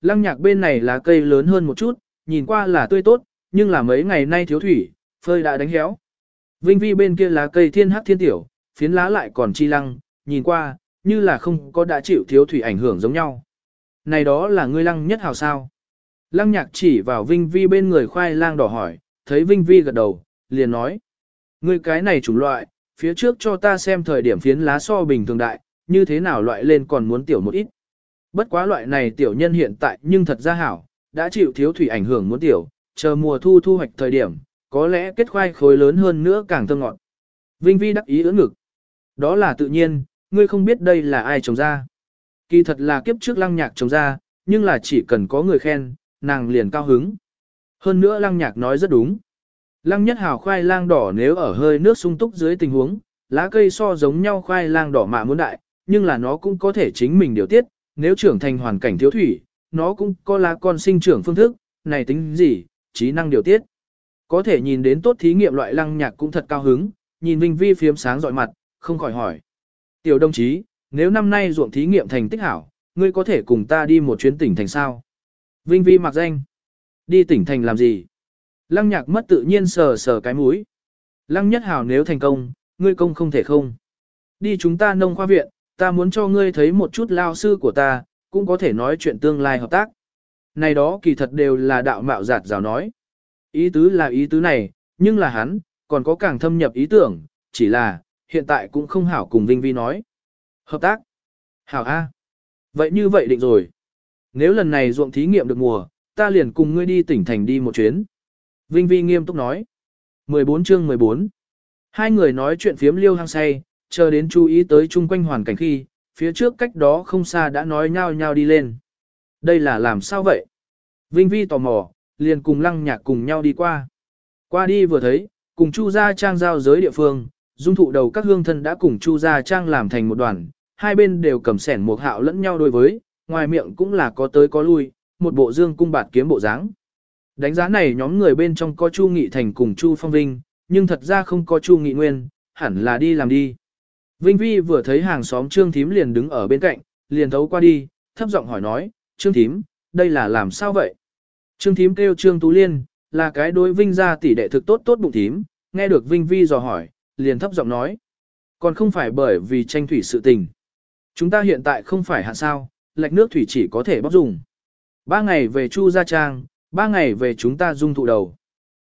lăng nhạc bên này là cây lớn hơn một chút, nhìn qua là tươi tốt, nhưng là mấy ngày nay thiếu thủy, phơi đã đánh héo. Vinh vi bên kia là cây thiên hắc thiên tiểu, phiến lá lại còn chi lăng, nhìn qua, như là không có đã chịu thiếu thủy ảnh hưởng giống nhau. Này đó là ngươi lăng nhất hào sao. Lăng nhạc chỉ vào Vinh Vi bên người khoai lang đỏ hỏi, thấy Vinh Vi gật đầu, liền nói. Ngươi cái này chủng loại, phía trước cho ta xem thời điểm phiến lá so bình thường đại, như thế nào loại lên còn muốn tiểu một ít. Bất quá loại này tiểu nhân hiện tại nhưng thật ra hảo, đã chịu thiếu thủy ảnh hưởng muốn tiểu, chờ mùa thu thu hoạch thời điểm, có lẽ kết khoai khối lớn hơn nữa càng thơm ngọt. Vinh Vi đắc ý ưỡn ngực. Đó là tự nhiên, ngươi không biết đây là ai trồng ra. Kỳ thật là kiếp trước lăng nhạc trồng ra, nhưng là chỉ cần có người khen, nàng liền cao hứng. Hơn nữa lăng nhạc nói rất đúng. Lăng nhất hào khoai lang đỏ nếu ở hơi nước sung túc dưới tình huống, lá cây so giống nhau khoai lang đỏ mạ muốn đại, nhưng là nó cũng có thể chính mình điều tiết, nếu trưởng thành hoàn cảnh thiếu thủy, nó cũng có lá con sinh trưởng phương thức, này tính gì, trí năng điều tiết. Có thể nhìn đến tốt thí nghiệm loại lăng nhạc cũng thật cao hứng, nhìn Vinh Vi phiếm sáng dọi mặt, không khỏi hỏi. Tiểu đồng chí, nếu năm nay ruộng thí nghiệm thành tích hảo, ngươi có thể cùng ta đi một chuyến tỉnh thành sao? Vinh Vi mặc danh. Đi tỉnh thành làm gì? Lăng nhạc mất tự nhiên sờ sờ cái mũi. Lăng nhất hảo nếu thành công, ngươi công không thể không. Đi chúng ta nông khoa viện, ta muốn cho ngươi thấy một chút lao sư của ta, cũng có thể nói chuyện tương lai hợp tác. Này đó kỳ thật đều là đạo mạo giạt rào nói. Ý tứ là ý tứ này, nhưng là hắn, còn có càng thâm nhập ý tưởng, chỉ là, hiện tại cũng không hảo cùng Vinh Vi nói. Hợp tác. Hảo A. Vậy như vậy định rồi. Nếu lần này ruộng thí nghiệm được mùa, ta liền cùng ngươi đi tỉnh thành đi một chuyến. Vinh Vi nghiêm túc nói. 14 chương 14. Hai người nói chuyện phiếm liêu hăng say, chờ đến chú ý tới chung quanh hoàn cảnh khi, phía trước cách đó không xa đã nói nhau nhau đi lên. Đây là làm sao vậy? Vinh Vi tò mò, liền cùng lăng nhạc cùng nhau đi qua. Qua đi vừa thấy, cùng Chu Gia Trang giao giới địa phương, dung thụ đầu các hương thân đã cùng Chu Gia Trang làm thành một đoàn, hai bên đều cầm sẻn một hạo lẫn nhau đối với, ngoài miệng cũng là có tới có lui, một bộ dương cung bạt kiếm bộ dáng. Đánh giá này nhóm người bên trong có Chu Nghị Thành cùng Chu Phong Vinh, nhưng thật ra không có Chu Nghị Nguyên, hẳn là đi làm đi. Vinh Vi vừa thấy hàng xóm Trương Thím liền đứng ở bên cạnh, liền thấu qua đi, thấp giọng hỏi nói, Trương Thím, đây là làm sao vậy? Trương Thím kêu Trương Tú Liên, là cái đối Vinh ra tỷ đệ thực tốt tốt bụng thím, nghe được Vinh Vi dò hỏi, liền thấp giọng nói. Còn không phải bởi vì tranh thủy sự tình. Chúng ta hiện tại không phải hạn sao, lạch nước thủy chỉ có thể bóc dùng. Ba ngày về Chu Gia Trang, ba ngày về chúng ta dung thụ đầu.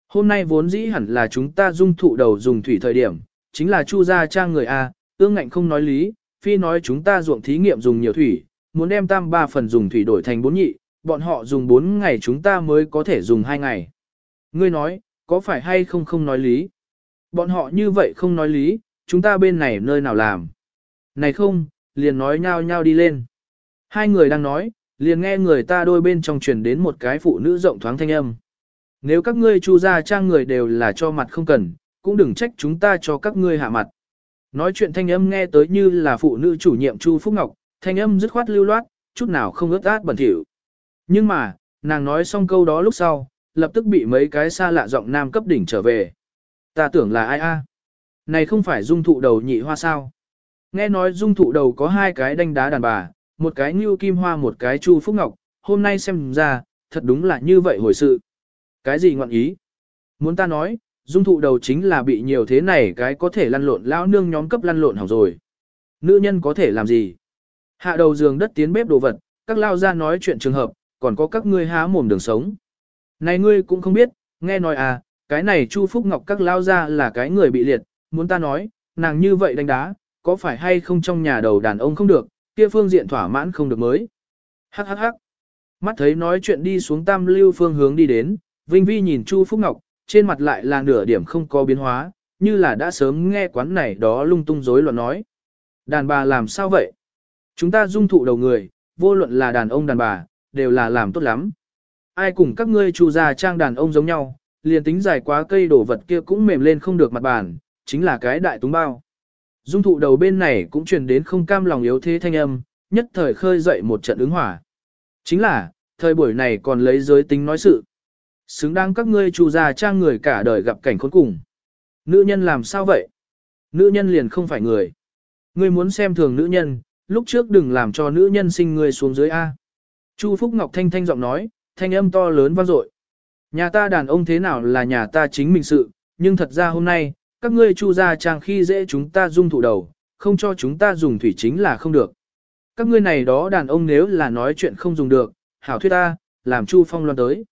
Hôm nay vốn dĩ hẳn là chúng ta dung thụ đầu dùng thủy thời điểm, chính là Chu Gia Trang người A, ương ngạnh không nói lý, phi nói chúng ta ruộng thí nghiệm dùng nhiều thủy, muốn đem tam ba phần dùng thủy đổi thành bốn nhị, bọn họ dùng bốn ngày chúng ta mới có thể dùng hai ngày. Ngươi nói, có phải hay không không nói lý? Bọn họ như vậy không nói lý, chúng ta bên này nơi nào làm? Này không, liền nói nhau nhau đi lên. Hai người đang nói, liền nghe người ta đôi bên trong truyền đến một cái phụ nữ rộng thoáng thanh âm. Nếu các ngươi chu ra trang người đều là cho mặt không cần, cũng đừng trách chúng ta cho các ngươi hạ mặt. Nói chuyện thanh âm nghe tới như là phụ nữ chủ nhiệm Chu Phúc Ngọc, thanh âm dứt khoát lưu loát, chút nào không ướt át bẩn thỉu. Nhưng mà, nàng nói xong câu đó lúc sau, lập tức bị mấy cái xa lạ giọng nam cấp đỉnh trở về. Ta tưởng là ai a? Này không phải dung thụ đầu nhị hoa sao? Nghe nói dung thụ đầu có hai cái đanh đá đàn bà, một cái như kim hoa một cái chu phúc ngọc, hôm nay xem ra, thật đúng là như vậy hồi sự. Cái gì ngọn ý? Muốn ta nói, dung thụ đầu chính là bị nhiều thế này cái có thể lăn lộn lão nương nhóm cấp lăn lộn hỏng rồi. Nữ nhân có thể làm gì? Hạ đầu giường đất tiến bếp đồ vật, các lao ra nói chuyện trường hợp, còn có các ngươi há mồm đường sống. Này ngươi cũng không biết, nghe nói à, cái này Chu Phúc Ngọc các lao ra là cái người bị liệt, muốn ta nói, nàng như vậy đánh đá, có phải hay không trong nhà đầu đàn ông không được, kia phương diện thỏa mãn không được mới. Hắc hắc hắc. Mắt thấy nói chuyện đi xuống tam lưu phương hướng đi đến, Vinh Vi nhìn Chu Phúc Ngọc, trên mặt lại là nửa điểm không có biến hóa, như là đã sớm nghe quán này đó lung tung rối loạn nói. Đàn bà làm sao vậy? Chúng ta dung thụ đầu người, vô luận là đàn ông đàn bà, đều là làm tốt lắm. Ai cùng các ngươi chu gia trang đàn ông giống nhau, liền tính dài quá cây đổ vật kia cũng mềm lên không được mặt bàn, chính là cái đại túng bao. Dung thụ đầu bên này cũng truyền đến không cam lòng yếu thế thanh âm, nhất thời khơi dậy một trận ứng hỏa. Chính là, thời buổi này còn lấy giới tính nói sự. Xứng đáng các ngươi chu gia trang người cả đời gặp cảnh khốn cùng. Nữ nhân làm sao vậy? Nữ nhân liền không phải người. Ngươi muốn xem thường nữ nhân, lúc trước đừng làm cho nữ nhân sinh ngươi xuống dưới A. Chu Phúc Ngọc thanh thanh giọng nói, thanh âm to lớn vang dội. Nhà ta đàn ông thế nào là nhà ta chính mình sự, nhưng thật ra hôm nay, các ngươi chu gia trang khi dễ chúng ta dung thủ đầu, không cho chúng ta dùng thủy chính là không được. Các ngươi này đó đàn ông nếu là nói chuyện không dùng được, hảo thuyết ta, làm Chu Phong loan tới.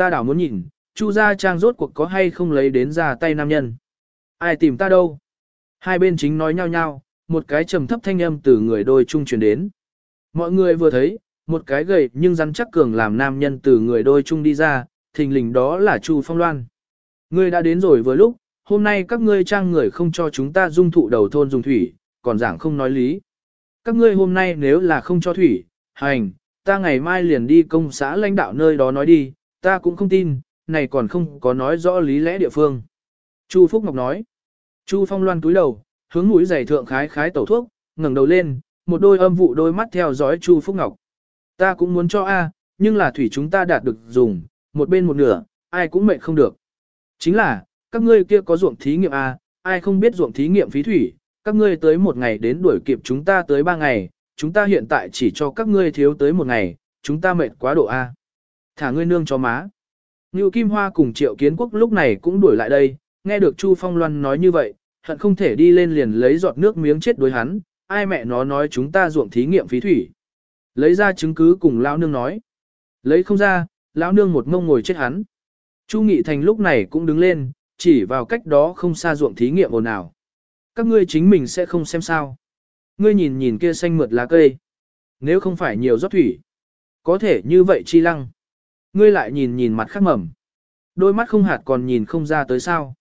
Ta đảo muốn nhìn, Chu gia trang rốt cuộc có hay không lấy đến ra tay nam nhân. Ai tìm ta đâu? Hai bên chính nói nhau nhau, một cái trầm thấp thanh âm từ người đôi chung truyền đến. Mọi người vừa thấy, một cái gầy nhưng rắn chắc cường làm nam nhân từ người đôi chung đi ra, thình lình đó là Chu Phong Loan. Ngươi đã đến rồi vừa lúc, hôm nay các ngươi trang người không cho chúng ta dung thụ đầu thôn dùng thủy, còn giảng không nói lý. Các ngươi hôm nay nếu là không cho thủy, hành, ta ngày mai liền đi công xã lãnh đạo nơi đó nói đi, ta cũng không tin, này còn không có nói rõ lý lẽ địa phương. Chu Phúc Ngọc nói. Chu Phong Loan cúi đầu, hướng mũi giày thượng khái khái tẩu thuốc, ngẩng đầu lên, một đôi âm vụ đôi mắt theo dõi Chu Phúc Ngọc. Ta cũng muốn cho A, nhưng là thủy chúng ta đạt được dùng, một bên một nửa, ai cũng mệt không được. Chính là, các ngươi kia có ruộng thí nghiệm A, ai không biết ruộng thí nghiệm phí thủy, các ngươi tới một ngày đến đuổi kịp chúng ta tới ba ngày, chúng ta hiện tại chỉ cho các ngươi thiếu tới một ngày, chúng ta mệt quá độ A. Thả ngươi nương cho má. Ngưu Kim Hoa cùng Triệu Kiến Quốc lúc này cũng đuổi lại đây, nghe được Chu Phong Loan nói như vậy, hận không thể đi lên liền lấy giọt nước miếng chết đối hắn, ai mẹ nó nói chúng ta ruộng thí nghiệm phí thủy. Lấy ra chứng cứ cùng lão nương nói. Lấy không ra, lão nương một ngông ngồi chết hắn. Chu Nghị Thành lúc này cũng đứng lên, chỉ vào cách đó không xa ruộng thí nghiệm ồn ào. Các ngươi chính mình sẽ không xem sao. Ngươi nhìn nhìn kia xanh mượt lá cây. Nếu không phải nhiều rót thủy. Có thể như vậy chi lăng. Ngươi lại nhìn nhìn mặt khác mầm. Đôi mắt không hạt còn nhìn không ra tới sao.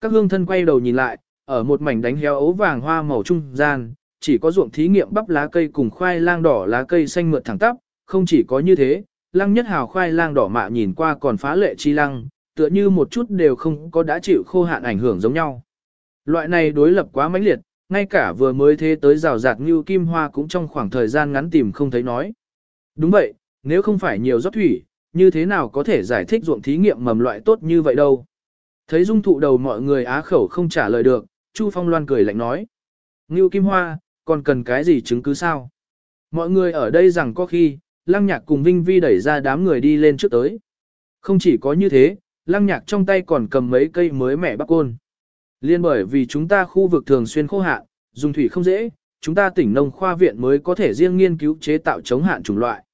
Các hương thân quay đầu nhìn lại, ở một mảnh đánh héo ấu vàng hoa màu trung gian, chỉ có ruộng thí nghiệm bắp lá cây cùng khoai lang đỏ lá cây xanh mượt thẳng tắp, không chỉ có như thế, lăng nhất hào khoai lang đỏ mạ nhìn qua còn phá lệ chi lăng, tựa như một chút đều không có đã chịu khô hạn ảnh hưởng giống nhau. Loại này đối lập quá mãnh liệt, ngay cả vừa mới thế tới rào rạt như kim hoa cũng trong khoảng thời gian ngắn tìm không thấy nói. Đúng vậy, nếu không phải nhiều rót thủy, như thế nào có thể giải thích ruộng thí nghiệm mầm loại tốt như vậy đâu. Thấy dung thụ đầu mọi người á khẩu không trả lời được, Chu Phong Loan cười lạnh nói. Ngưu Kim Hoa, còn cần cái gì chứng cứ sao? Mọi người ở đây rằng có khi, Lăng Nhạc cùng Vinh Vi đẩy ra đám người đi lên trước tới. Không chỉ có như thế, Lăng Nhạc trong tay còn cầm mấy cây mới mẻ bắp côn. Liên bởi vì chúng ta khu vực thường xuyên khô hạn, dùng thủy không dễ, chúng ta tỉnh nông khoa viện mới có thể riêng nghiên cứu chế tạo chống hạn chủng loại.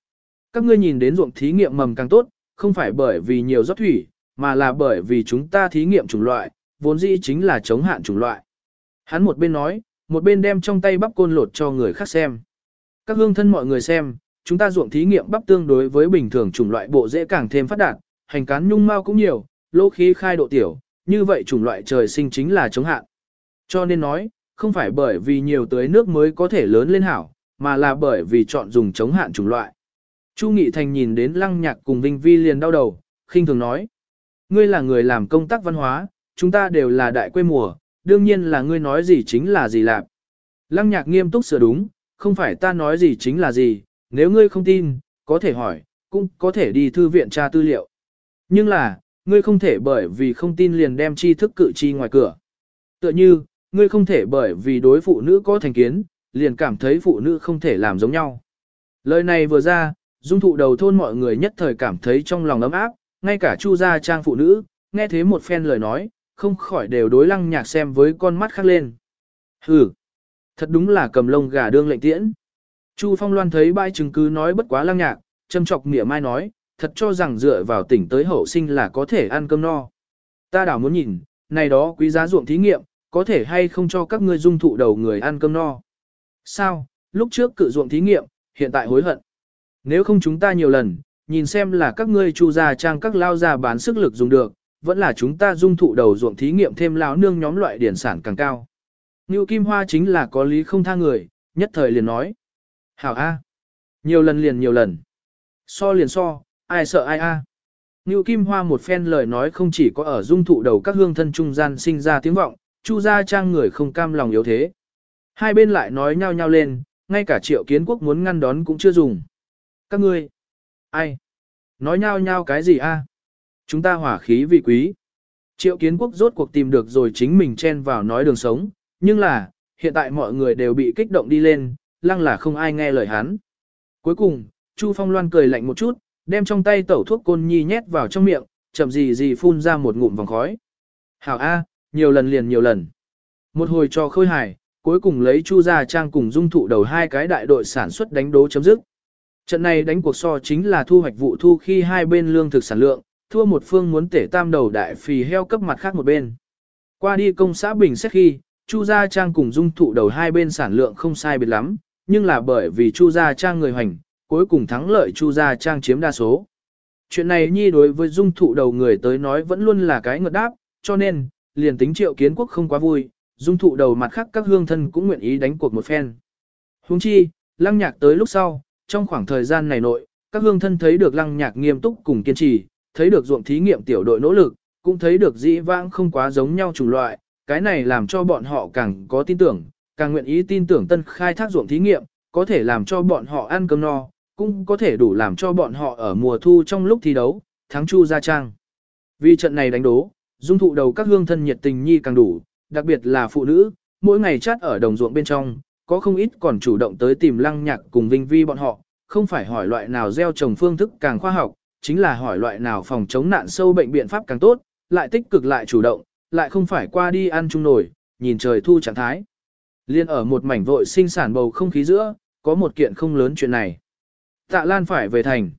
Các ngươi nhìn đến ruộng thí nghiệm mầm càng tốt, không phải bởi vì nhiều rót thủy, mà là bởi vì chúng ta thí nghiệm chủng loại, vốn dĩ chính là chống hạn chủng loại. Hắn một bên nói, một bên đem trong tay bắp côn lột cho người khác xem. Các hương thân mọi người xem, chúng ta ruộng thí nghiệm bắp tương đối với bình thường chủng loại bộ dễ càng thêm phát đạt, hành cán nhung mau cũng nhiều, lỗ khí khai độ tiểu, như vậy chủng loại trời sinh chính là chống hạn. Cho nên nói, không phải bởi vì nhiều tưới nước mới có thể lớn lên hảo, mà là bởi vì chọn dùng chống hạn chủng loại. Chu Nghị Thành nhìn đến Lăng Nhạc cùng Vinh Vi liền đau đầu, khinh thường nói. Ngươi là người làm công tác văn hóa, chúng ta đều là đại quê mùa, đương nhiên là ngươi nói gì chính là gì lạc. Lăng Nhạc nghiêm túc sửa đúng, không phải ta nói gì chính là gì, nếu ngươi không tin, có thể hỏi, cũng có thể đi thư viện tra tư liệu. Nhưng là, ngươi không thể bởi vì không tin liền đem tri thức cự chi ngoài cửa. Tựa như, ngươi không thể bởi vì đối phụ nữ có thành kiến, liền cảm thấy phụ nữ không thể làm giống nhau. Lời này vừa ra, dung thụ đầu thôn mọi người nhất thời cảm thấy trong lòng ấm áp, ngay cả chu gia trang phụ nữ, nghe thế một phen lời nói, không khỏi đều đối lăng nhạc xem với con mắt khác lên. Hừ, thật đúng là cầm lông gà đương lệnh tiễn. Chu Phong Loan thấy bãi chứng cứ nói bất quá lăng nhạc, châm chọc mỉa mai nói, thật cho rằng dựa vào tỉnh tới hậu sinh là có thể ăn cơm no. Ta đảo muốn nhìn, này đó quý giá ruộng thí nghiệm, có thể hay không cho các ngươi dung thụ đầu người ăn cơm no. Sao, lúc trước cự ruộng thí nghiệm, hiện tại hối hận. Nếu không chúng ta nhiều lần, nhìn xem là các ngươi chu gia trang các lao gia bán sức lực dùng được, vẫn là chúng ta dung thụ đầu ruộng thí nghiệm thêm lão nương nhóm loại điển sản càng cao. Ngưu Kim Hoa chính là có lý không tha người, nhất thời liền nói. Hảo A. Nhiều lần liền nhiều lần. So liền so, ai sợ ai A. À. Ngưu Kim Hoa một phen lời nói không chỉ có ở dung thụ đầu các hương thân trung gian sinh ra tiếng vọng, chu gia trang người không cam lòng yếu thế. Hai bên lại nói nhau nhau lên, ngay cả triệu kiến quốc muốn ngăn đón cũng chưa dùng. Các ngươi, ai? Nói nhau nhau cái gì a? Chúng ta hỏa khí vị quý. Triệu kiến quốc rốt cuộc tìm được rồi chính mình chen vào nói đường sống, nhưng là, hiện tại mọi người đều bị kích động đi lên, lăng là không ai nghe lời hắn. Cuối cùng, Chu Phong Loan cười lạnh một chút, đem trong tay tẩu thuốc côn nhi nhét vào trong miệng, chậm gì gì phun ra một ngụm vòng khói. Hảo A, nhiều lần liền nhiều lần. Một hồi cho khôi hài, cuối cùng lấy Chu Gia Trang cùng dung thụ đầu hai cái đại đội sản xuất đánh đố chấm dứt. Trận này đánh cuộc so chính là thu hoạch vụ thu khi hai bên lương thực sản lượng, thua một phương muốn tể tam đầu đại phì heo cấp mặt khác một bên. Qua đi công xã Bình xét khi, Chu Gia Trang cùng dung thụ đầu hai bên sản lượng không sai biệt lắm, nhưng là bởi vì Chu Gia Trang người hoành, cuối cùng thắng lợi Chu Gia Trang chiếm đa số. Chuyện này nhi đối với dung thụ đầu người tới nói vẫn luôn là cái ngợt đáp, cho nên, liền tính triệu kiến quốc không quá vui, dung thụ đầu mặt khác các hương thân cũng nguyện ý đánh cuộc một phen. Huống chi, lăng nhạc tới lúc sau, trong khoảng thời gian này nội, các hương thân thấy được lăng nhạc nghiêm túc cùng kiên trì, thấy được ruộng thí nghiệm tiểu đội nỗ lực, cũng thấy được dĩ vãng không quá giống nhau chủng loại, cái này làm cho bọn họ càng có tin tưởng, càng nguyện ý tin tưởng tân khai thác ruộng thí nghiệm, có thể làm cho bọn họ ăn cơm no, cũng có thể đủ làm cho bọn họ ở mùa thu trong lúc thi đấu, thắng Chu Gia Trang. Vì trận này đánh đố, dung thụ đầu các hương thân nhiệt tình nhi càng đủ, đặc biệt là phụ nữ, mỗi ngày chát ở đồng ruộng bên trong, có không ít còn chủ động tới tìm lăng nhạc cùng vinh vi bọn họ, không phải hỏi loại nào gieo trồng phương thức càng khoa học, chính là hỏi loại nào phòng chống nạn sâu bệnh biện pháp càng tốt, lại tích cực lại chủ động, lại không phải qua đi ăn chung nổi, nhìn trời thu trạng thái. Liên ở một mảnh vội sinh sản bầu không khí giữa, có một kiện không lớn chuyện này. Tạ Lan phải về thành.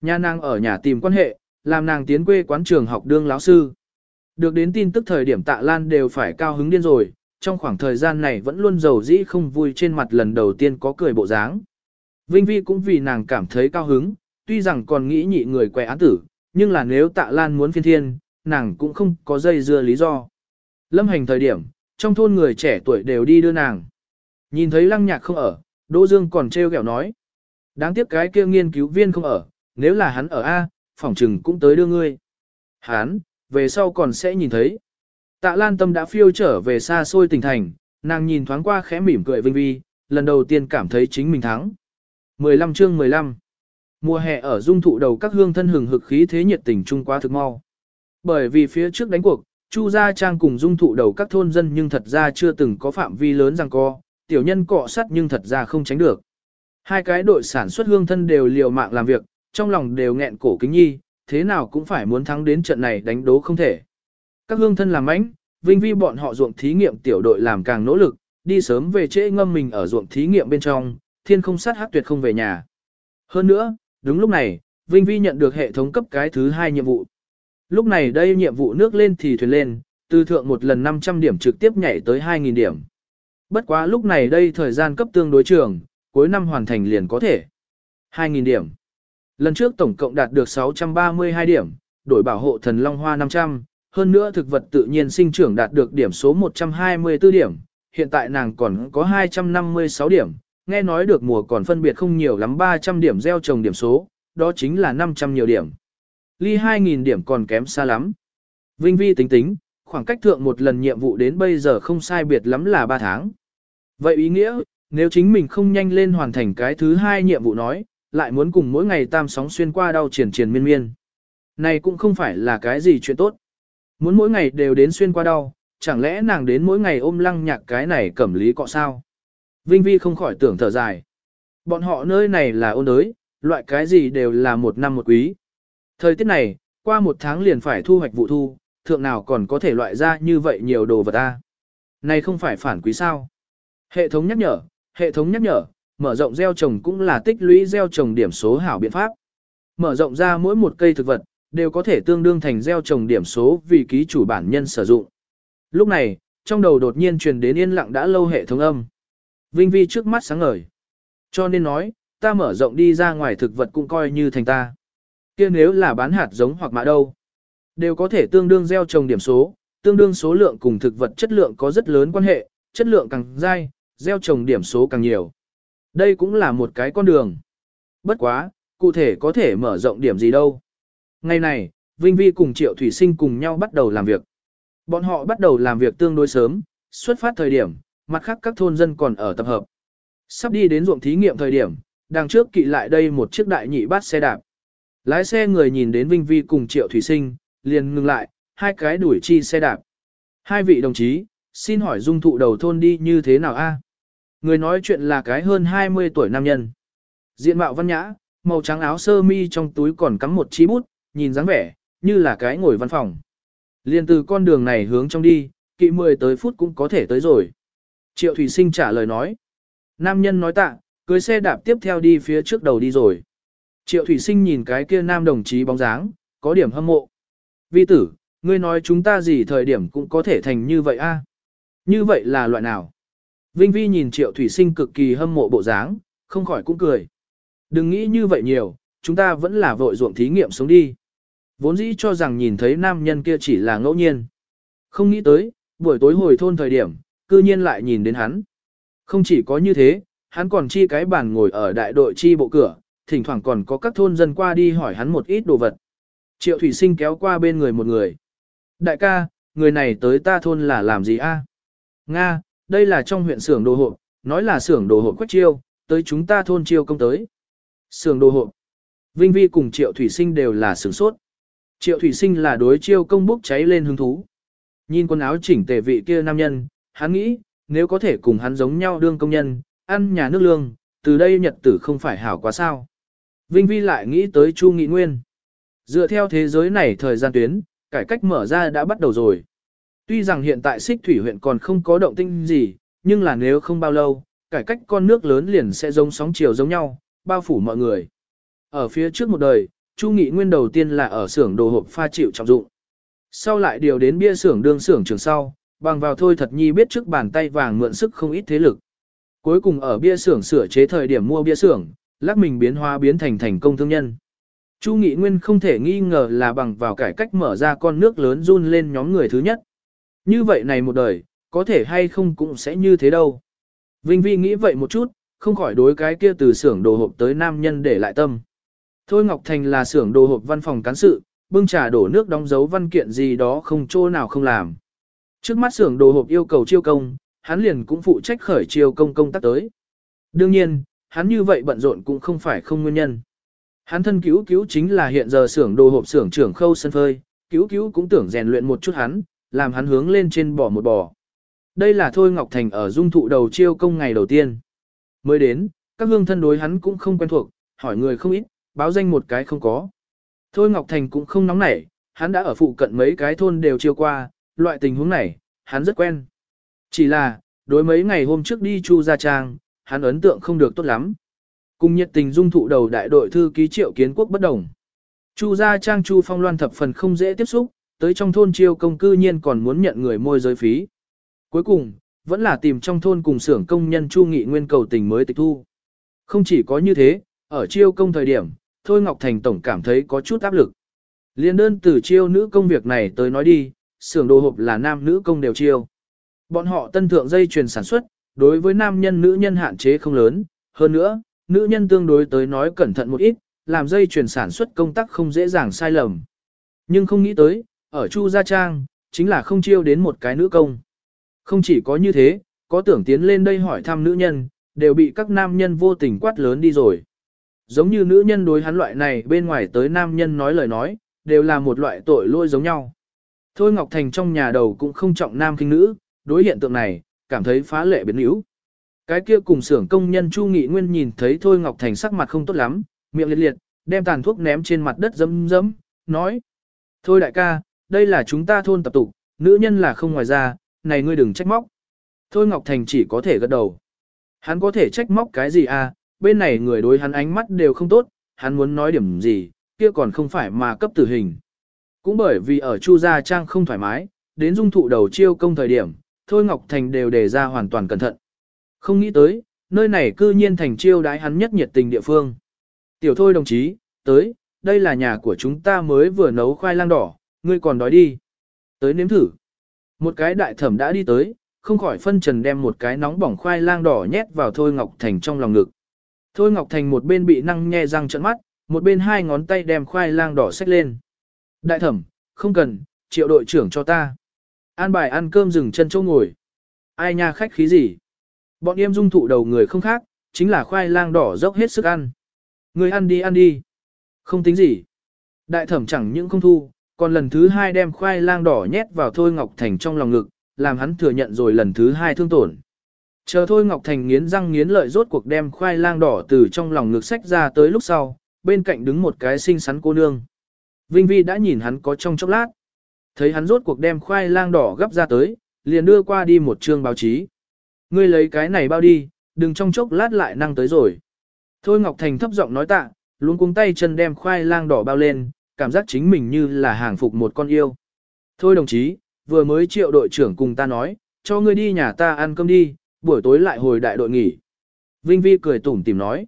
Nha nàng ở nhà tìm quan hệ, làm nàng tiến quê quán trường học đương láo sư. Được đến tin tức thời điểm Tạ Lan đều phải cao hứng điên rồi, trong khoảng thời gian này vẫn luôn giàu dĩ không vui trên mặt lần đầu tiên có cười bộ dáng. Vinh Vi cũng vì nàng cảm thấy cao hứng, tuy rằng còn nghĩ nhị người quẻ án tử, nhưng là nếu Tạ Lan muốn phiên thiên, nàng cũng không có dây dưa lý do. Lâm hành thời điểm, trong thôn người trẻ tuổi đều đi đưa nàng. Nhìn thấy lăng nhạc không ở, Đỗ Dương còn trêu ghẹo nói. Đáng tiếc cái kia nghiên cứu viên không ở, nếu là hắn ở A, phỏng trừng cũng tới đưa ngươi. Hắn, về sau còn sẽ nhìn thấy. Tạ Lan Tâm đã phiêu trở về xa xôi tỉnh thành, nàng nhìn thoáng qua khẽ mỉm cười vinh vi, lần đầu tiên cảm thấy chính mình thắng. 15 chương 15 Mùa hè ở dung thụ đầu các hương thân hừng hực khí thế nhiệt tình trung quá thực mau. Bởi vì phía trước đánh cuộc, Chu Gia Trang cùng dung thụ đầu các thôn dân nhưng thật ra chưa từng có phạm vi lớn rằng co, tiểu nhân cọ sắt nhưng thật ra không tránh được. Hai cái đội sản xuất hương thân đều liều mạng làm việc, trong lòng đều nghẹn cổ kính nhi, thế nào cũng phải muốn thắng đến trận này đánh đố không thể. Các hương thân làm ánh, vinh vi bọn họ ruộng thí nghiệm tiểu đội làm càng nỗ lực, đi sớm về trễ ngâm mình ở ruộng thí nghiệm bên trong, thiên không sát hát tuyệt không về nhà. Hơn nữa, đúng lúc này, Vinh Vi nhận được hệ thống cấp cái thứ hai nhiệm vụ. Lúc này đây nhiệm vụ nước lên thì thuyền lên, từ thượng một lần 500 điểm trực tiếp nhảy tới 2.000 điểm. Bất quá lúc này đây thời gian cấp tương đối trường, cuối năm hoàn thành liền có thể. 2.000 điểm. Lần trước tổng cộng đạt được 632 điểm, đổi bảo hộ thần Long Hoa 500, hơn nữa thực vật tự nhiên sinh trưởng đạt được điểm số 124 điểm, hiện tại nàng còn có 256 điểm, nghe nói được mùa còn phân biệt không nhiều lắm 300 điểm gieo trồng điểm số, đó chính là 500 nhiều điểm. Ly 2.000 điểm còn kém xa lắm. Vinh Vi tính tính, khoảng cách thượng một lần nhiệm vụ đến bây giờ không sai biệt lắm là 3 tháng. Vậy ý nghĩa, nếu chính mình không nhanh lên hoàn thành cái thứ hai nhiệm vụ nói, lại muốn cùng mỗi ngày tam sóng xuyên qua đau triển triển miên miên. Này cũng không phải là cái gì chuyện tốt. Muốn mỗi ngày đều đến xuyên qua đau, chẳng lẽ nàng đến mỗi ngày ôm lăng nhạc cái này cẩm lý cọ sao? Vinh Vi không khỏi tưởng thở dài. Bọn họ nơi này là ôn đới, loại cái gì đều là một năm một quý. Thời tiết này, qua một tháng liền phải thu hoạch vụ thu, thượng nào còn có thể loại ra như vậy nhiều đồ vật ta. Này không phải phản quý sao. Hệ thống nhắc nhở, hệ thống nhắc nhở, mở rộng gieo trồng cũng là tích lũy gieo trồng điểm số hảo biện pháp. Mở rộng ra mỗi một cây thực vật, đều có thể tương đương thành gieo trồng điểm số vì ký chủ bản nhân sử dụng. Lúc này, trong đầu đột nhiên truyền đến yên lặng đã lâu hệ thống âm. Vinh Vi trước mắt sáng ngời. Cho nên nói, ta mở rộng đi ra ngoài thực vật cũng coi như thành ta. kia nếu là bán hạt giống hoặc mã đâu, đều có thể tương đương gieo trồng điểm số, tương đương số lượng cùng thực vật chất lượng có rất lớn quan hệ, chất lượng càng dai, gieo trồng điểm số càng nhiều. Đây cũng là một cái con đường. Bất quá, cụ thể có thể mở rộng điểm gì đâu. Ngày này, Vinh Vi cùng Triệu Thủy Sinh cùng nhau bắt đầu làm việc. Bọn họ bắt đầu làm việc tương đối sớm, xuất phát thời điểm, mặt khác các thôn dân còn ở tập hợp. Sắp đi đến ruộng thí nghiệm thời điểm, đằng trước kỵ lại đây một chiếc đại nhị bát xe đạp. Lái xe người nhìn đến Vinh Vi cùng Triệu Thủy Sinh, liền ngừng lại, hai cái đuổi chi xe đạp. Hai vị đồng chí, xin hỏi dung thụ đầu thôn đi như thế nào a? Người nói chuyện là cái hơn 20 tuổi nam nhân. Diện mạo văn nhã, màu trắng áo sơ mi trong túi còn cắm một chi bút, nhìn dáng vẻ, như là cái ngồi văn phòng. Liên từ con đường này hướng trong đi, kỵ 10 tới phút cũng có thể tới rồi. Triệu Thủy Sinh trả lời nói. Nam nhân nói tạ, cưới xe đạp tiếp theo đi phía trước đầu đi rồi. Triệu Thủy Sinh nhìn cái kia nam đồng chí bóng dáng, có điểm hâm mộ. Vi tử, ngươi nói chúng ta gì thời điểm cũng có thể thành như vậy a? Như vậy là loại nào? Vinh Vi nhìn Triệu Thủy Sinh cực kỳ hâm mộ bộ dáng, không khỏi cũng cười. Đừng nghĩ như vậy nhiều, chúng ta vẫn là vội ruộng thí nghiệm sống đi. Vốn dĩ cho rằng nhìn thấy nam nhân kia chỉ là ngẫu nhiên. Không nghĩ tới, buổi tối hồi thôn thời điểm, cư nhiên lại nhìn đến hắn. Không chỉ có như thế, hắn còn chi cái bàn ngồi ở đại đội chi bộ cửa, thỉnh thoảng còn có các thôn dân qua đi hỏi hắn một ít đồ vật. Triệu Thủy Sinh kéo qua bên người một người. Đại ca, người này tới ta thôn là làm gì a? Nga, đây là trong huyện xưởng đồ hộp, nói là xưởng đồ hộp quách chiêu, tới chúng ta thôn chiêu công tới. Xưởng đồ hộp. Vinh Vi cùng Triệu Thủy Sinh đều là sửng sốt. Triệu Thủy Sinh là đối chiêu công bốc cháy lên hứng thú. Nhìn quần áo chỉnh tề vị kia nam nhân, hắn nghĩ, nếu có thể cùng hắn giống nhau đương công nhân, ăn nhà nước lương, từ đây nhật tử không phải hảo quá sao. Vinh Vi lại nghĩ tới Chu Nghị Nguyên. Dựa theo thế giới này thời gian tuyến, cải cách mở ra đã bắt đầu rồi. Tuy rằng hiện tại xích thủy huyện còn không có động tinh gì, nhưng là nếu không bao lâu, cải cách con nước lớn liền sẽ giống sóng chiều giống nhau, bao phủ mọi người. Ở phía trước một đời, Chu Nghị Nguyên đầu tiên là ở xưởng đồ hộp pha chịu trọng dụng. Sau lại điều đến bia xưởng đương xưởng trường sau, bằng vào thôi thật nhi biết trước bàn tay vàng mượn sức không ít thế lực. Cuối cùng ở bia xưởng sửa chế thời điểm mua bia xưởng, lắc mình biến hóa biến thành thành công thương nhân. Chu Nghị Nguyên không thể nghi ngờ là bằng vào cải cách mở ra con nước lớn run lên nhóm người thứ nhất. Như vậy này một đời, có thể hay không cũng sẽ như thế đâu. Vinh Vi nghĩ vậy một chút, không khỏi đối cái kia từ xưởng đồ hộp tới nam nhân để lại tâm. Thôi Ngọc Thành là xưởng đồ hộp văn phòng cán sự, bưng trà đổ nước đóng dấu văn kiện gì đó không chỗ nào không làm. Trước mắt xưởng đồ hộp yêu cầu chiêu công, hắn liền cũng phụ trách khởi chiêu công công tác tới. Đương nhiên, hắn như vậy bận rộn cũng không phải không nguyên nhân. Hắn thân cứu cứu chính là hiện giờ xưởng đồ hộp xưởng trưởng khâu sân phơi, cứu cứu cũng tưởng rèn luyện một chút hắn, làm hắn hướng lên trên bỏ một bò. Đây là Thôi Ngọc Thành ở dung thụ đầu chiêu công ngày đầu tiên. Mới đến, các hương thân đối hắn cũng không quen thuộc, hỏi người không ít, báo danh một cái không có. Thôi Ngọc Thành cũng không nóng nảy, hắn đã ở phụ cận mấy cái thôn đều chiêu qua, loại tình huống này, hắn rất quen. Chỉ là, đối mấy ngày hôm trước đi Chu Gia Trang, hắn ấn tượng không được tốt lắm. Cùng nhiệt tình dung thụ đầu đại đội thư ký triệu kiến quốc bất đồng. Chu Gia Trang Chu Phong Loan thập phần không dễ tiếp xúc, tới trong thôn chiêu công cư nhiên còn muốn nhận người môi giới phí. Cuối cùng, vẫn là tìm trong thôn cùng xưởng công nhân Chu Nghị Nguyên cầu tình mới tịch thu. Không chỉ có như thế, ở chiêu công thời điểm, Thôi Ngọc Thành Tổng cảm thấy có chút áp lực. Liên đơn từ chiêu nữ công việc này tới nói đi, xưởng đồ hộp là nam nữ công đều chiêu. Bọn họ tân thượng dây chuyền sản xuất, đối với nam nhân nữ nhân hạn chế không lớn, hơn nữa, nữ nhân tương đối tới nói cẩn thận một ít, làm dây chuyền sản xuất công tác không dễ dàng sai lầm. Nhưng không nghĩ tới, ở Chu Gia Trang, chính là không chiêu đến một cái nữ công. Không chỉ có như thế, có tưởng tiến lên đây hỏi thăm nữ nhân, đều bị các nam nhân vô tình quát lớn đi rồi. Giống như nữ nhân đối hắn loại này bên ngoài tới nam nhân nói lời nói, đều là một loại tội lỗi giống nhau. Thôi Ngọc Thành trong nhà đầu cũng không trọng nam kinh nữ, đối hiện tượng này, cảm thấy phá lệ biến yếu. Cái kia cùng xưởng công nhân Chu Nghị Nguyên nhìn thấy Thôi Ngọc Thành sắc mặt không tốt lắm, miệng liệt liệt, đem tàn thuốc ném trên mặt đất dấm dấm, nói. Thôi đại ca, đây là chúng ta thôn tập tục, nữ nhân là không ngoài ra, này ngươi đừng trách móc. Thôi Ngọc Thành chỉ có thể gật đầu. Hắn có thể trách móc cái gì à, bên này người đối hắn ánh mắt đều không tốt, hắn muốn nói điểm gì, kia còn không phải mà cấp tử hình. Cũng bởi vì ở Chu Gia Trang không thoải mái, đến dung thụ đầu chiêu công thời điểm, Thôi Ngọc Thành đều đề ra hoàn toàn cẩn thận. Không nghĩ tới, nơi này cư nhiên thành chiêu đái hắn nhất nhiệt tình địa phương. Tiểu Thôi đồng chí, tới, đây là nhà của chúng ta mới vừa nấu khoai lang đỏ, ngươi còn đói đi. Tới nếm thử. Một cái đại thẩm đã đi tới, không khỏi phân trần đem một cái nóng bỏng khoai lang đỏ nhét vào Thôi Ngọc Thành trong lòng ngực. Thôi Ngọc Thành một bên bị năng nhe răng trợn mắt, một bên hai ngón tay đem khoai lang đỏ xách lên. Đại thẩm, không cần, triệu đội trưởng cho ta. An bài ăn cơm dừng chân châu ngồi. Ai nha khách khí gì? Bọn em dung thụ đầu người không khác, chính là khoai lang đỏ dốc hết sức ăn. Người ăn đi ăn đi. Không tính gì. Đại thẩm chẳng những không thu, còn lần thứ hai đem khoai lang đỏ nhét vào Thôi Ngọc Thành trong lòng ngực, làm hắn thừa nhận rồi lần thứ hai thương tổn. Chờ Thôi Ngọc Thành nghiến răng nghiến lợi rốt cuộc đem khoai lang đỏ từ trong lòng ngực sách ra tới lúc sau, bên cạnh đứng một cái xinh xắn cô nương. Vinh Vi đã nhìn hắn có trong chốc lát. Thấy hắn rốt cuộc đem khoai lang đỏ gấp ra tới, liền đưa qua đi một chương báo chí. Ngươi lấy cái này bao đi, đừng trong chốc lát lại năng tới rồi. Thôi Ngọc Thành thấp giọng nói tạ, luôn cuống tay chân đem khoai lang đỏ bao lên, cảm giác chính mình như là hàng phục một con yêu. Thôi đồng chí, vừa mới triệu đội trưởng cùng ta nói, cho ngươi đi nhà ta ăn cơm đi, buổi tối lại hồi đại đội nghỉ. Vinh Vi cười tủm tìm nói.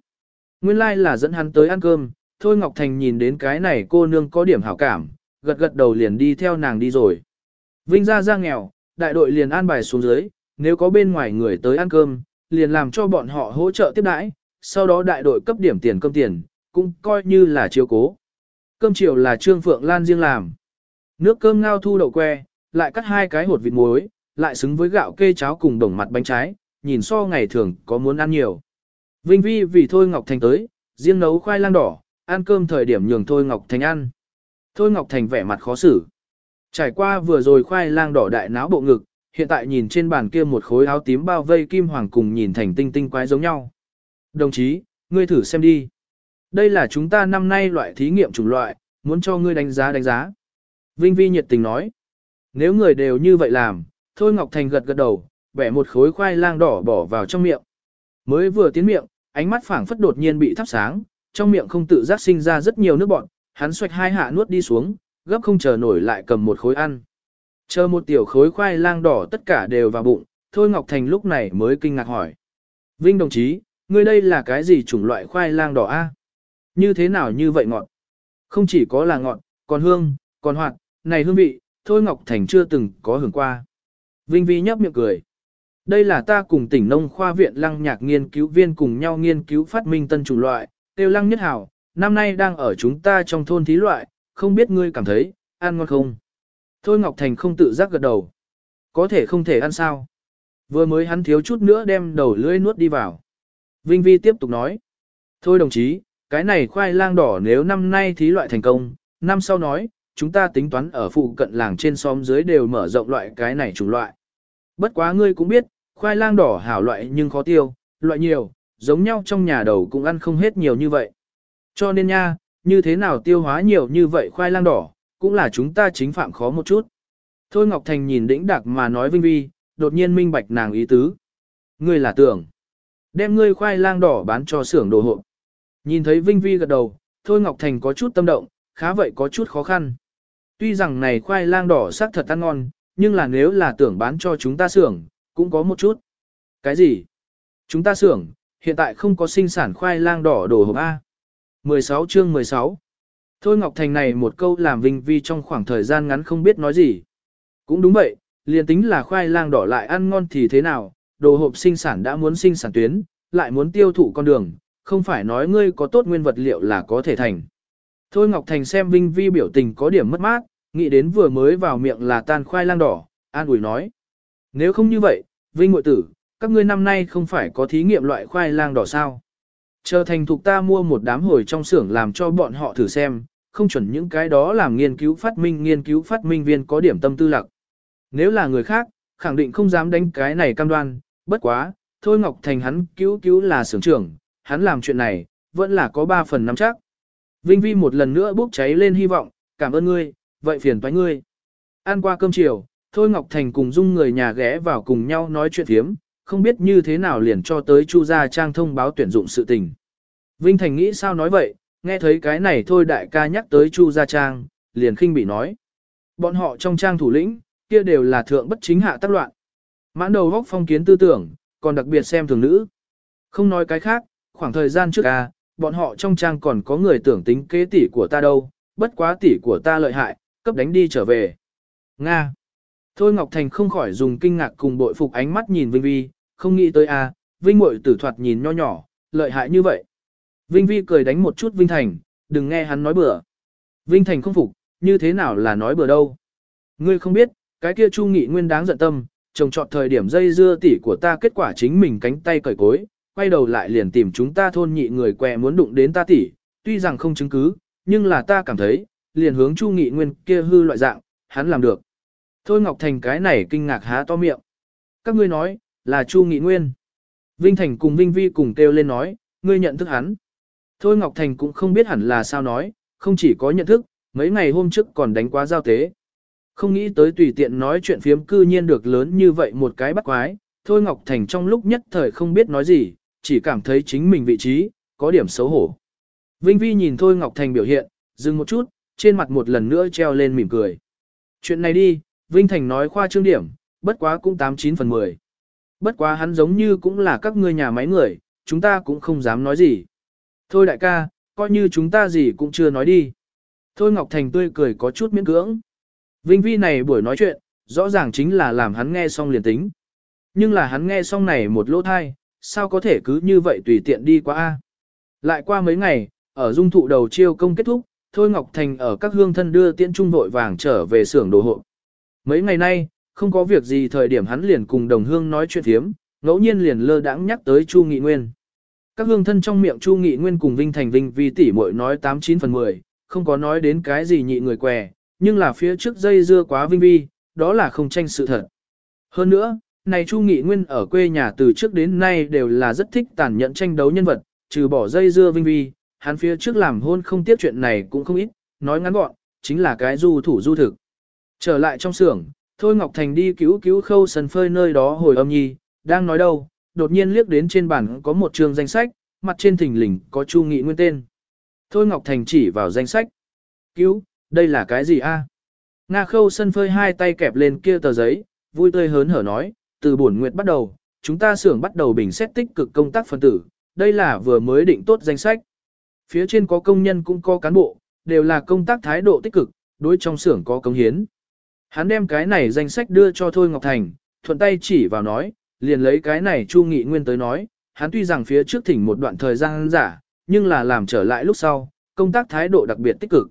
Nguyên lai like là dẫn hắn tới ăn cơm, Thôi Ngọc Thành nhìn đến cái này cô nương có điểm hảo cảm, gật gật đầu liền đi theo nàng đi rồi. Vinh ra ra nghèo, đại đội liền an bài xuống dưới, nếu có bên ngoài người tới ăn cơm, liền làm cho bọn họ hỗ trợ tiếp đãi, sau đó đại đội cấp điểm tiền cơm tiền, cũng coi như là chiếu cố. Cơm chiều là Trương Phượng Lan riêng làm. Nước cơm ngao thu đậu que, lại cắt hai cái hột vịt muối, lại xứng với gạo kê cháo cùng đồng mặt bánh trái, nhìn so ngày thường có muốn ăn nhiều. Vinh Vi vì Thôi Ngọc Thành tới, riêng nấu khoai lang đỏ, ăn cơm thời điểm nhường Thôi Ngọc Thành ăn. Thôi Ngọc Thành vẻ mặt khó xử. Trải qua vừa rồi khoai lang đỏ đại náo bộ ngực, hiện tại nhìn trên bàn kia một khối áo tím bao vây kim hoàng cùng nhìn thành tinh tinh quái giống nhau. Đồng chí, ngươi thử xem đi. Đây là chúng ta năm nay loại thí nghiệm chủng loại, muốn cho ngươi đánh giá đánh giá. Vinh Vi nhiệt tình nói. Nếu người đều như vậy làm, Thôi Ngọc Thành gật gật đầu, bẻ một khối khoai lang đỏ bỏ vào trong miệng. Mới vừa tiến miệng, ánh mắt phảng phất đột nhiên bị thắp sáng, trong miệng không tự giác sinh ra rất nhiều nước bọt, hắn xoạch hai hạ nuốt đi xuống, gấp không chờ nổi lại cầm một khối ăn. Chờ một tiểu khối khoai lang đỏ tất cả đều vào bụng, Thôi Ngọc Thành lúc này mới kinh ngạc hỏi. Vinh đồng chí, ngươi đây là cái gì chủng loại khoai lang đỏ a? Như thế nào như vậy ngọt? Không chỉ có là ngọt, còn hương, còn hoạt, này hương vị, Thôi Ngọc Thành chưa từng có hưởng qua. Vinh Vi nhấp miệng cười. Đây là ta cùng tỉnh nông khoa viện lăng nhạc nghiên cứu viên cùng nhau nghiên cứu phát minh tân chủng loại, tiêu lăng nhất hảo, năm nay đang ở chúng ta trong thôn thí loại, không biết ngươi cảm thấy, ăn ngon không? Thôi Ngọc Thành không tự giác gật đầu. Có thể không thể ăn sao? Vừa mới hắn thiếu chút nữa đem đầu lưỡi nuốt đi vào. Vinh Vi tiếp tục nói. Thôi đồng chí, cái này khoai lang đỏ nếu năm nay thí loại thành công, năm sau nói, chúng ta tính toán ở phụ cận làng trên xóm dưới đều mở rộng loại cái này chủng loại. Bất quá ngươi cũng biết, khoai lang đỏ hảo loại nhưng khó tiêu, loại nhiều, giống nhau trong nhà đầu cũng ăn không hết nhiều như vậy. Cho nên nha, như thế nào tiêu hóa nhiều như vậy khoai lang đỏ, cũng là chúng ta chính phạm khó một chút. Thôi Ngọc Thành nhìn đĩnh đặc mà nói Vinh Vi, đột nhiên minh bạch nàng ý tứ. Ngươi là tưởng, đem ngươi khoai lang đỏ bán cho xưởng đồ hộp. Nhìn thấy Vinh Vi gật đầu, Thôi Ngọc Thành có chút tâm động, khá vậy có chút khó khăn. Tuy rằng này khoai lang đỏ sắc thật ăn ngon, nhưng là nếu là tưởng bán cho chúng ta xưởng, cũng có một chút. Cái gì? Chúng ta xưởng, hiện tại không có sinh sản khoai lang đỏ đồ hộp A. 16 chương 16 Thôi Ngọc Thành này một câu làm Vinh Vi trong khoảng thời gian ngắn không biết nói gì. Cũng đúng vậy, liền tính là khoai lang đỏ lại ăn ngon thì thế nào, đồ hộp sinh sản đã muốn sinh sản tuyến, lại muốn tiêu thụ con đường, không phải nói ngươi có tốt nguyên vật liệu là có thể thành. Thôi Ngọc Thành xem Vinh Vi biểu tình có điểm mất mát, nghĩ đến vừa mới vào miệng là tan khoai lang đỏ, an ủi nói. Nếu không như vậy, Vinh Ngụy tử, các ngươi năm nay không phải có thí nghiệm loại khoai lang đỏ sao? Chờ thành thục ta mua một đám hồi trong xưởng làm cho bọn họ thử xem, không chuẩn những cái đó làm nghiên cứu phát minh nghiên cứu phát minh viên có điểm tâm tư lặc. Nếu là người khác, khẳng định không dám đánh cái này cam đoan, bất quá, thôi Ngọc Thành hắn cứu cứu là xưởng trưởng, hắn làm chuyện này, vẫn là có ba phần nắm chắc. Vinh Vi một lần nữa bốc cháy lên hy vọng, cảm ơn ngươi, vậy phiền toái ngươi. Ăn qua cơm chiều, Thôi Ngọc Thành cùng dung người nhà ghé vào cùng nhau nói chuyện thiếm, không biết như thế nào liền cho tới Chu Gia Trang thông báo tuyển dụng sự tình. Vinh Thành nghĩ sao nói vậy, nghe thấy cái này thôi đại ca nhắc tới Chu Gia Trang, liền khinh bị nói. Bọn họ trong trang thủ lĩnh, kia đều là thượng bất chính hạ tác loạn. Mãn đầu góc phong kiến tư tưởng, còn đặc biệt xem thường nữ. Không nói cái khác, khoảng thời gian trước à, bọn họ trong trang còn có người tưởng tính kế tỷ của ta đâu, bất quá tỷ của ta lợi hại, cấp đánh đi trở về. Nga. Thôi Ngọc Thành không khỏi dùng kinh ngạc cùng bội phục ánh mắt nhìn Vinh Vi, không nghĩ tới à, Vinh muội tử thoạt nhìn nho nhỏ, lợi hại như vậy. Vinh Vi cười đánh một chút Vinh Thành, đừng nghe hắn nói bừa. Vinh Thành không phục, như thế nào là nói bừa đâu. Ngươi không biết, cái kia Chu Nghị Nguyên đáng giận tâm, trồng trọt thời điểm dây dưa tỉ của ta kết quả chính mình cánh tay cởi cối, quay đầu lại liền tìm chúng ta thôn nhị người què muốn đụng đến ta tỉ, tuy rằng không chứng cứ, nhưng là ta cảm thấy, liền hướng Chu Nghị Nguyên kia hư loại dạng, hắn làm được. Thôi Ngọc Thành cái này kinh ngạc há to miệng. Các ngươi nói, là Chu Nghị Nguyên. Vinh Thành cùng Vinh Vi cùng kêu lên nói, ngươi nhận thức hắn. Thôi Ngọc Thành cũng không biết hẳn là sao nói, không chỉ có nhận thức, mấy ngày hôm trước còn đánh quá giao tế. Không nghĩ tới tùy tiện nói chuyện phiếm cư nhiên được lớn như vậy một cái bắt quái, Thôi Ngọc Thành trong lúc nhất thời không biết nói gì, chỉ cảm thấy chính mình vị trí, có điểm xấu hổ. Vinh Vi nhìn Thôi Ngọc Thành biểu hiện, dừng một chút, trên mặt một lần nữa treo lên mỉm cười. Chuyện này đi, Vinh Thành nói khoa trương điểm, bất quá cũng 89 phần 10. Bất quá hắn giống như cũng là các ngươi nhà máy người, chúng ta cũng không dám nói gì. Thôi đại ca, coi như chúng ta gì cũng chưa nói đi. Thôi Ngọc Thành tươi cười có chút miễn cưỡng. Vinh Vi này buổi nói chuyện, rõ ràng chính là làm hắn nghe xong liền tính. Nhưng là hắn nghe xong này một lỗ thai, sao có thể cứ như vậy tùy tiện đi qua a? Lại qua mấy ngày, ở dung thụ đầu chiêu công kết thúc, Thôi Ngọc Thành ở các hương thân đưa tiễn trung vội vàng trở về xưởng đồ hộ. Mấy ngày nay, không có việc gì thời điểm hắn liền cùng đồng hương nói chuyện thiếm, ngẫu nhiên liền lơ đãng nhắc tới Chu Nghị Nguyên. Các hương thân trong miệng Chu Nghị Nguyên cùng Vinh Thành Vinh vì tỷ muội nói 89 phần 10, không có nói đến cái gì nhị người què, nhưng là phía trước dây dưa quá Vinh Vi, đó là không tranh sự thật. Hơn nữa, này Chu Nghị Nguyên ở quê nhà từ trước đến nay đều là rất thích tàn nhẫn tranh đấu nhân vật, trừ bỏ dây dưa Vinh Vi, hắn phía trước làm hôn không tiếp chuyện này cũng không ít, nói ngắn gọn, chính là cái du thủ du thực. Trở lại trong xưởng, Thôi Ngọc Thành đi cứu cứu khâu sần phơi nơi đó hồi âm nhi, đang nói đâu, đột nhiên liếc đến trên bản có một trường danh sách, mặt trên thình lình có Chu Nghị Nguyên tên. Thôi Ngọc Thành chỉ vào danh sách. Cứu, đây là cái gì a? Nga khâu sân phơi hai tay kẹp lên kia tờ giấy, vui tươi hớn hở nói, từ buổi nguyệt bắt đầu, chúng ta xưởng bắt đầu bình xét tích cực công tác phân tử, đây là vừa mới định tốt danh sách. Phía trên có công nhân cũng có cán bộ, đều là công tác thái độ tích cực, đối trong xưởng có công hiến. Hắn đem cái này danh sách đưa cho Thôi Ngọc Thành, thuận tay chỉ vào nói, liền lấy cái này Chu Nghị Nguyên tới nói, hắn tuy rằng phía trước thỉnh một đoạn thời gian giả, nhưng là làm trở lại lúc sau, công tác thái độ đặc biệt tích cực.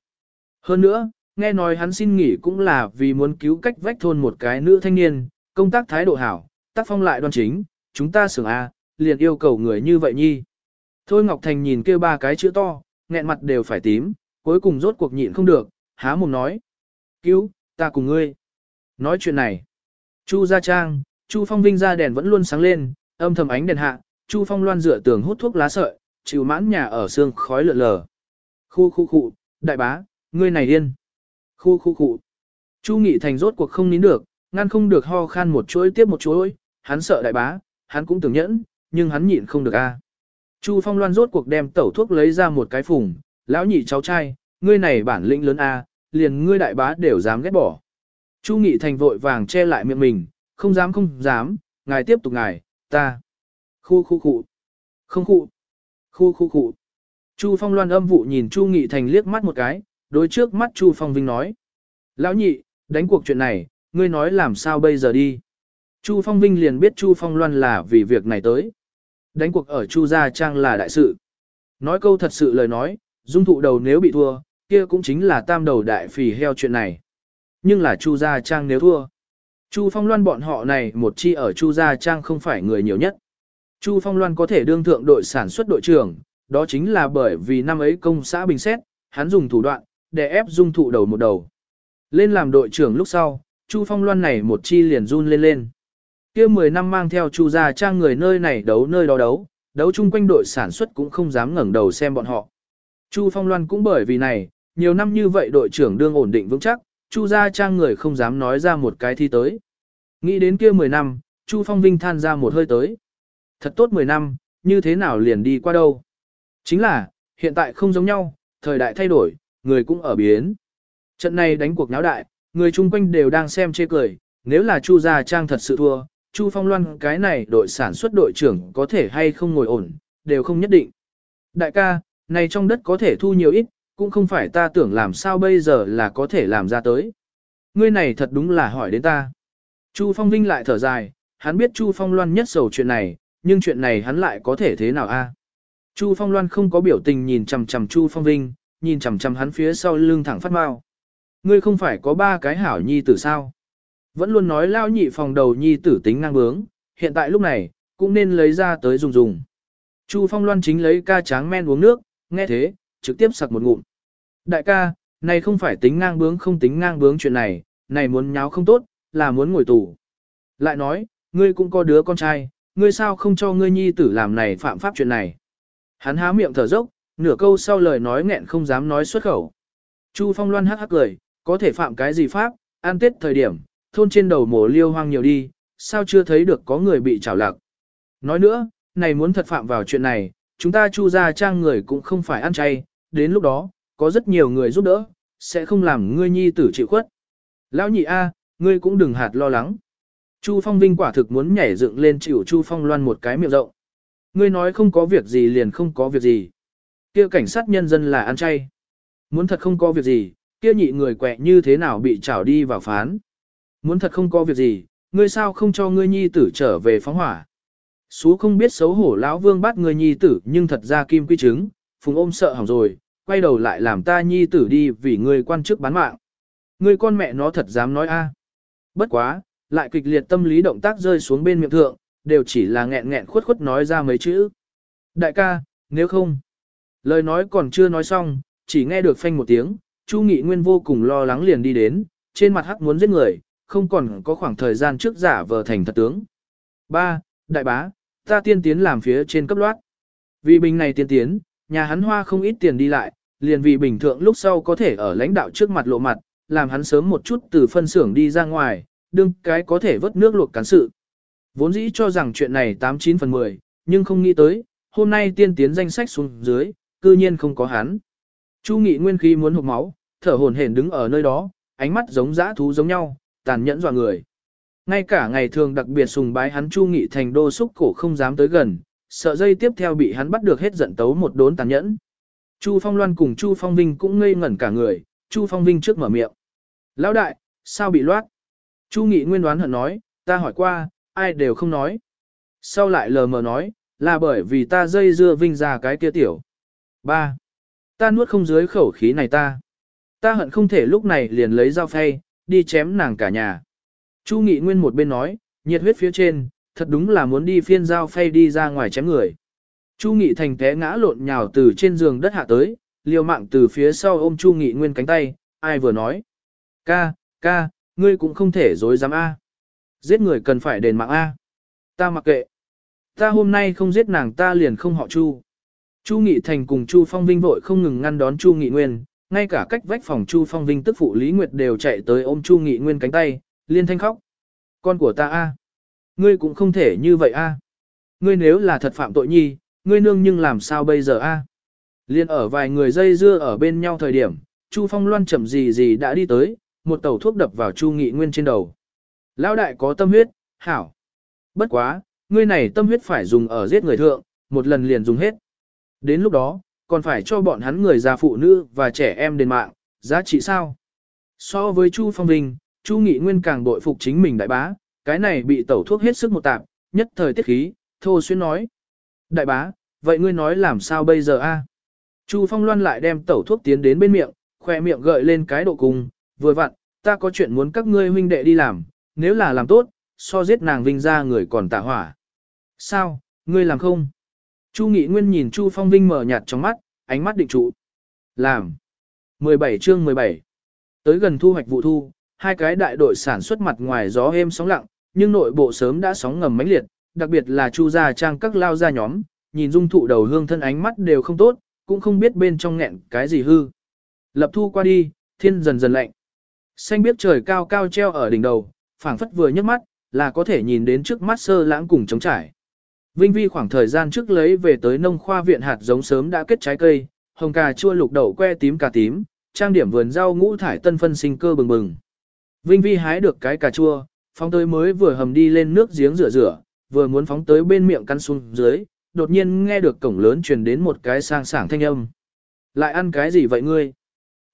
Hơn nữa, nghe nói hắn xin nghỉ cũng là vì muốn cứu cách vách thôn một cái nữ thanh niên, công tác thái độ hảo, tác phong lại đoan chính, chúng ta sưởng A, liền yêu cầu người như vậy nhi. Thôi Ngọc Thành nhìn kêu ba cái chữ to, nghẹn mặt đều phải tím, cuối cùng rốt cuộc nhịn không được, há mồm nói. Cứu, ta cùng ngươi. Nói chuyện này. Chu Gia Trang, Chu Phong Vinh ra đèn vẫn luôn sáng lên, âm thầm ánh đèn hạ, Chu Phong loan dựa tường hút thuốc lá sợi, chịu mãn nhà ở xương khói lượn lờ. Khu khu khu, đại bá, ngươi này điên. Khu khu khu. Chu Nghị Thành rốt cuộc không nín được, ngăn không được ho khan một chuỗi tiếp một chuỗi, hắn sợ đại bá, hắn cũng tưởng nhẫn, nhưng hắn nhịn không được a. Chu Phong Loan rốt cuộc đem tẩu thuốc lấy ra một cái phùng, lão nhị cháu trai, ngươi này bản lĩnh lớn a, liền ngươi đại bá đều dám ghét bỏ. Chu Nghị Thành vội vàng che lại miệng mình, không dám không dám, ngài tiếp tục ngài, ta. Khu khu khu. Không khu. Khu khu khu. Chu Phong Loan âm vụ nhìn Chu Nghị Thành liếc mắt một cái, đối trước mắt Chu Phong Vinh nói. Lão nhị, đánh cuộc chuyện này, ngươi nói làm sao bây giờ đi. Chu Phong Vinh liền biết Chu Phong Loan là vì việc này tới. Đánh cuộc ở Chu Gia Trang là đại sự. Nói câu thật sự lời nói, dung thụ đầu nếu bị thua, kia cũng chính là tam đầu đại phì heo chuyện này. Nhưng là Chu Gia Trang nếu thua. Chu Phong Loan bọn họ này một chi ở Chu Gia Trang không phải người nhiều nhất. Chu Phong Loan có thể đương thượng đội sản xuất đội trưởng, đó chính là bởi vì năm ấy công xã bình xét, hắn dùng thủ đoạn, để ép dung thụ đầu một đầu. Lên làm đội trưởng lúc sau, Chu Phong Loan này một chi liền run lên lên. kia 10 năm mang theo Chu Gia Trang người nơi này đấu nơi đó đấu, đấu chung quanh đội sản xuất cũng không dám ngẩng đầu xem bọn họ. Chu Phong Loan cũng bởi vì này, nhiều năm như vậy đội trưởng đương ổn định vững chắc, Chu Gia Trang người không dám nói ra một cái thi tới. Nghĩ đến kia 10 năm, Chu Phong Vinh than ra một hơi tới. Thật tốt 10 năm, như thế nào liền đi qua đâu. Chính là, hiện tại không giống nhau, thời đại thay đổi, người cũng ở biến. Trận này đánh cuộc náo đại, người chung quanh đều đang xem chê cười, nếu là Chu Gia Trang thật sự thua, Chu Phong Loan cái này đội sản xuất đội trưởng có thể hay không ngồi ổn, đều không nhất định. Đại ca, này trong đất có thể thu nhiều ít, cũng không phải ta tưởng làm sao bây giờ là có thể làm ra tới. Ngươi này thật đúng là hỏi đến ta. Chu Phong Vinh lại thở dài, hắn biết Chu Phong Loan nhất sầu chuyện này, nhưng chuyện này hắn lại có thể thế nào a? Chu Phong Loan không có biểu tình nhìn chằm chằm Chu Phong Vinh, nhìn chằm chằm hắn phía sau lưng thẳng phát mau. Ngươi không phải có ba cái hảo nhi tử sao? Vẫn luôn nói lao nhị phòng đầu nhi tử tính năng bướng, hiện tại lúc này, cũng nên lấy ra tới dùng dùng. Chu Phong Loan chính lấy ca tráng men uống nước, nghe thế, trực tiếp sặc một ngụm. Đại ca, này không phải tính ngang bướng không tính ngang bướng chuyện này, này muốn nháo không tốt, là muốn ngồi tù. Lại nói, ngươi cũng có đứa con trai, ngươi sao không cho ngươi nhi tử làm này phạm pháp chuyện này. Hắn há miệng thở dốc, Nửa câu sau lời nói nghẹn không dám nói xuất khẩu. Chu Phong Loan hắc hắc cười, có thể phạm cái gì pháp, an tết thời điểm, thôn trên đầu mổ liêu hoang nhiều đi, sao chưa thấy được có người bị trảo lạc. Nói nữa, này muốn thật phạm vào chuyện này, chúng ta chu ra trang người cũng không phải ăn chay, đến lúc đó, có rất nhiều người giúp đỡ, sẽ không làm ngươi nhi tử chịu khuất. Lão nhị A, ngươi cũng đừng hạt lo lắng. Chu Phong Vinh quả thực muốn nhảy dựng lên chịu Chu Phong Loan một cái miệng rộng. Ngươi nói không có việc gì liền không có việc gì. Kia cảnh sát nhân dân là ăn chay. Muốn thật không có việc gì, kia nhị người quẹ như thế nào bị trảo đi vào phán. Muốn thật không có việc gì, ngươi sao không cho ngươi nhi tử trở về phóng hỏa. Sú không biết xấu hổ lão vương bắt ngươi nhi tử nhưng thật ra kim quy chứng, phùng ôm sợ hỏng rồi, quay đầu lại làm ta nhi tử đi vì ngươi quan chức bán mạng. Ngươi con mẹ nó thật dám nói a. Bất quá, lại kịch liệt tâm lý động tác rơi xuống bên miệng thượng, đều chỉ là nghẹn nghẹn khuất khuất nói ra mấy chữ. Đại ca, nếu không. Lời nói còn chưa nói xong, chỉ nghe được phanh một tiếng, Chu Nghị Nguyên vô cùng lo lắng liền đi đến, trên mặt hắc muốn giết người, không còn có khoảng thời gian trước giả vờ thành thật tướng. Ba, Đại bá, ta tiên tiến làm phía trên cấp loát. Vì bình này tiên tiến, nhà hắn hoa không ít tiền đi lại, liền vì bình thượng lúc sau có thể ở lãnh đạo trước mặt lộ mặt, làm hắn sớm một chút từ phân xưởng đi ra ngoài, đương cái có thể vớt nước luộc cán sự. Vốn dĩ cho rằng chuyện này 89 phần 10, nhưng không nghĩ tới, hôm nay tiên tiến danh sách xuống dưới, cư nhiên không có hắn. Chu Nghị Nguyên khi muốn hụt máu, thở hổn hển đứng ở nơi đó, ánh mắt giống dã thú giống nhau, tàn nhẫn dọa người. Ngay cả ngày thường đặc biệt sùng bái hắn Chu Nghị thành đô xúc cổ không dám tới gần, sợ dây tiếp theo bị hắn bắt được hết giận tấu một đốn tàn nhẫn. Chu Phong Loan cùng Chu Phong Vinh cũng ngây ngẩn cả người, Chu Phong Vinh trước mở miệng. Lão đại, sao bị loát? Chu Nghị Nguyên đoán hận nói, ta hỏi qua, ai đều không nói. Sau lại lờ mờ nói, là bởi vì ta dây dưa Vinh ra cái kia tiểu. 3. Ta nuốt không dưới khẩu khí này ta. Ta hận không thể lúc này liền lấy dao phay, đi chém nàng cả nhà. Chu Nghị Nguyên một bên nói, nhiệt huyết phía trên, thật đúng là muốn đi phiên dao phay đi ra ngoài chém người. Chu Nghị Thành té ngã lộn nhào từ trên giường đất hạ tới, liều mạng từ phía sau ôm Chu Nghị Nguyên cánh tay, ai vừa nói. Ca, ca, ngươi cũng không thể dối dám A. Giết người cần phải đền mạng A. Ta mặc kệ. Ta hôm nay không giết nàng ta liền không họ Chu. Chu Nghị Thành cùng Chu Phong Vinh vội không ngừng ngăn đón Chu Nghị Nguyên, ngay cả cách vách phòng Chu Phong Vinh tức phụ Lý Nguyệt đều chạy tới ôm Chu Nghị Nguyên cánh tay, liên thanh khóc. Con của ta a, Ngươi cũng không thể như vậy a. À? Ngươi nếu là thật phạm tội nhi, ngươi nương nhưng làm sao bây giờ a? À? Liên ở vài người dây dưa ở bên nhau thời điểm, Chu Phong Loan chậm gì gì đã đi tới, một tẩu thuốc đập vào Chu Nghị Nguyên trên đầu. Lão đại có tâm huyết, hảo. Bất quá, ngươi này tâm huyết phải dùng ở giết người thượng, một lần liền dùng hết. Đến lúc đó, còn phải cho bọn hắn người già phụ nữ và trẻ em đền mạng, giá trị sao? So với Chu Phong Vinh, Chu Nghị Nguyên càng bội phục chính mình đại bá, cái này bị tẩu thuốc hết sức một tạp, nhất thời tiết khí, thô xuyên nói. Đại bá, vậy ngươi nói làm sao bây giờ a? Chu Phong Loan lại đem tẩu thuốc tiến đến bên miệng, khoe miệng gợi lên cái độ cùng, vừa vặn, ta có chuyện muốn các ngươi huynh đệ đi làm, nếu là làm tốt, so giết nàng Vinh ra người còn tạ hỏa. Sao, ngươi làm không? Chu Nghị Nguyên nhìn Chu Phong Vinh mở nhạt trong mắt, ánh mắt định trụ. Làm. 17 chương 17. Tới gần thu hoạch vụ thu, hai cái đại đội sản xuất mặt ngoài gió êm sóng lặng, nhưng nội bộ sớm đã sóng ngầm mãnh liệt, đặc biệt là Chu gia trang các lao gia nhóm, nhìn dung thụ đầu hương thân ánh mắt đều không tốt, cũng không biết bên trong nghẹn cái gì hư. Lập thu qua đi, thiên dần dần lạnh. Xanh biết trời cao cao treo ở đỉnh đầu, phảng phất vừa nhấc mắt, là có thể nhìn đến trước mắt sơ lãng cùng trống trải. Vinh Vi khoảng thời gian trước lấy về tới nông khoa viện hạt giống sớm đã kết trái cây, hồng cà chua lục đậu que tím cà tím, trang điểm vườn rau ngũ thải tân phân sinh cơ bừng bừng. Vinh Vi hái được cái cà chua, phóng tới mới vừa hầm đi lên nước giếng rửa rửa, vừa muốn phóng tới bên miệng căn xuống dưới, đột nhiên nghe được cổng lớn truyền đến một cái sang sảng thanh âm. Lại ăn cái gì vậy ngươi?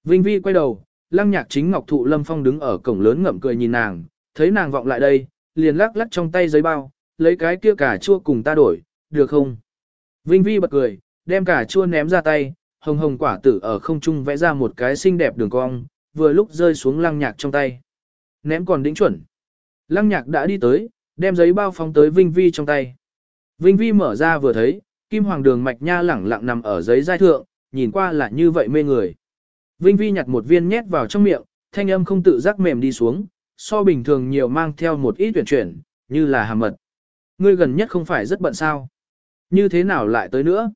Vinh Vi quay đầu, lăng nhạc chính Ngọc Thụ Lâm Phong đứng ở cổng lớn ngậm cười nhìn nàng, thấy nàng vọng lại đây, liền lắc lắc trong tay giấy bao, lấy cái kia cà chua cùng ta đổi, được không? Vinh Vi bật cười, đem cà chua ném ra tay, hồng hồng quả tử ở không trung vẽ ra một cái xinh đẹp đường cong, vừa lúc rơi xuống lăng nhạc trong tay. Ném còn đỉnh chuẩn. Lăng nhạc đã đi tới, đem giấy bao phóng tới Vinh Vi trong tay. Vinh Vi mở ra vừa thấy, kim hoàng đường mạch nha lẳng lặng nằm ở giấy giai thượng, nhìn qua là như vậy mê người. Vinh Vi nhặt một viên nhét vào trong miệng, thanh âm không tự giác mềm đi xuống, so bình thường nhiều mang theo một ít tuyển chuyển, như là hàm mật. Ngươi gần nhất không phải rất bận sao? Như thế nào lại tới nữa?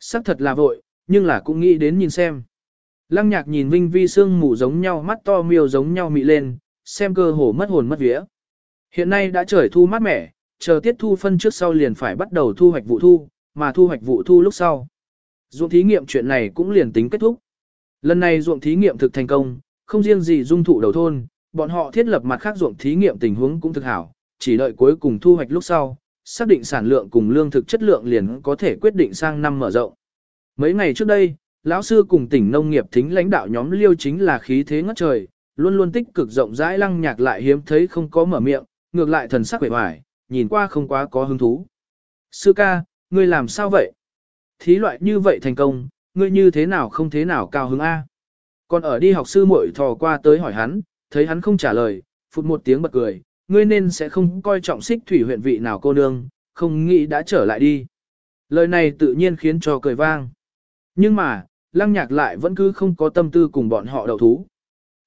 Sắc thật là vội, nhưng là cũng nghĩ đến nhìn xem. Lăng nhạc nhìn Vinh Vi sương mù giống nhau mắt to miêu giống nhau mị lên, xem cơ hồ mất hồn mất vía. Hiện nay đã trời thu mát mẻ, chờ tiết thu phân trước sau liền phải bắt đầu thu hoạch vụ thu, mà thu hoạch vụ thu lúc sau. Ruộng thí nghiệm chuyện này cũng liền tính kết thúc. Lần này ruộng thí nghiệm thực thành công, không riêng gì dung thụ đầu thôn, bọn họ thiết lập mặt khác ruộng thí nghiệm tình huống cũng thực hảo, chỉ đợi cuối cùng thu hoạch lúc sau, xác định sản lượng cùng lương thực chất lượng liền có thể quyết định sang năm mở rộng. Mấy ngày trước đây, lão sư cùng tỉnh nông nghiệp thính lãnh đạo nhóm liêu chính là khí thế ngất trời, luôn luôn tích cực rộng rãi lăng nhạc lại hiếm thấy không có mở miệng, ngược lại thần sắc vẻ vải, nhìn qua không quá có hứng thú. Sư ca, ngươi làm sao vậy? Thí loại như vậy thành công, ngươi như thế nào không thế nào cao hứng A? Còn ở đi học sư muội thò qua tới hỏi hắn, thấy hắn không trả lời, phụt một tiếng bật cười, ngươi nên sẽ không coi trọng xích thủy huyện vị nào cô nương, không nghĩ đã trở lại đi. Lời này tự nhiên khiến cho cười vang. Nhưng mà, lăng nhạc lại vẫn cứ không có tâm tư cùng bọn họ đầu thú.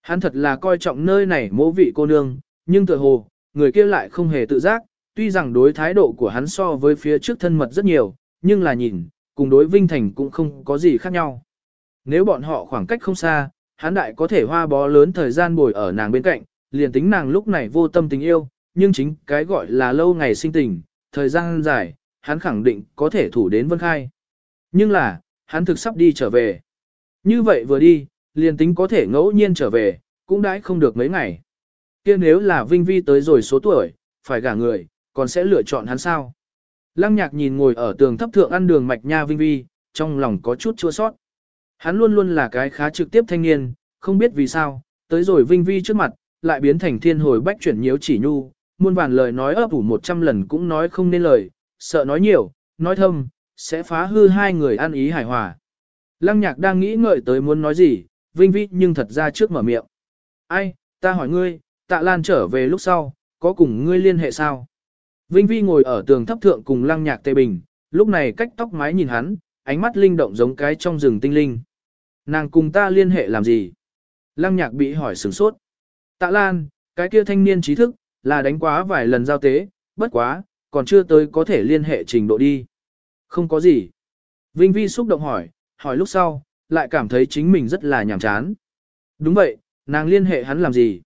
Hắn thật là coi trọng nơi này mỗ vị cô nương, nhưng tự hồ, người kia lại không hề tự giác, tuy rằng đối thái độ của hắn so với phía trước thân mật rất nhiều, nhưng là nhìn, cùng đối Vinh Thành cũng không có gì khác nhau. Nếu bọn họ khoảng cách không xa, hắn đại có thể hoa bó lớn thời gian bồi ở nàng bên cạnh, liền tính nàng lúc này vô tâm tình yêu, nhưng chính cái gọi là lâu ngày sinh tình, thời gian dài, hắn khẳng định có thể thủ đến Vân Khai. Nhưng là, hắn thực sắp đi trở về. Như vậy vừa đi, liền tính có thể ngẫu nhiên trở về, cũng đãi không được mấy ngày kia nếu là Vinh Vi tới rồi số tuổi, phải gả người, còn sẽ lựa chọn hắn sao? Lăng nhạc nhìn ngồi ở tường thấp thượng ăn đường mạch nha Vinh Vi, trong lòng có chút chua sót. Hắn luôn luôn là cái khá trực tiếp thanh niên, không biết vì sao, tới rồi Vinh Vi trước mặt, lại biến thành thiên hồi bách chuyển nhiễu chỉ nhu, muôn vàn lời nói ấp ủ một trăm lần cũng nói không nên lời, sợ nói nhiều, nói thâm, sẽ phá hư hai người ăn ý hài hòa. Lăng nhạc đang nghĩ ngợi tới muốn nói gì, Vinh Vi nhưng thật ra trước mở miệng. Ai, ta hỏi ngươi, tạ lan trở về lúc sau, có cùng ngươi liên hệ sao? Vinh Vi ngồi ở tường thấp thượng cùng lăng nhạc tê bình, lúc này cách tóc mái nhìn hắn, ánh mắt linh động giống cái trong rừng tinh linh. Nàng cùng ta liên hệ làm gì? Lăng nhạc bị hỏi sửng sốt. Tạ Lan, cái kia thanh niên trí thức, là đánh quá vài lần giao tế, bất quá, còn chưa tới có thể liên hệ trình độ đi. Không có gì. Vinh Vi xúc động hỏi, hỏi lúc sau, lại cảm thấy chính mình rất là nhàm chán. Đúng vậy, nàng liên hệ hắn làm gì?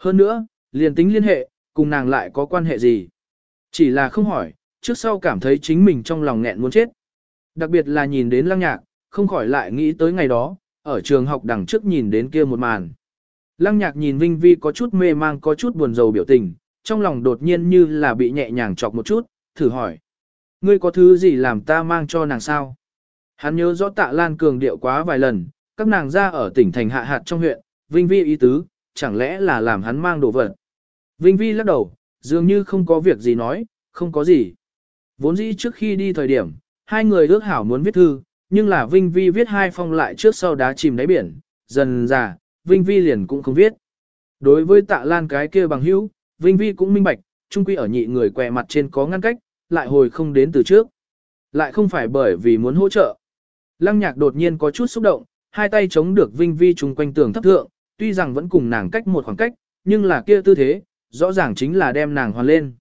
Hơn nữa, liền tính liên hệ, cùng nàng lại có quan hệ gì? Chỉ là không hỏi, trước sau cảm thấy chính mình trong lòng nghẹn muốn chết. Đặc biệt là nhìn đến lăng nhạc, không khỏi lại nghĩ tới ngày đó, ở trường học đằng trước nhìn đến kia một màn. Lăng nhạc nhìn Vinh Vi có chút mê mang có chút buồn rầu biểu tình, trong lòng đột nhiên như là bị nhẹ nhàng chọc một chút, thử hỏi. Ngươi có thứ gì làm ta mang cho nàng sao? Hắn nhớ rõ tạ Lan cường điệu quá vài lần, các nàng ra ở tỉnh thành hạ hạt trong huyện, Vinh Vi ý tứ, chẳng lẽ là làm hắn mang đồ vật. Vinh Vi lắc đầu, dường như không có việc gì nói, không có gì. Vốn dĩ trước khi đi thời điểm, hai người ước hảo muốn viết thư, nhưng là Vinh Vi viết hai phong lại trước sau đá chìm đáy biển, dần già, Vinh Vi liền cũng không viết. Đối với tạ lan cái kia bằng hữu, Vinh Vi cũng minh bạch, trung quy ở nhị người quẹ mặt trên có ngăn cách, lại hồi không đến từ trước. Lại không phải bởi vì muốn hỗ trợ. Lăng nhạc đột nhiên có chút xúc động, hai tay chống được Vinh Vi chung quanh tường thấp thượng, tuy rằng vẫn cùng nàng cách một khoảng cách, nhưng là kia tư thế, rõ ràng chính là đem nàng hoàn lên.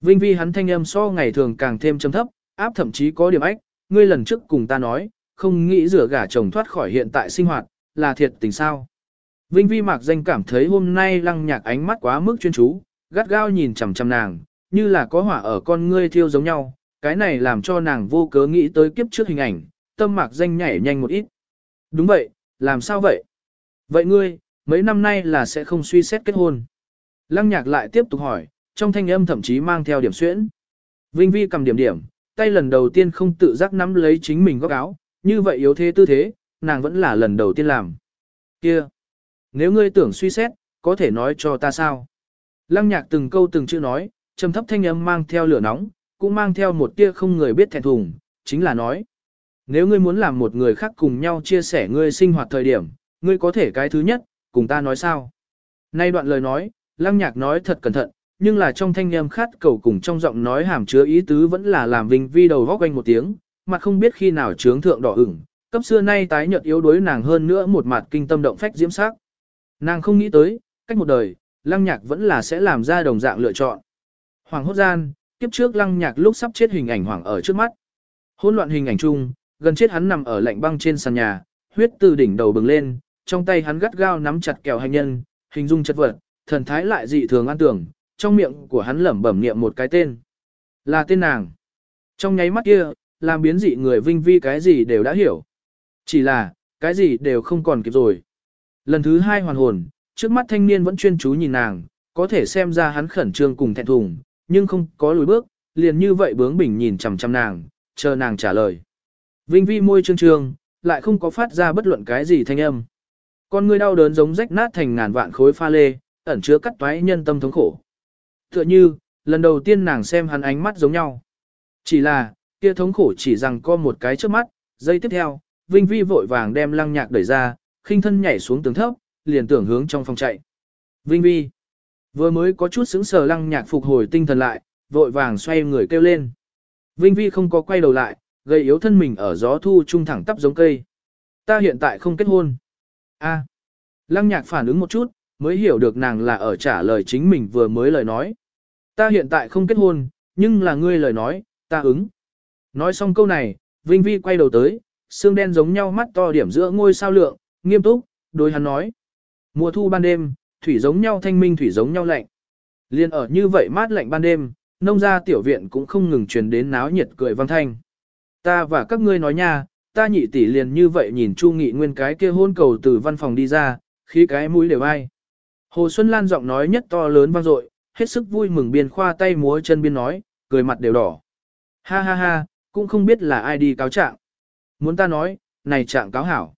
Vinh Vi hắn thanh âm so ngày thường càng thêm trầm thấp, áp thậm chí có điểm ách, ngươi lần trước cùng ta nói, không nghĩ rửa gả chồng thoát khỏi hiện tại sinh hoạt, là thiệt tình sao. Vinh Vi mạc danh cảm thấy hôm nay lăng nhạc ánh mắt quá mức chuyên chú, gắt gao nhìn chằm chằm nàng, như là có hỏa ở con ngươi thiêu giống nhau, cái này làm cho nàng vô cớ nghĩ tới kiếp trước hình ảnh, tâm mạc danh nhảy nhanh một ít. Đúng vậy, làm sao vậy? Vậy ngươi, mấy năm nay là sẽ không suy xét kết hôn. Lăng nhạc lại tiếp tục hỏi, trong thanh âm thậm chí mang theo điểm xuyễn. Vinh Vi cầm điểm điểm, tay lần đầu tiên không tự giác nắm lấy chính mình góc áo, như vậy yếu thế tư thế, nàng vẫn là lần đầu tiên làm. Kia! Nếu ngươi tưởng suy xét, có thể nói cho ta sao? Lăng nhạc từng câu từng chữ nói, trầm thấp thanh âm mang theo lửa nóng, cũng mang theo một tia không người biết thẹn thùng, chính là nói. Nếu ngươi muốn làm một người khác cùng nhau chia sẻ ngươi sinh hoạt thời điểm, ngươi có thể cái thứ nhất, cùng ta nói sao? Nay đoạn lời nói, lăng nhạc nói thật cẩn thận, nhưng là trong thanh âm khát cầu cùng trong giọng nói hàm chứa ý tứ vẫn là làm Vinh Vi đầu góc quanh một tiếng, mặt không biết khi nào trướng thượng đỏ ửng, cấp xưa nay tái nhợt yếu đuối nàng hơn nữa một mặt kinh tâm động phách diễm sắc. Nàng không nghĩ tới, cách một đời, lăng nhạc vẫn là sẽ làm ra đồng dạng lựa chọn. Hoàng hốt gian, kiếp trước lăng nhạc lúc sắp chết hình ảnh hoàng ở trước mắt. Hỗn loạn hình ảnh chung, gần chết hắn nằm ở lạnh băng trên sàn nhà, huyết từ đỉnh đầu bừng lên, trong tay hắn gắt gao nắm chặt kẹo hành nhân, hình dung chất vật, thần thái lại dị thường an tưởng, trong miệng của hắn lẩm bẩm niệm một cái tên. Là tên nàng. Trong nháy mắt kia, làm biến dị người vinh vi cái gì đều đã hiểu. Chỉ là, cái gì đều không còn kịp rồi. Lần thứ hai hoàn hồn, trước mắt thanh niên vẫn chuyên chú nhìn nàng, có thể xem ra hắn khẩn trương cùng thẹn thùng, nhưng không có lùi bước, liền như vậy bướng bỉnh nhìn chằm chằm nàng, chờ nàng trả lời. Vinh vi môi trương trương, lại không có phát ra bất luận cái gì thanh âm. Con người đau đớn giống rách nát thành ngàn vạn khối pha lê, ẩn chứa cắt toái nhân tâm thống khổ. Tựa như, lần đầu tiên nàng xem hắn ánh mắt giống nhau. Chỉ là, kia thống khổ chỉ rằng có một cái trước mắt, giây tiếp theo, Vinh Vi vội vàng đem lăng nhạc đẩy ra, khinh thân nhảy xuống tường thấp, liền tưởng hướng trong phòng chạy. Vinh Vi vừa mới có chút sững sờ lăng nhạc phục hồi tinh thần lại, vội vàng xoay người kêu lên. Vinh Vi không có quay đầu lại, gây yếu thân mình ở gió thu trung thẳng tắp giống cây. Ta hiện tại không kết hôn. A. Lăng nhạc phản ứng một chút, mới hiểu được nàng là ở trả lời chính mình vừa mới lời nói. Ta hiện tại không kết hôn, nhưng là ngươi lời nói, ta ứng. Nói xong câu này, Vinh Vi quay đầu tới, xương đen giống nhau mắt to điểm giữa ngôi sao lượng, nghiêm túc, đối hắn nói. Mùa thu ban đêm, thủy giống nhau thanh minh thủy giống nhau lạnh. Liên ở như vậy mát lạnh ban đêm, nông gia tiểu viện cũng không ngừng truyền đến náo nhiệt cười vang thanh. Ta và các ngươi nói nha, ta nhị tỷ liền như vậy nhìn Chu Nghị Nguyên cái kia hôn cầu từ văn phòng đi ra, khí cái mũi đều ai. Hồ Xuân Lan giọng nói nhất to lớn vang dội, hết sức vui mừng biên khoa tay múa chân biên nói, cười mặt đều đỏ. Ha ha ha, cũng không biết là ai đi cáo trạng. Muốn ta nói, này trạng cáo hảo.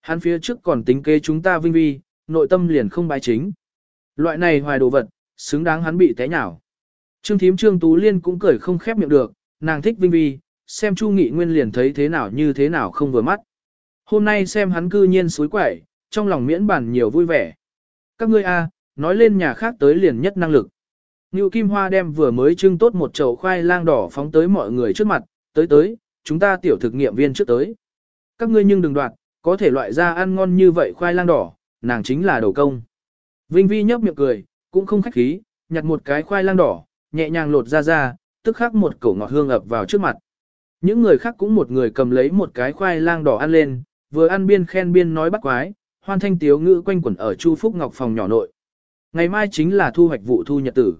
Hắn phía trước còn tính kế chúng ta vinh vi, nội tâm liền không bài chính. Loại này hoài đồ vật, xứng đáng hắn bị té nhào. Trương thím Trương Tú Liên cũng cười không khép miệng được, nàng thích vinh vi, xem Chu Nghị Nguyên liền thấy thế nào như thế nào không vừa mắt. Hôm nay xem hắn cư nhiên suối quẩy, trong lòng miễn bản nhiều vui vẻ. Các ngươi a, nói lên nhà khác tới liền nhất năng lực. Ngưu Kim Hoa đem vừa mới trưng tốt một chậu khoai lang đỏ phóng tới mọi người trước mặt, tới tới, chúng ta tiểu thực nghiệm viên trước tới. Các ngươi nhưng đừng đoạt, có thể loại ra ăn ngon như vậy khoai lang đỏ, nàng chính là đầu công. Vinh Vi nhấp miệng cười, cũng không khách khí, nhặt một cái khoai lang đỏ, nhẹ nhàng lột ra ra, tức khắc một cổ ngọt hương ập vào trước mặt. Những người khác cũng một người cầm lấy một cái khoai lang đỏ ăn lên, vừa ăn biên khen biên nói bắt quái, hoan thanh tiếu ngữ quanh quẩn ở Chu Phúc Ngọc phòng nhỏ nội. Ngày mai chính là thu hoạch vụ thu nhật tử.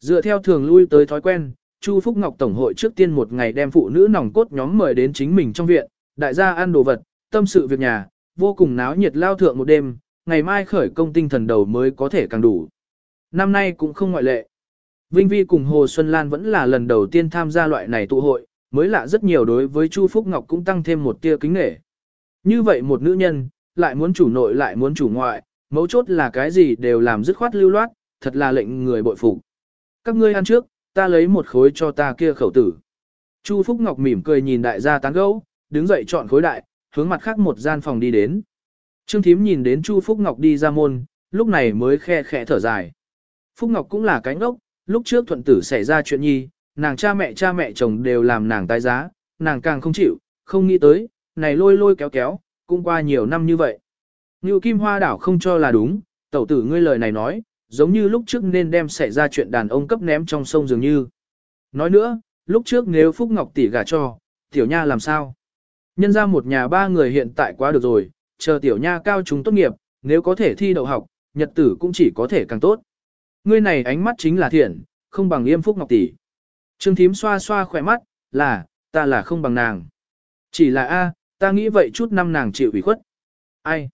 Dựa theo thường lui tới thói quen, Chu Phúc Ngọc Tổng hội trước tiên một ngày đem phụ nữ nòng cốt nhóm mời đến chính mình trong viện, đại gia ăn đồ vật, tâm sự việc nhà, vô cùng náo nhiệt lao thượng một đêm, ngày mai khởi công tinh thần đầu mới có thể càng đủ. Năm nay cũng không ngoại lệ. Vinh Vi cùng Hồ Xuân Lan vẫn là lần đầu tiên tham gia loại này tụ hội, mới lạ rất nhiều đối với Chu Phúc Ngọc cũng tăng thêm một tia kính nể. Như vậy một nữ nhân, lại muốn chủ nội lại muốn chủ ngoại, mấu chốt là cái gì đều làm dứt khoát lưu loát, thật là lệnh người bội phục. Các ngươi ăn trước, ta lấy một khối cho ta kia khẩu tử. Chu Phúc Ngọc mỉm cười nhìn đại gia tán gẫu, đứng dậy chọn khối đại, hướng mặt khác một gian phòng đi đến. Trương Thím nhìn đến Chu Phúc Ngọc đi ra môn, lúc này mới khe khẽ thở dài. Phúc Ngọc cũng là cánh ốc, lúc trước thuận tử xảy ra chuyện nhi, nàng cha mẹ cha mẹ chồng đều làm nàng tái giá, nàng càng không chịu, không nghĩ tới, này lôi lôi kéo kéo, cũng qua nhiều năm như vậy. Như Kim Hoa đảo không cho là đúng, tẩu tử ngươi lời này nói, giống như lúc trước nên đem xảy ra chuyện đàn ông cấp ném trong sông dường như. Nói nữa, lúc trước nếu Phúc Ngọc tỷ gả cho, tiểu nha làm sao? Nhân ra một nhà ba người hiện tại quá được rồi, chờ tiểu nha cao chúng tốt nghiệp, nếu có thể thi đậu học, nhật tử cũng chỉ có thể càng tốt. Ngươi này ánh mắt chính là thiện, không bằng yêm Phúc Ngọc tỷ. Trương thím xoa xoa khỏe mắt, là, ta là không bằng nàng. Chỉ là A, ta nghĩ vậy chút năm nàng chịu ủy khuất. Ai?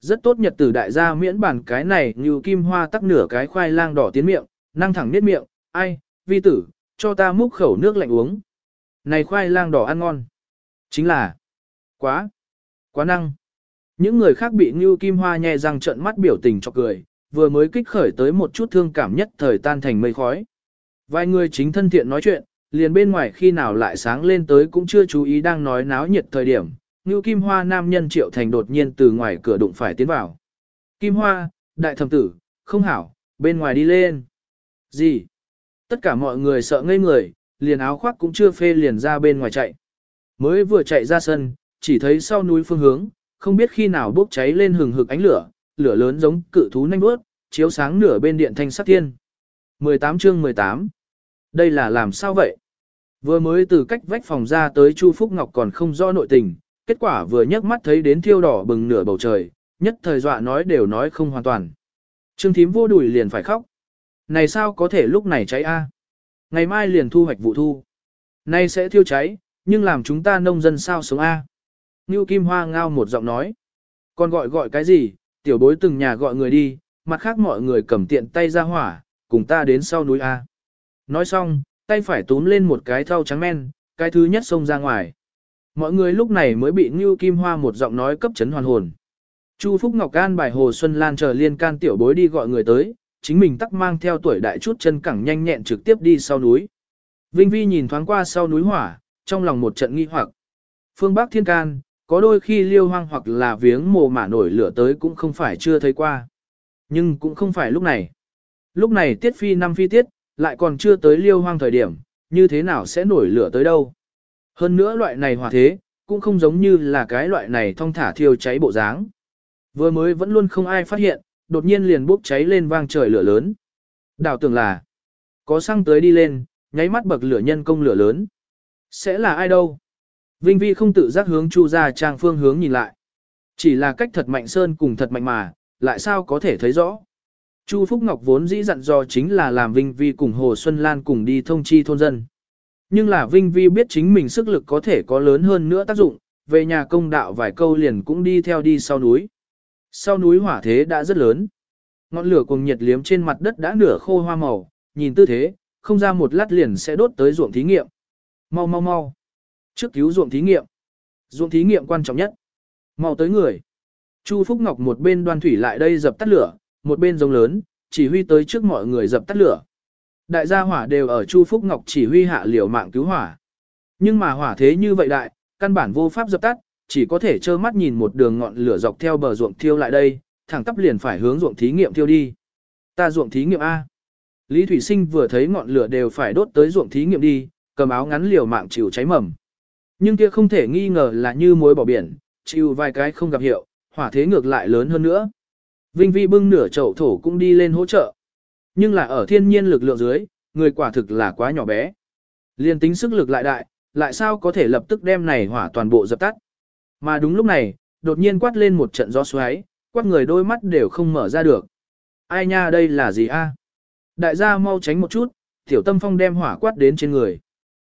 Rất tốt nhật tử đại gia miễn bản cái này như kim hoa tắc nửa cái khoai lang đỏ tiến miệng, năng thẳng niết miệng, ai, vi tử, cho ta múc khẩu nước lạnh uống. Này khoai lang đỏ ăn ngon. Chính là, quá, quá năng. Những người khác bị như kim hoa nhẹ răng trợn mắt biểu tình cho cười, vừa mới kích khởi tới một chút thương cảm nhất thời tan thành mây khói. Vài người chính thân thiện nói chuyện, liền bên ngoài khi nào lại sáng lên tới cũng chưa chú ý đang nói náo nhiệt thời điểm, Ngưu Kim Hoa nam nhân Triệu Thành đột nhiên từ ngoài cửa đụng phải tiến vào. Kim Hoa, đại thẩm tử, không hảo, bên ngoài đi lên. Gì? Tất cả mọi người sợ ngây người, liền áo khoác cũng chưa phê liền ra bên ngoài chạy. Mới vừa chạy ra sân, chỉ thấy sau núi phương hướng, không biết khi nào bốc cháy lên hừng hực ánh lửa, lửa lớn giống cự thú nhanh bước, chiếu sáng nửa bên điện thanh sắc thiên. 18 chương 18 đây là làm sao vậy? Vừa mới từ cách vách phòng ra tới Chu Phúc Ngọc còn không rõ nội tình, kết quả vừa nhấc mắt thấy đến thiêu đỏ bừng nửa bầu trời, nhất thời dọa nói đều nói không hoàn toàn. Trương thím vô đùi liền phải khóc. Này sao có thể lúc này cháy a? Ngày mai liền thu hoạch vụ thu. Nay sẽ thiêu cháy, nhưng làm chúng ta nông dân sao sống a? Ngưu Kim Hoa ngao một giọng nói. Còn gọi gọi cái gì, tiểu bối từng nhà gọi người đi, mặt khác mọi người cầm tiện tay ra hỏa, cùng ta đến sau núi A. Nói xong, tay phải túm lên một cái thau trắng men, cái thứ nhất xông ra ngoài. Mọi người lúc này mới bị Ngưu Kim Hoa một giọng nói cấp chấn hoàn hồn. Chu Phúc Ngọc Can bài Hồ Xuân Lan chờ liên can tiểu bối đi gọi người tới, chính mình tắc mang theo tuổi đại chút chân cẳng nhanh nhẹn trực tiếp đi sau núi. Vinh Vi nhìn thoáng qua sau núi hỏa, trong lòng một trận nghi hoặc. Phương Bắc Thiên Can, có đôi khi liêu hoang hoặc là viếng mồ mả nổi lửa tới cũng không phải chưa thấy qua. Nhưng cũng không phải lúc này. Lúc này tiết phi năm phi tiết, lại còn chưa tới liêu hoang thời điểm, như thế nào sẽ nổi lửa tới đâu. Hơn nữa loại này hòa thế, cũng không giống như là cái loại này thong thả thiêu cháy bộ dáng. Vừa mới vẫn luôn không ai phát hiện, đột nhiên liền bốc cháy lên vang trời lửa lớn. Đào tưởng là, có xăng tới đi lên, nháy mắt bậc lửa nhân công lửa lớn. Sẽ là ai đâu? Vinh Vi không tự giác hướng Chu ra trang phương hướng nhìn lại. Chỉ là cách thật mạnh sơn cùng thật mạnh mà, lại sao có thể thấy rõ. Chu Phúc Ngọc vốn dĩ dặn dò chính là làm Vinh Vi cùng Hồ Xuân Lan cùng đi thông chi thôn dân. Nhưng là Vinh Vi biết chính mình sức lực có thể có lớn hơn nữa tác dụng, về nhà công đạo vài câu liền cũng đi theo đi sau núi. Sau núi hỏa thế đã rất lớn. Ngọn lửa cùng nhiệt liếm trên mặt đất đã nửa khô hoa màu, nhìn tư thế, không ra một lát liền sẽ đốt tới ruộng thí nghiệm. Mau mau mau. Trước cứu ruộng thí nghiệm. Ruộng thí nghiệm quan trọng nhất. Mau tới người. Chu Phúc Ngọc một bên đoan thủy lại đây dập tắt lửa, một bên giống lớn, chỉ huy tới trước mọi người dập tắt lửa. Đại gia hỏa đều ở Chu Phúc Ngọc chỉ huy hạ liều mạng cứu hỏa. Nhưng mà hỏa thế như vậy đại, căn bản vô pháp dập tắt, chỉ có thể trơ mắt nhìn một đường ngọn lửa dọc theo bờ ruộng thiêu lại đây, thẳng tắp liền phải hướng ruộng thí nghiệm thiêu đi. Ta ruộng thí nghiệm A. Lý Thủy Sinh vừa thấy ngọn lửa đều phải đốt tới ruộng thí nghiệm đi, cầm áo ngắn liều mạng chịu cháy mầm. Nhưng kia không thể nghi ngờ là như muối bỏ biển, chịu vài cái không gặp hiệu, hỏa thế ngược lại lớn hơn nữa. Vinh Vi bưng nửa chậu thổ cũng đi lên hỗ trợ. Nhưng là ở thiên nhiên lực lượng dưới, người quả thực là quá nhỏ bé. Liên tính sức lực lại đại, lại sao có thể lập tức đem này hỏa toàn bộ dập tắt. Mà đúng lúc này, đột nhiên quát lên một trận gió xoáy, quát người đôi mắt đều không mở ra được. Ai nha đây là gì a? Đại gia mau tránh một chút, tiểu tâm phong đem hỏa quát đến trên người.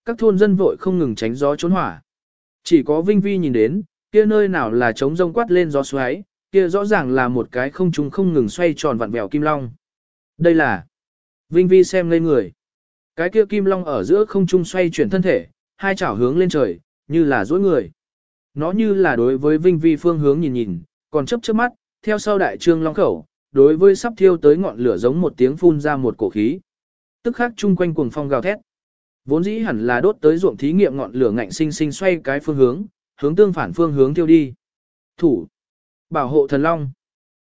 Các thôn dân vội không ngừng tránh gió trốn hỏa. Chỉ có Vinh Vi nhìn đến, kia nơi nào là trống rông quát lên gió xoáy, kia rõ ràng là một cái không trung không ngừng xoay tròn vặn vẹo kim long. Đây là Vinh Vi xem ngây người. Cái kia kim long ở giữa không trung xoay chuyển thân thể, hai chảo hướng lên trời, như là duỗi người. Nó như là đối với Vinh Vi phương hướng nhìn nhìn, còn chớp chớp mắt, theo sau đại trương long khẩu, đối với sắp thiêu tới ngọn lửa giống một tiếng phun ra một cổ khí. Tức khắc chung quanh cuồng phong gào thét. Vốn dĩ hẳn là đốt tới ruộng thí nghiệm ngọn lửa ngạnh sinh sinh xoay cái phương hướng, hướng tương phản phương hướng tiêu đi. Thủ. Bảo hộ thần long.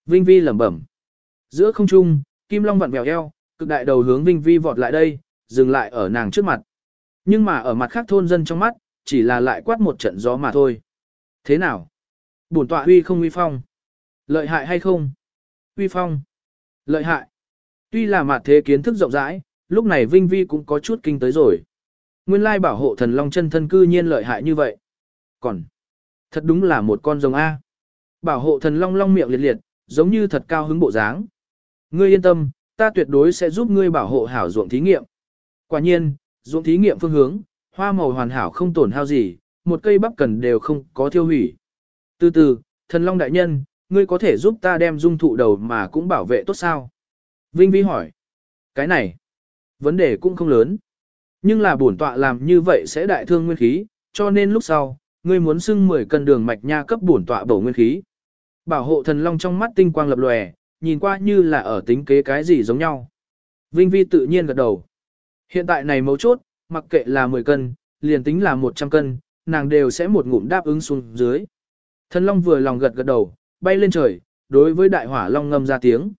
Vinh Vi lẩm bẩm. Giữa không trung, kim long vặn vẹo eo, cực đại đầu hướng Vinh Vi vọt lại đây, dừng lại ở nàng trước mặt. Nhưng mà ở mặt khác thôn dân trong mắt, chỉ là lại quát một trận gió mà thôi. Thế nào? Bổn tọa uy không uy phong? Lợi hại hay không? Uy phong. Lợi hại. Tuy là mặt thế kiến thức rộng rãi, lúc này Vinh Vi cũng có chút kinh tới rồi. Nguyên lai bảo hộ thần long chân thân cư nhiên lợi hại như vậy. Còn, thật đúng là một con rồng A. Bảo hộ thần long long miệng liệt liệt, giống như thật cao hứng bộ dáng. Ngươi yên tâm, ta tuyệt đối sẽ giúp ngươi bảo hộ hảo ruộng thí nghiệm. Quả nhiên, ruộng thí nghiệm phương hướng, hoa màu hoàn hảo không tổn hao gì, một cây bắp cần đều không có thiêu hủy. Từ từ, thần long đại nhân, ngươi có thể giúp ta đem dung thụ đầu mà cũng bảo vệ tốt sao? Vinh Vi hỏi. Cái này, vấn đề cũng không lớn. Nhưng là bổn tọa làm như vậy sẽ đại thương nguyên khí, cho nên lúc sau, ngươi muốn xưng 10 cân đường mạch nha cấp bổn tọa bổ nguyên khí. Bảo hộ thần long trong mắt tinh quang lập lòe, nhìn qua như là ở tính kế cái gì giống nhau. Vinh Vi tự nhiên gật đầu. Hiện tại này mấu chốt, mặc kệ là 10 cân, liền tính là 100 cân, nàng đều sẽ một ngụm đáp ứng xuống dưới. Thần long vừa lòng gật gật đầu, bay lên trời, đối với đại hỏa long ngâm ra tiếng.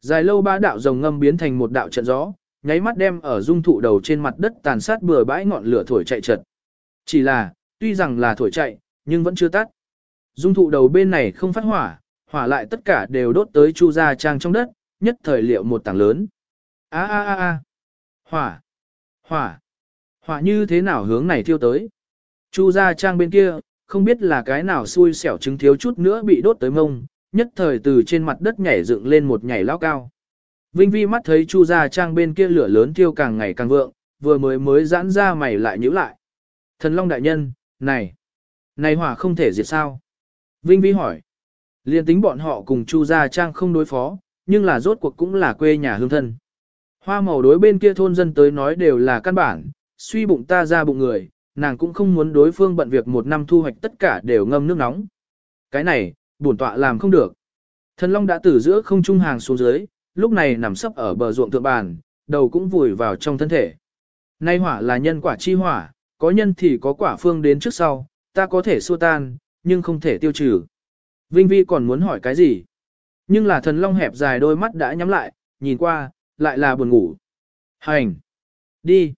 Dài lâu ba đạo rồng ngâm biến thành một đạo trận gió, nháy mắt đem ở dung thụ đầu trên mặt đất tàn sát bừa bãi ngọn lửa thổi chạy trật. Chỉ là, tuy rằng là thổi chạy, nhưng vẫn chưa tắt. Dung thụ đầu bên này không phát hỏa, hỏa lại tất cả đều đốt tới chu gia trang trong đất, nhất thời liệu một tảng lớn. A a a a. Hỏa. Hỏa. Hỏa như thế nào hướng này thiêu tới. Chu gia trang bên kia, không biết là cái nào xui xẻo trứng thiếu chút nữa bị đốt tới mông, nhất thời từ trên mặt đất nhảy dựng lên một nhảy lao cao. Vinh Vi mắt thấy Chu gia trang bên kia lửa lớn thiêu càng ngày càng vượng, vừa mới mới giãn ra mày lại nhíu lại. Thần Long đại nhân, này, này hỏa không thể diệt sao? Vinh Vi hỏi. Liên tính bọn họ cùng Chu gia trang không đối phó, nhưng là rốt cuộc cũng là quê nhà hương thân. Hoa màu đối bên kia thôn dân tới nói đều là căn bản, suy bụng ta ra bụng người, nàng cũng không muốn đối phương bận việc một năm thu hoạch tất cả đều ngâm nước nóng. Cái này, bổn tọa làm không được. Thần Long đã từ giữa không trung hàng xuống dưới, lúc này nằm sấp ở bờ ruộng thượng bàn, đầu cũng vùi vào trong thân thể. Nay hỏa là nhân quả chi hỏa, có nhân thì có quả phương đến trước sau, ta có thể xua tan, nhưng không thể tiêu trừ. Vinh Vi còn muốn hỏi cái gì? Nhưng là thần long hẹp dài đôi mắt đã nhắm lại, nhìn qua, lại là buồn ngủ. Hành! Đi!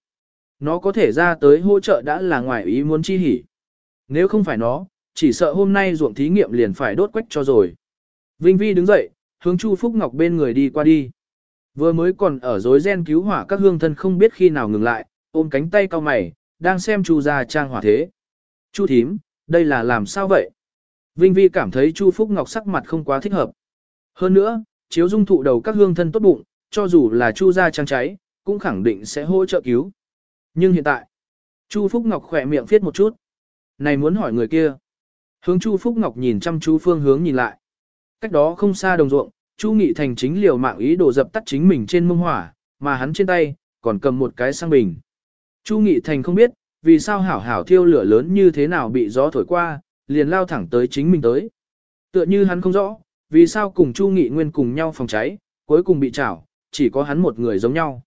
Nó có thể ra tới hỗ trợ đã là ngoài ý muốn chi hỉ. Nếu không phải nó, chỉ sợ hôm nay ruộng thí nghiệm liền phải đốt quách cho rồi. Vinh Vi đứng dậy, hướng Chu Phúc Ngọc bên người đi qua đi. Vừa mới còn ở dối gen cứu hỏa các hương thân không biết khi nào ngừng lại, ôm cánh tay cao mày, đang xem Chu gia trang hỏa thế. Chu thím, đây là làm sao vậy? Vinh Vi cảm thấy Chu Phúc Ngọc sắc mặt không quá thích hợp. Hơn nữa, chiếu dung thụ đầu các hương thân tốt bụng, cho dù là Chu gia trang cháy, cũng khẳng định sẽ hỗ trợ cứu. Nhưng hiện tại, Chu Phúc Ngọc khỏe miệng viết một chút. Này muốn hỏi người kia. Hướng Chu Phúc Ngọc nhìn chăm chú phương hướng nhìn lại. Cách đó không xa đồng ruộng, Chu Nghị Thành chính liều mạng ý đồ dập tắt chính mình trên mông hỏa, mà hắn trên tay, còn cầm một cái sang bình. Chu Nghị Thành không biết, vì sao hảo hảo thiêu lửa lớn như thế nào bị gió thổi qua, liền lao thẳng tới chính mình tới. Tựa như hắn không rõ, vì sao cùng Chu Nghị Nguyên cùng nhau phòng cháy, cuối cùng bị chảo, chỉ có hắn một người giống nhau.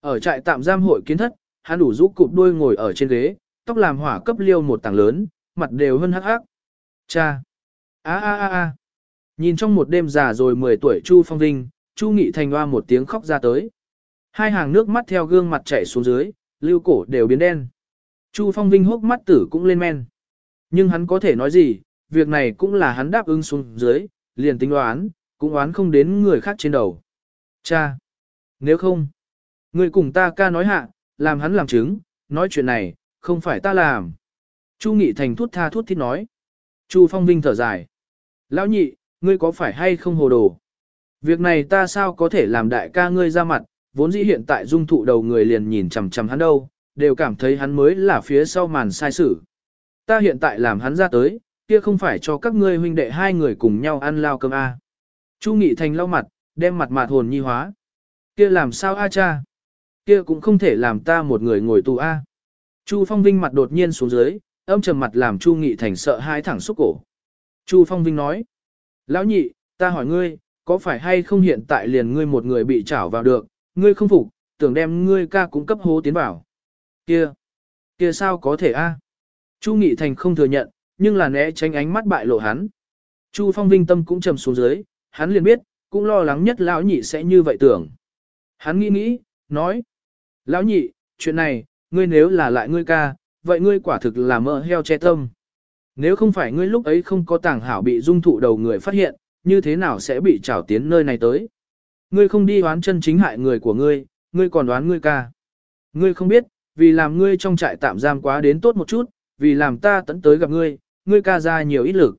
Ở trại tạm giam hội kiến thất, hắn đủ rũ cụp đuôi ngồi ở trên ghế, tóc làm hỏa cấp liêu một tảng lớn, mặt đều hơn hắc hắc. Cha! a a a a Nhìn trong một đêm già rồi 10 tuổi Chu Phong Vinh, Chu Nghị Thành hoa một tiếng khóc ra tới. Hai hàng nước mắt theo gương mặt chảy xuống dưới, lưu cổ đều biến đen. Chu Phong Vinh hốc mắt tử cũng lên men. Nhưng hắn có thể nói gì, việc này cũng là hắn đáp ứng xuống dưới, liền tính đoán, cũng oán không đến người khác trên đầu. Cha! Nếu không, người cùng ta ca nói hạ, làm hắn làm chứng, nói chuyện này, không phải ta làm. Chu Nghị Thành thút tha thút thít nói. Chu Phong Vinh thở dài. Lão nhị, ngươi có phải hay không hồ đồ? Việc này ta sao có thể làm đại ca ngươi ra mặt, vốn dĩ hiện tại dung thụ đầu người liền nhìn chằm chằm hắn đâu, đều cảm thấy hắn mới là phía sau màn sai sử. Ta hiện tại làm hắn ra tới, kia không phải cho các ngươi huynh đệ hai người cùng nhau ăn lao cơm a. À. Chu Nghị Thành lau mặt, đem mặt mạt hồn nhi hóa. Kia làm sao a cha? Kia cũng không thể làm ta một người ngồi tù a. Chu Phong Vinh mặt đột nhiên xuống dưới, âm trầm mặt làm Chu Nghị Thành sợ hãi thẳng xúc cổ. Chu Phong Vinh nói, Lão nhị, ta hỏi ngươi, có phải hay không hiện tại liền ngươi một người bị trảo vào được, ngươi không phục, tưởng đem ngươi ca cung cấp hố tiến vào. Kia, kia sao có thể a? Chu Nghị Thành không thừa nhận, nhưng là né tránh ánh mắt bại lộ hắn. Chu Phong Vinh tâm cũng trầm xuống dưới, hắn liền biết, cũng lo lắng nhất lão nhị sẽ như vậy tưởng. Hắn nghĩ nghĩ, nói, lão nhị, chuyện này, ngươi nếu là lại ngươi ca, vậy ngươi quả thực là mỡ heo che tâm. Nếu không phải ngươi lúc ấy không có tàng hảo bị dung thụ đầu người phát hiện, như thế nào sẽ bị trảo tiến nơi này tới? Ngươi không đi đoán chân chính hại người của ngươi, ngươi còn đoán ngươi ca. Ngươi không biết, vì làm ngươi trong trại tạm giam quá đến tốt một chút, vì làm ta tận tới gặp ngươi, ngươi ca ra nhiều ít lực.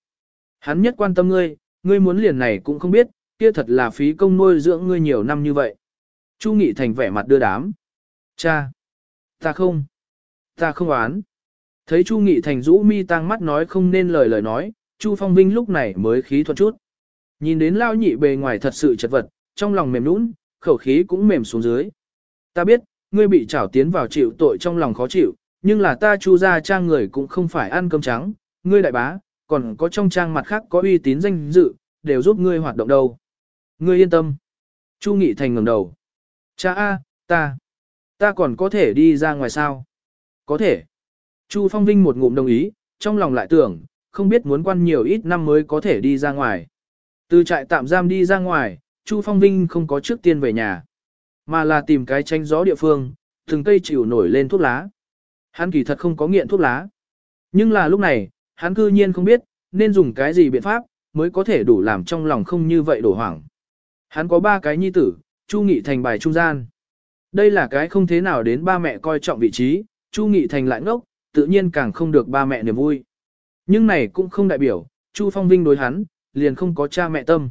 Hắn nhất quan tâm ngươi, ngươi muốn liền này cũng không biết, kia thật là phí công nuôi dưỡng ngươi nhiều năm như vậy. Chu Nghị Thành vẻ mặt đưa đám. Cha! Ta không! Ta không oán! Thấy Chu Nghị Thành rũ mi tang mắt nói không nên lời lời nói, Chu Phong Vinh lúc này mới khí thuận chút. Nhìn đến lao nhị bề ngoài thật sự chật vật, trong lòng mềm nũng, khẩu khí cũng mềm xuống dưới. Ta biết, ngươi bị trảo tiến vào chịu tội trong lòng khó chịu, nhưng là ta chu ra trang người cũng không phải ăn cơm trắng, ngươi đại bá, còn có trong trang mặt khác có uy tín danh dự, đều giúp ngươi hoạt động đâu. Ngươi yên tâm. Chu Nghị Thành ngẩng đầu. Cha a, ta, ta còn có thể đi ra ngoài sao? Có thể. Chu Phong Vinh một ngụm đồng ý, trong lòng lại tưởng, không biết muốn quan nhiều ít năm mới có thể đi ra ngoài. Từ trại tạm giam đi ra ngoài, Chu Phong Vinh không có trước tiên về nhà, mà là tìm cái tranh gió địa phương, từng cây chịu nổi lên thuốc lá. Hắn kỳ thật không có nghiện thuốc lá. Nhưng là lúc này, hắn cư nhiên không biết, nên dùng cái gì biện pháp, mới có thể đủ làm trong lòng không như vậy đổ hoảng. Hắn có ba cái nhi tử, Chu Nghị thành bài trung gian. Đây là cái không thế nào đến ba mẹ coi trọng vị trí, Chu Nghị Thành lại ngốc, tự nhiên càng không được ba mẹ niềm vui. Nhưng này cũng không đại biểu, Chu Phong Vinh đối hắn, liền không có cha mẹ tâm.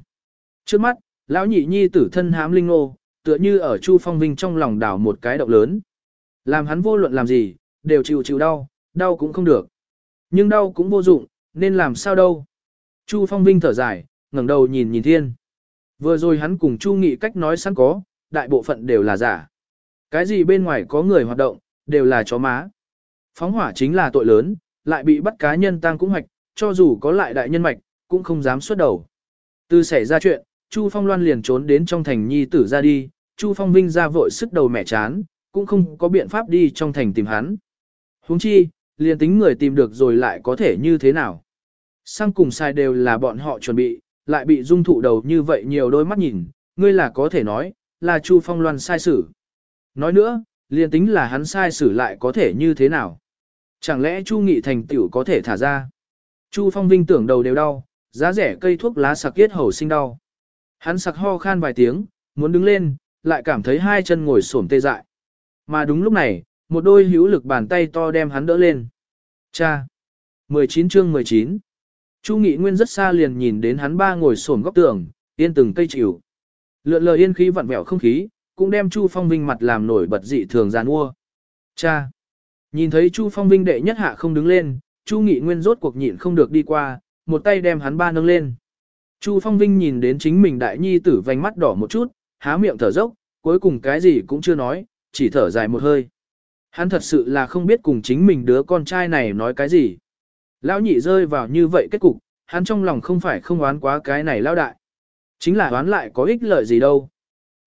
Trước mắt, lão nhị nhi tử thân hám linh nô, tựa như ở Chu Phong Vinh trong lòng đảo một cái động lớn. Làm hắn vô luận làm gì, đều chịu chịu đau, đau cũng không được. Nhưng đau cũng vô dụng, nên làm sao đâu. Chu Phong Vinh thở dài, ngẩng đầu nhìn nhìn thiên. Vừa rồi hắn cùng Chu Nghị cách nói sẵn có, đại bộ phận đều là giả. Cái gì bên ngoài có người hoạt động, đều là chó má. Phóng hỏa chính là tội lớn, lại bị bắt cá nhân tăng cũng hoạch, cho dù có lại đại nhân mạch, cũng không dám xuất đầu. Từ xảy ra chuyện, Chu Phong Loan liền trốn đến trong thành nhi tử ra đi, Chu Phong Vinh ra vội sức đầu mẹ chán, cũng không có biện pháp đi trong thành tìm hắn. huống chi, liền tính người tìm được rồi lại có thể như thế nào. Sang cùng sai đều là bọn họ chuẩn bị, lại bị dung thụ đầu như vậy nhiều đôi mắt nhìn, ngươi là có thể nói, là Chu Phong Loan sai xử. Nói nữa, liền tính là hắn sai xử lại có thể như thế nào. Chẳng lẽ Chu Nghị thành tiểu có thể thả ra. Chu Phong Vinh tưởng đầu đều đau, giá rẻ cây thuốc lá sặc yết hầu sinh đau. Hắn sặc ho khan vài tiếng, muốn đứng lên, lại cảm thấy hai chân ngồi xổm tê dại. Mà đúng lúc này, một đôi hữu lực bàn tay to đem hắn đỡ lên. Cha! 19 chương 19 Chu Nghị Nguyên rất xa liền nhìn đến hắn ba ngồi xổm góc tường, yên từng cây chịu. Lượn lờ yên khí vặn vẹo không khí, cũng đem Chu Phong Vinh mặt làm nổi bật dị thường gian ua. Cha! Nhìn thấy Chu Phong Vinh đệ nhất hạ không đứng lên, Chu Nghị Nguyên rốt cuộc nhịn không được đi qua, một tay đem hắn ba nâng lên. Chu Phong Vinh nhìn đến chính mình đại nhi tử vành mắt đỏ một chút, há miệng thở dốc, cuối cùng cái gì cũng chưa nói, chỉ thở dài một hơi. Hắn thật sự là không biết cùng chính mình đứa con trai này nói cái gì. Lão nhị rơi vào như vậy kết cục, hắn trong lòng không phải không oán quá cái này lão đại. Chính là oán lại có ích lợi gì đâu.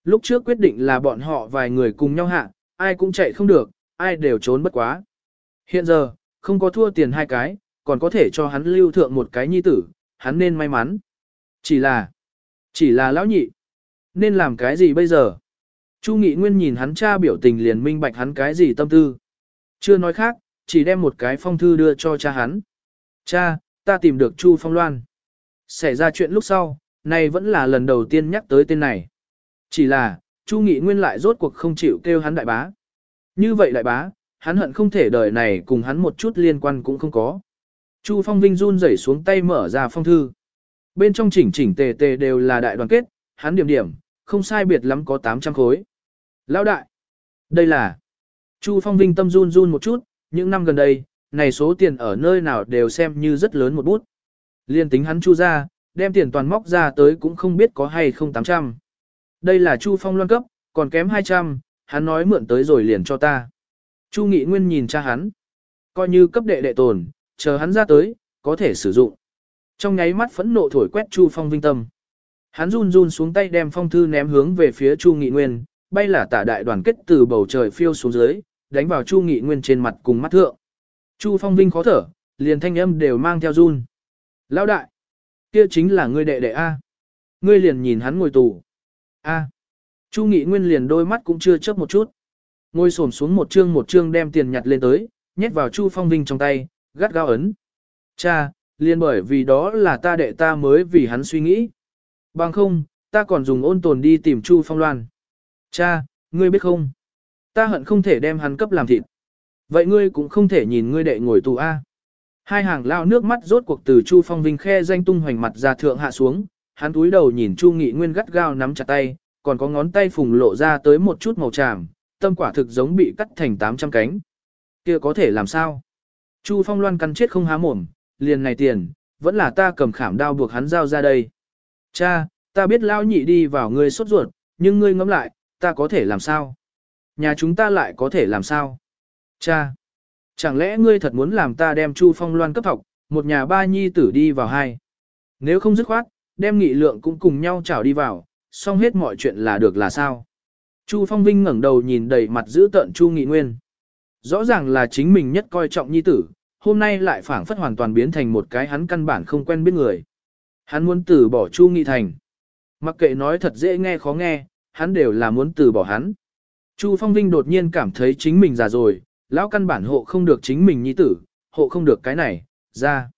Lúc trước quyết định là bọn họ vài người cùng nhau hạ, ai cũng chạy không được, ai đều trốn bất quá. Hiện giờ, không có thua tiền hai cái, còn có thể cho hắn lưu thượng một cái nhi tử, hắn nên may mắn. Chỉ là, chỉ là lão nhị. Nên làm cái gì bây giờ? Chu Nghị Nguyên nhìn hắn cha biểu tình liền minh bạch hắn cái gì tâm tư. Chưa nói khác, chỉ đem một cái phong thư đưa cho cha hắn. Cha, ta tìm được Chu Phong Loan. Xảy ra chuyện lúc sau, này vẫn là lần đầu tiên nhắc tới tên này. Chỉ là, Chu Nghị Nguyên lại rốt cuộc không chịu kêu hắn đại bá. Như vậy đại bá, hắn hận không thể đời này cùng hắn một chút liên quan cũng không có. Chu Phong Vinh run rẩy xuống tay mở ra phong thư. Bên trong chỉnh chỉnh tề tề đều là đại đoàn kết, hắn điểm điểm, không sai biệt lắm có 800 khối. Lão đại, đây là... Chu Phong Vinh tâm run run một chút, những năm gần đây, này số tiền ở nơi nào đều xem như rất lớn một bút. Liên tính hắn chu ra, đem tiền toàn móc ra tới cũng không biết có hay không 800. Đây là Chu Phong loan cấp, còn kém 200, hắn nói mượn tới rồi liền cho ta. Chu Nghị Nguyên nhìn cha hắn, coi như cấp đệ đệ tồn, chờ hắn ra tới, có thể sử dụng. Trong nháy mắt phẫn nộ thổi quét Chu Phong vinh tâm. Hắn run run xuống tay đem phong thư ném hướng về phía Chu Nghị Nguyên, bay là tả đại đoàn kết từ bầu trời phiêu xuống dưới, đánh vào Chu Nghị Nguyên trên mặt cùng mắt thượng. Chu Phong Vinh khó thở, liền thanh âm đều mang theo run. Lão đại, kia chính là ngươi đệ đệ A. Ngươi liền nhìn hắn ngồi tù. A. Chu Nghị Nguyên liền đôi mắt cũng chưa chớp một chút. Ngồi xổm xuống một chương một chương đem tiền nhặt lên tới, nhét vào Chu Phong Vinh trong tay, gắt gao ấn. Cha, liền bởi vì đó là ta đệ ta mới vì hắn suy nghĩ. Bằng không, ta còn dùng ôn tồn đi tìm Chu Phong Loan. Cha, ngươi biết không? Ta hận không thể đem hắn cấp làm thịt. Vậy ngươi cũng không thể nhìn ngươi đệ ngồi tù A. Hai hàng lao nước mắt rốt cuộc từ Chu Phong Vinh khe danh tung hoành mặt ra thượng hạ xuống, hắn túi đầu nhìn Chu Nghị Nguyên gắt gao nắm chặt tay, còn có ngón tay phùng lộ ra tới một chút màu tràm, tâm quả thực giống bị cắt thành 800 cánh. Kia có thể làm sao? Chu Phong Loan cắn chết không há mồm, liền này tiền, vẫn là ta cầm khảm đao buộc hắn giao ra đây. Cha, ta biết lao nhị đi vào ngươi sốt ruột, nhưng ngươi ngẫm lại, ta có thể làm sao? Nhà chúng ta lại có thể làm sao? Cha, chẳng lẽ ngươi thật muốn làm ta đem Chu Phong Loan cấp học, một nhà ba nhi tử đi vào hai? Nếu không dứt khoát, đem nghị lượng cũng cùng nhau chảo đi vào, xong hết mọi chuyện là được là sao? Chu Phong Vinh ngẩng đầu nhìn đầy mặt giữ tợn Chu Nghị Nguyên. Rõ ràng là chính mình nhất coi trọng nhi tử, hôm nay lại phảng phất hoàn toàn biến thành một cái hắn căn bản không quen biết người. Hắn muốn từ bỏ Chu Nghị Thành. Mặc kệ nói thật dễ nghe khó nghe, hắn đều là muốn từ bỏ hắn. Chu Phong Vinh đột nhiên cảm thấy chính mình già rồi, lão căn bản hộ không được chính mình nhi tử, hộ không được cái này, ra.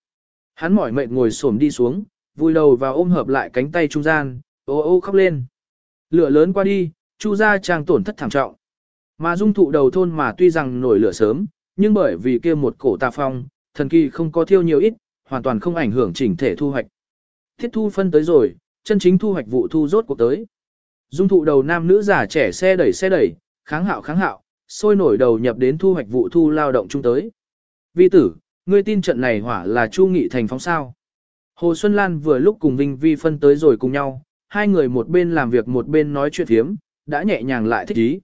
Hắn mỏi mệt ngồi xổm đi xuống, vui đầu vào ôm hợp lại cánh tay trung gian, ô ô khóc lên. Lửa lớn qua đi, Chu gia trang tổn thất thảm trọng. Mà dung thụ đầu thôn mà tuy rằng nổi lửa sớm, nhưng bởi vì kia một cổ tà phong, thần kỳ không có thiêu nhiều ít, hoàn toàn không ảnh hưởng chỉnh thể thu hoạch. Thiết thu phân tới rồi, chân chính thu hoạch vụ thu rốt cuộc tới. Dung thụ đầu nam nữ già trẻ xe đẩy xe đẩy, kháng hạo kháng hạo, sôi nổi đầu nhập đến thu hoạch vụ thu lao động chung tới. Vi tử, ngươi tin trận này hỏa là Chu Nghị thành phóng sao. Hồ Xuân Lan vừa lúc cùng Vinh Vi phân tới rồi cùng nhau, hai người một bên làm việc một bên nói chuyện thiếm, đã nhẹ nhàng lại thích ý.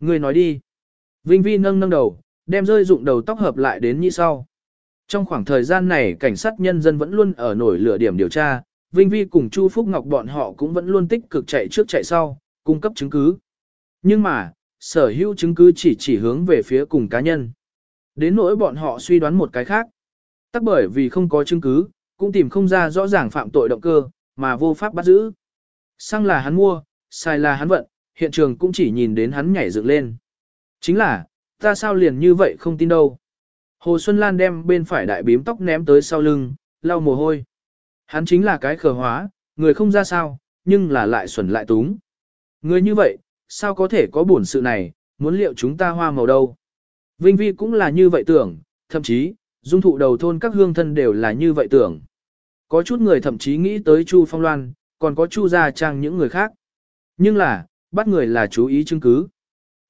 Ngươi nói đi. Vinh Vi nâng nâng đầu, đem rơi dụng đầu tóc hợp lại đến như sau. Trong khoảng thời gian này cảnh sát nhân dân vẫn luôn ở nổi lửa điểm điều tra, Vinh Vi cùng Chu Phúc Ngọc bọn họ cũng vẫn luôn tích cực chạy trước chạy sau, cung cấp chứng cứ. Nhưng mà, sở hữu chứng cứ chỉ chỉ hướng về phía cùng cá nhân. Đến nỗi bọn họ suy đoán một cái khác. Tắc bởi vì không có chứng cứ, cũng tìm không ra rõ ràng phạm tội động cơ, mà vô pháp bắt giữ. Xăng là hắn mua, sai là hắn vận, hiện trường cũng chỉ nhìn đến hắn nhảy dựng lên. Chính là, ta sao liền như vậy không tin đâu. Hồ Xuân Lan đem bên phải đại bím tóc ném tới sau lưng, lau mồ hôi. Hắn chính là cái khờ hóa, người không ra sao, nhưng là lại xuẩn lại túng. Người như vậy, sao có thể có buồn sự này, muốn liệu chúng ta hoa màu đâu. Vinh Vi cũng là như vậy tưởng, thậm chí, dung thụ đầu thôn các hương thân đều là như vậy tưởng. Có chút người thậm chí nghĩ tới Chu Phong Loan, còn có Chu Gia Trang những người khác. Nhưng là, bắt người là chú ý chứng cứ.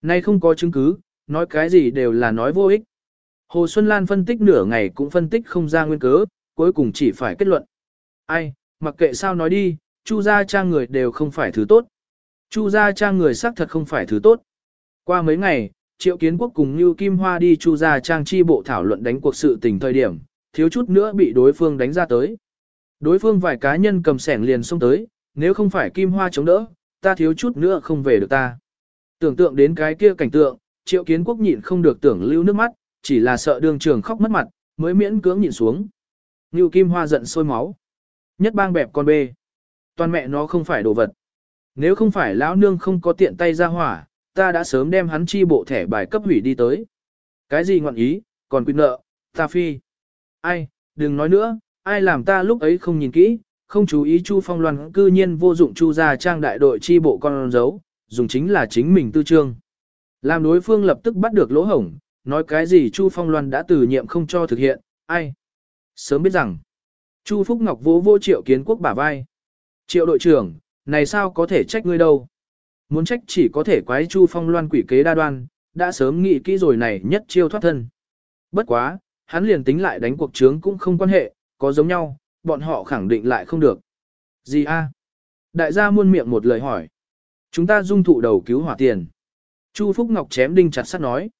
Nay không có chứng cứ, nói cái gì đều là nói vô ích. Hồ Xuân Lan phân tích nửa ngày cũng phân tích không ra nguyên cớ, cuối cùng chỉ phải kết luận. Ai, mặc kệ sao nói đi, Chu Gia Trang người đều không phải thứ tốt. Chu Gia Trang người xác thật không phải thứ tốt. Qua mấy ngày, Triệu Kiến Quốc cùng Như Kim Hoa đi Chu Gia Trang chi bộ thảo luận đánh cuộc sự tình thời điểm, thiếu chút nữa bị đối phương đánh ra tới. Đối phương vài cá nhân cầm sẻng liền xông tới, nếu không phải Kim Hoa chống đỡ, ta thiếu chút nữa không về được ta. Tưởng tượng đến cái kia cảnh tượng, Triệu Kiến Quốc nhịn không được tưởng lưu nước mắt, chỉ là sợ đường trường khóc mất mặt, mới miễn cưỡng nhìn xuống. Ngưu Kim Hoa giận sôi máu. Nhất bang bẹp con bê. Toàn mẹ nó không phải đồ vật. Nếu không phải lão nương không có tiện tay ra hỏa, ta đã sớm đem hắn chi bộ thẻ bài cấp hủy đi tới. Cái gì ngọn ý, còn quyết nợ, ta phi. Ai, đừng nói nữa, ai làm ta lúc ấy không nhìn kỹ, không chú ý Chu Phong Loan cư nhiên vô dụng Chu ra trang đại đội chi bộ con dấu, dùng chính là chính mình tư trương. Làm đối phương lập tức bắt được lỗ hổng, nói cái gì Chu Phong Loan đã từ nhiệm không cho thực hiện, ai. Sớm biết rằng, Chu Phúc Ngọc vỗ vô triệu kiến quốc bả vai. Triệu đội trưởng, này sao có thể trách ngươi đâu. Muốn trách chỉ có thể quái Chu Phong Loan quỷ kế đa đoan, đã sớm nghĩ kỹ rồi này nhất chiêu thoát thân. Bất quá, hắn liền tính lại đánh cuộc trướng cũng không quan hệ, có giống nhau, bọn họ khẳng định lại không được. Gì a? Đại gia muôn miệng một lời hỏi. Chúng ta dung thụ đầu cứu hỏa tiền. Chu Phúc Ngọc chém đinh chặt sắt nói.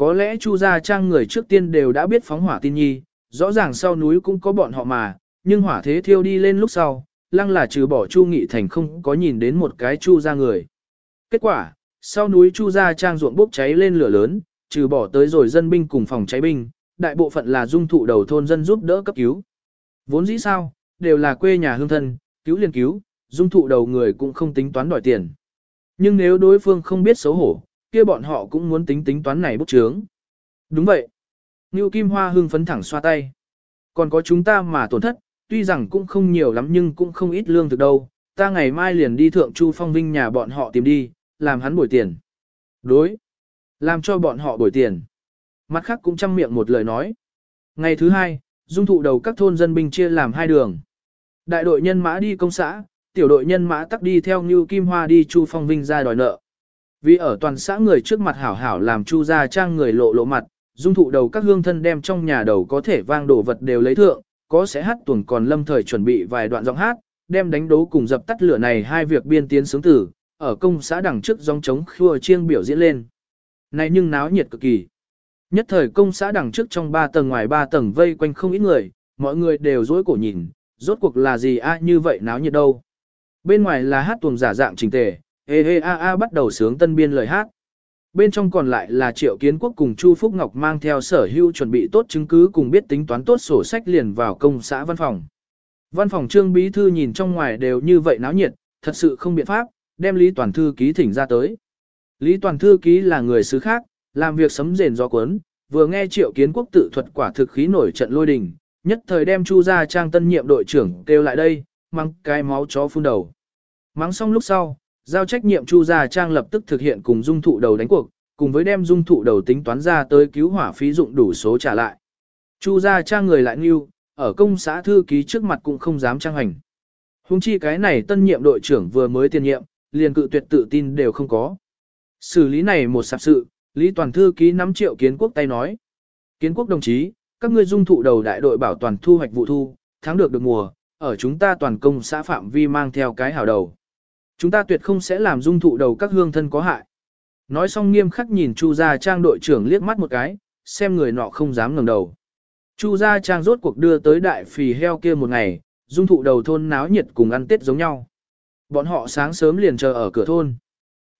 Có lẽ Chu gia trang người trước tiên đều đã biết phóng hỏa tin nhi, rõ ràng sau núi cũng có bọn họ mà, nhưng hỏa thế thiêu đi lên lúc sau, lăng là trừ bỏ Chu Nghị Thành không có nhìn đến một cái Chu gia người. Kết quả, sau núi Chu gia trang ruộng bốc cháy lên lửa lớn, trừ bỏ tới rồi dân binh cùng phòng cháy binh, đại bộ phận là dung thụ đầu thôn dân giúp đỡ cấp cứu. Vốn dĩ sao, đều là quê nhà hương thân, cứu liền cứu, dung thụ đầu người cũng không tính toán đòi tiền. Nhưng nếu đối phương không biết xấu hổ, kia bọn họ cũng muốn tính tính toán này bút chướng. Đúng vậy. Ngưu Kim Hoa hưng phấn thẳng xoa tay. Còn có chúng ta mà tổn thất, tuy rằng cũng không nhiều lắm nhưng cũng không ít lương thực đâu. Ta ngày mai liền đi thượng Chu Phong Vinh nhà bọn họ tìm đi, làm hắn bồi tiền. Đối. Làm cho bọn họ bồi tiền. Mặt khác cũng chăm miệng một lời nói. Ngày thứ hai, dung thụ đầu các thôn dân binh chia làm hai đường. Đại đội nhân mã đi công xã, tiểu đội nhân mã tắc đi theo Ngưu Kim Hoa đi Chu Phong Vinh ra đòi nợ. Vì ở toàn xã người trước mặt hảo hảo làm Chu gia trang người lộ lộ mặt, dung thụ đầu các hương thân đem trong nhà đầu có thể vang đổ vật đều lấy thượng, có sẽ hát tuần còn lâm thời chuẩn bị vài đoạn giọng hát, đem đánh đấu cùng dập tắt lửa này hai việc biên tiến sướng tử, ở công xã đằng trước dòng trống khua chiêng biểu diễn lên. Này nhưng náo nhiệt cực kỳ. Nhất thời công xã đằng trước trong ba tầng ngoài ba tầng vây quanh không ít người, mọi người đều dối cổ nhìn, rốt cuộc là gì a như vậy náo nhiệt đâu. Bên ngoài là hát tuồng giả dạng trình tề, Hê hê a a bắt đầu sướng tân biên lời hát. Bên trong còn lại là Triệu Kiến Quốc cùng Chu Phúc Ngọc mang theo sở hữu chuẩn bị tốt chứng cứ cùng biết tính toán tốt sổ sách liền vào công xã văn phòng. Văn phòng trương bí thư nhìn trong ngoài đều như vậy náo nhiệt, thật sự không biện pháp, đem Lý Toàn Thư ký thỉnh ra tới. Lý Toàn Thư ký là người xứ khác, làm việc sấm rền gió cuốn, vừa nghe Triệu Kiến Quốc tự thuật quả thực khí nổi trận lôi đình, nhất thời đem Chu gia trang tân nhiệm đội trưởng kêu lại đây, mang cái máu chó phun đầu. Mắng xong lúc sau, giao trách nhiệm Chu gia trang lập tức thực hiện cùng dung thụ đầu đánh cuộc, cùng với đem dung thụ đầu tính toán ra tới cứu hỏa phí dụng đủ số trả lại. Chu gia trang người lại nghiêu, ở công xã thư ký trước mặt cũng không dám trang hành. Hùng chi cái này tân nhiệm đội trưởng vừa mới tiền nhiệm, liền cự tuyệt tự tin đều không có. Xử lý này một sạp sự, Lý Toàn thư ký nắm triệu kiến quốc tay nói. Kiến quốc đồng chí, các ngươi dung thụ đầu đại đội bảo toàn thu hoạch vụ thu, thắng được được mùa, ở chúng ta toàn công xã phạm vi mang theo cái hảo đầu. Chúng ta tuyệt không sẽ làm dung thụ đầu các hương thân có hại. Nói xong nghiêm khắc nhìn Chu Gia Trang đội trưởng liếc mắt một cái, xem người nọ không dám ngẩng đầu. Chu Gia Trang rốt cuộc đưa tới đại phì heo kia một ngày, dung thụ đầu thôn náo nhiệt cùng ăn tết giống nhau. Bọn họ sáng sớm liền chờ ở cửa thôn.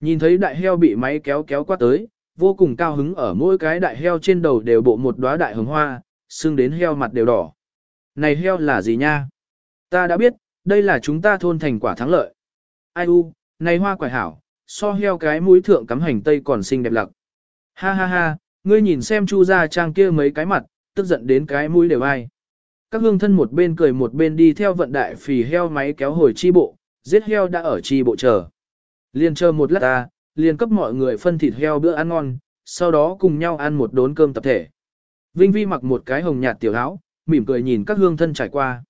Nhìn thấy đại heo bị máy kéo kéo qua tới, vô cùng cao hứng ở mỗi cái đại heo trên đầu đều bộ một đóa đại hồng hoa, xương đến heo mặt đều đỏ. Này heo là gì nha? Ta đã biết, đây là chúng ta thôn thành quả thắng lợi. Ai u, này hoa quải hảo, so heo cái mũi thượng cắm hành tây còn xinh đẹp lặc. Ha ha ha, ngươi nhìn xem chu gia trang kia mấy cái mặt, tức giận đến cái mũi đều ai. Các hương thân một bên cười một bên đi theo vận đại phì heo máy kéo hồi chi bộ, giết heo đã ở chi bộ chờ. Liên chờ một lát ta, liền cấp mọi người phân thịt heo bữa ăn ngon, sau đó cùng nhau ăn một đốn cơm tập thể. Vinh Vi mặc một cái hồng nhạt tiểu áo, mỉm cười nhìn các hương thân trải qua.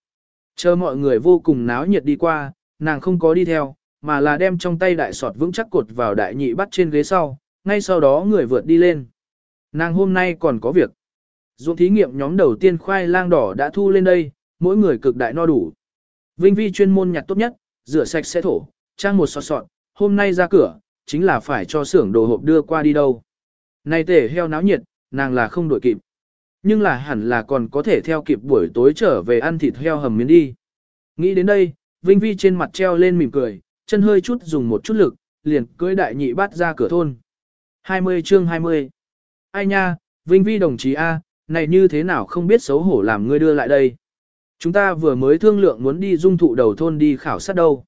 Chờ mọi người vô cùng náo nhiệt đi qua, nàng không có đi theo, mà là đem trong tay đại sọt vững chắc cột vào đại nhị bắt trên ghế sau, ngay sau đó người vượt đi lên. Nàng hôm nay còn có việc. Dụng thí nghiệm nhóm đầu tiên khoai lang đỏ đã thu lên đây, mỗi người cực đại no đủ. Vinh Vi chuyên môn nhặt tốt nhất, rửa sạch sẽ thổ, trang một sọt sọt, hôm nay ra cửa, chính là phải cho xưởng đồ hộp đưa qua đi đâu. Này tể heo náo nhiệt, nàng là không đổi kịp. Nhưng là hẳn là còn có thể theo kịp buổi tối trở về ăn thịt heo hầm miến đi. Nghĩ đến đây, Vinh Vi trên mặt treo lên mỉm cười, chân hơi chút dùng một chút lực, liền cưỡi đại nhị bắt ra cửa thôn. 20 chương 20 Ai nha, Vinh Vi đồng chí A, này như thế nào không biết xấu hổ làm ngươi đưa lại đây. Chúng ta vừa mới thương lượng muốn đi dung thụ đầu thôn đi khảo sát đâu.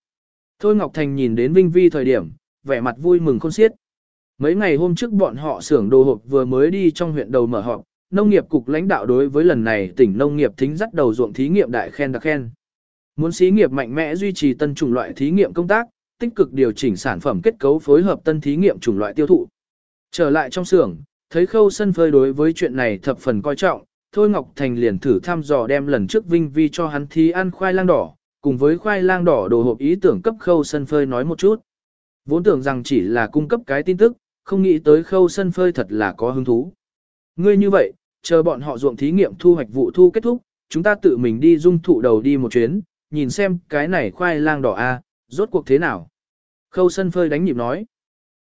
Thôi Ngọc Thành nhìn đến Vinh Vi thời điểm, vẻ mặt vui mừng khôn xiết. Mấy ngày hôm trước bọn họ xưởng đồ hộp vừa mới đi trong huyện đầu mở họp, nông nghiệp cục lãnh đạo đối với lần này tỉnh nông nghiệp thính dắt đầu ruộng thí nghiệm đại khen đặc khen. Muốn xí nghiệp mạnh mẽ duy trì tân chủng loại thí nghiệm công tác, tích cực điều chỉnh sản phẩm kết cấu phối hợp tân thí nghiệm chủng loại tiêu thụ. Trở lại trong xưởng, thấy khâu sân phơi đối với chuyện này thập phần coi trọng, Thôi Ngọc Thành liền thử thăm dò đem lần trước Vinh Vi cho hắn thí ăn khoai lang đỏ, cùng với khoai lang đỏ đồ hộp ý tưởng cấp khâu sân phơi nói một chút. Vốn tưởng rằng chỉ là cung cấp cái tin tức, không nghĩ tới khâu sân phơi thật là có hứng thú. Ngươi như vậy, chờ bọn họ ruộng thí nghiệm thu hoạch vụ thu kết thúc, chúng ta tự mình đi dung thụ đầu đi một chuyến, nhìn xem cái này khoai lang đỏ a, rốt cuộc thế nào. Khâu sân phơi đánh nhịp nói.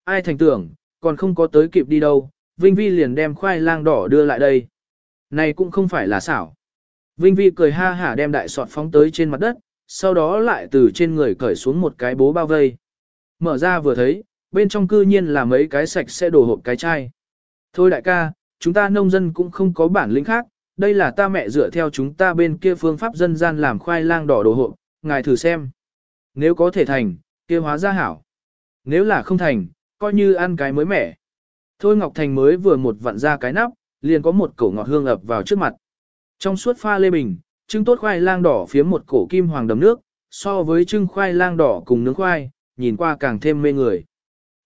Ai thành tưởng, còn không có tới kịp đi đâu, Vinh Vi liền đem khoai lang đỏ đưa lại đây. Này cũng không phải là xảo. Vinh Vi cười ha hả đem đại sọt phóng tới trên mặt đất, sau đó lại từ trên người cởi xuống một cái bố bao vây. Mở ra vừa thấy, bên trong cư nhiên là mấy cái sạch sẽ đổ hộp cái chai. Thôi đại ca, chúng ta nông dân cũng không có bản lĩnh khác, đây là ta mẹ dựa theo chúng ta bên kia phương pháp dân gian làm khoai lang đỏ đồ hộp, ngài thử xem. Nếu có thể thành, kia hóa ra hảo. Nếu là không thành, coi như ăn cái mới mẻ. Thôi Ngọc Thành mới vừa một vặn ra cái nắp, liền có một cổ ngọt hương ập vào trước mặt. Trong suốt pha lê bình, trưng tốt khoai lang đỏ phía một cổ kim hoàng đầm nước, so với trưng khoai lang đỏ cùng nướng khoai, nhìn qua càng thêm mê người.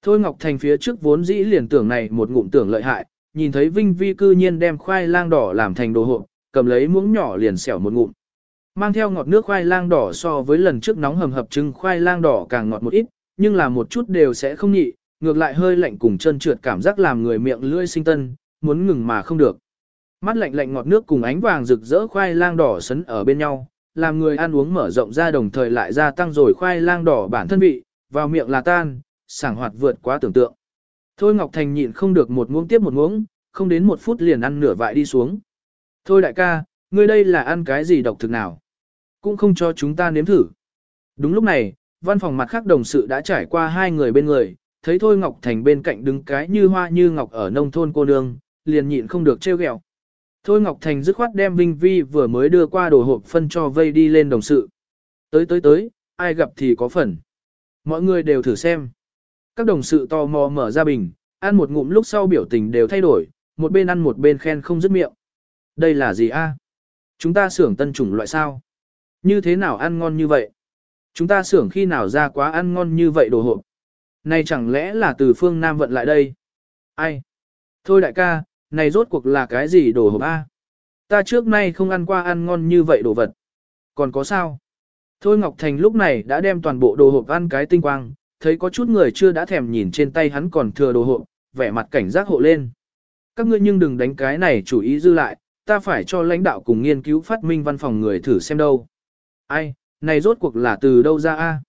Thôi Ngọc Thành phía trước vốn dĩ liền tưởng này một ngụm tưởng lợi hại, nhìn thấy Vinh Vi cư nhiên đem khoai lang đỏ làm thành đồ hộp, cầm lấy muỗng nhỏ liền xẻo một ngụm. Mang theo ngọt nước khoai lang đỏ so với lần trước nóng hầm hập trưng khoai lang đỏ càng ngọt một ít, nhưng là một chút đều sẽ không nhị, ngược lại hơi lạnh cùng chân trượt cảm giác làm người miệng lưỡi sinh tân, muốn ngừng mà không được. Mắt lạnh lạnh ngọt nước cùng ánh vàng rực rỡ khoai lang đỏ sấn ở bên nhau, làm người ăn uống mở rộng ra đồng thời lại gia tăng rồi khoai lang đỏ bản thân vị, vào miệng là tan, sảng hoạt vượt quá tưởng tượng. Thôi Ngọc Thành nhịn không được một muỗng tiếp một muỗng, không đến một phút liền ăn nửa vại đi xuống. Thôi đại ca, ngươi đây là ăn cái gì độc thực nào? Cũng không cho chúng ta nếm thử. Đúng lúc này, văn phòng mặt khác đồng sự đã trải qua hai người bên người, thấy Thôi Ngọc Thành bên cạnh đứng cái như hoa như ngọc ở nông thôn cô nương, liền nhịn không được trêu ghẹo. Thôi Ngọc Thành dứt khoát đem Vinh Vi vừa mới đưa qua đồ hộp phân cho vây đi lên đồng sự. Tới tới tới, ai gặp thì có phần. Mọi người đều thử xem. Các đồng sự tò mò mở ra bình, ăn một ngụm lúc sau biểu tình đều thay đổi, một bên ăn một bên khen không dứt miệng. Đây là gì a? À? Chúng ta xưởng tân chủng loại sao? Như thế nào ăn ngon như vậy? Chúng ta xưởng khi nào ra quá ăn ngon như vậy đồ hộp? Này chẳng lẽ là từ phương Nam vận lại đây? Ai? Thôi đại ca, này rốt cuộc là cái gì đồ hộp A? À? Ta trước nay không ăn qua ăn ngon như vậy đồ vật. Còn có sao? Thôi Ngọc Thành lúc này đã đem toàn bộ đồ hộp ăn cái tinh quang, thấy có chút người chưa đã thèm nhìn trên tay hắn còn thừa đồ hộp, vẻ mặt cảnh giác hộ lên. Các ngươi nhưng đừng đánh cái này chủ ý dư lại, ta phải cho lãnh đạo cùng nghiên cứu phát minh văn phòng người thử xem đâu. Ai, này rốt cuộc là từ đâu ra a?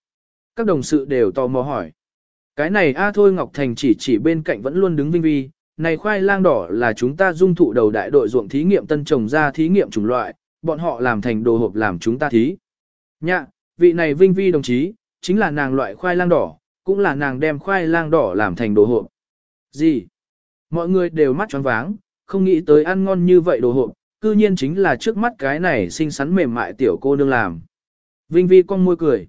Các đồng sự đều tò mò hỏi. Cái này a thôi Ngọc Thành chỉ chỉ bên cạnh vẫn luôn đứng vinh vi, này khoai lang đỏ là chúng ta dung thụ đầu đại đội ruộng thí nghiệm tân trồng ra thí nghiệm chủng loại, bọn họ làm thành đồ hộp làm chúng ta thí. Nhạ, vị này vinh vi đồng chí, chính là nàng loại khoai lang đỏ, cũng là nàng đem khoai lang đỏ làm thành đồ hộp. Gì? Mọi người đều mắt tròn váng, không nghĩ tới ăn ngon như vậy đồ hộp, cư nhiên chính là trước mắt cái này xinh xắn mềm mại tiểu cô nương làm. Vinh vi con môi cười.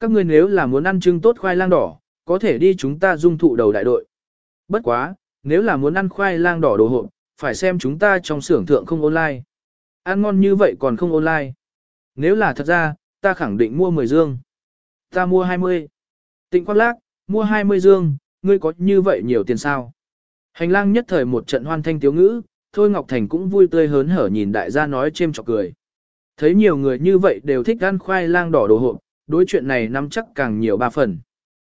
Các ngươi nếu là muốn ăn trưng tốt khoai lang đỏ, có thể đi chúng ta dung thụ đầu đại đội. Bất quá, nếu là muốn ăn khoai lang đỏ đồ hộp, phải xem chúng ta trong xưởng thượng không online. Ăn ngon như vậy còn không online. Nếu là thật ra, ta khẳng định mua 10 dương. Ta mua 20. Tịnh khoác lác, mua 20 dương, ngươi có như vậy nhiều tiền sao? Hành lang nhất thời một trận hoan thanh tiếu ngữ, Thôi Ngọc Thành cũng vui tươi hớn hở nhìn đại gia nói chêm chọc cười. Thấy nhiều người như vậy đều thích ăn khoai lang đỏ đồ hộp, đối chuyện này nắm chắc càng nhiều ba phần.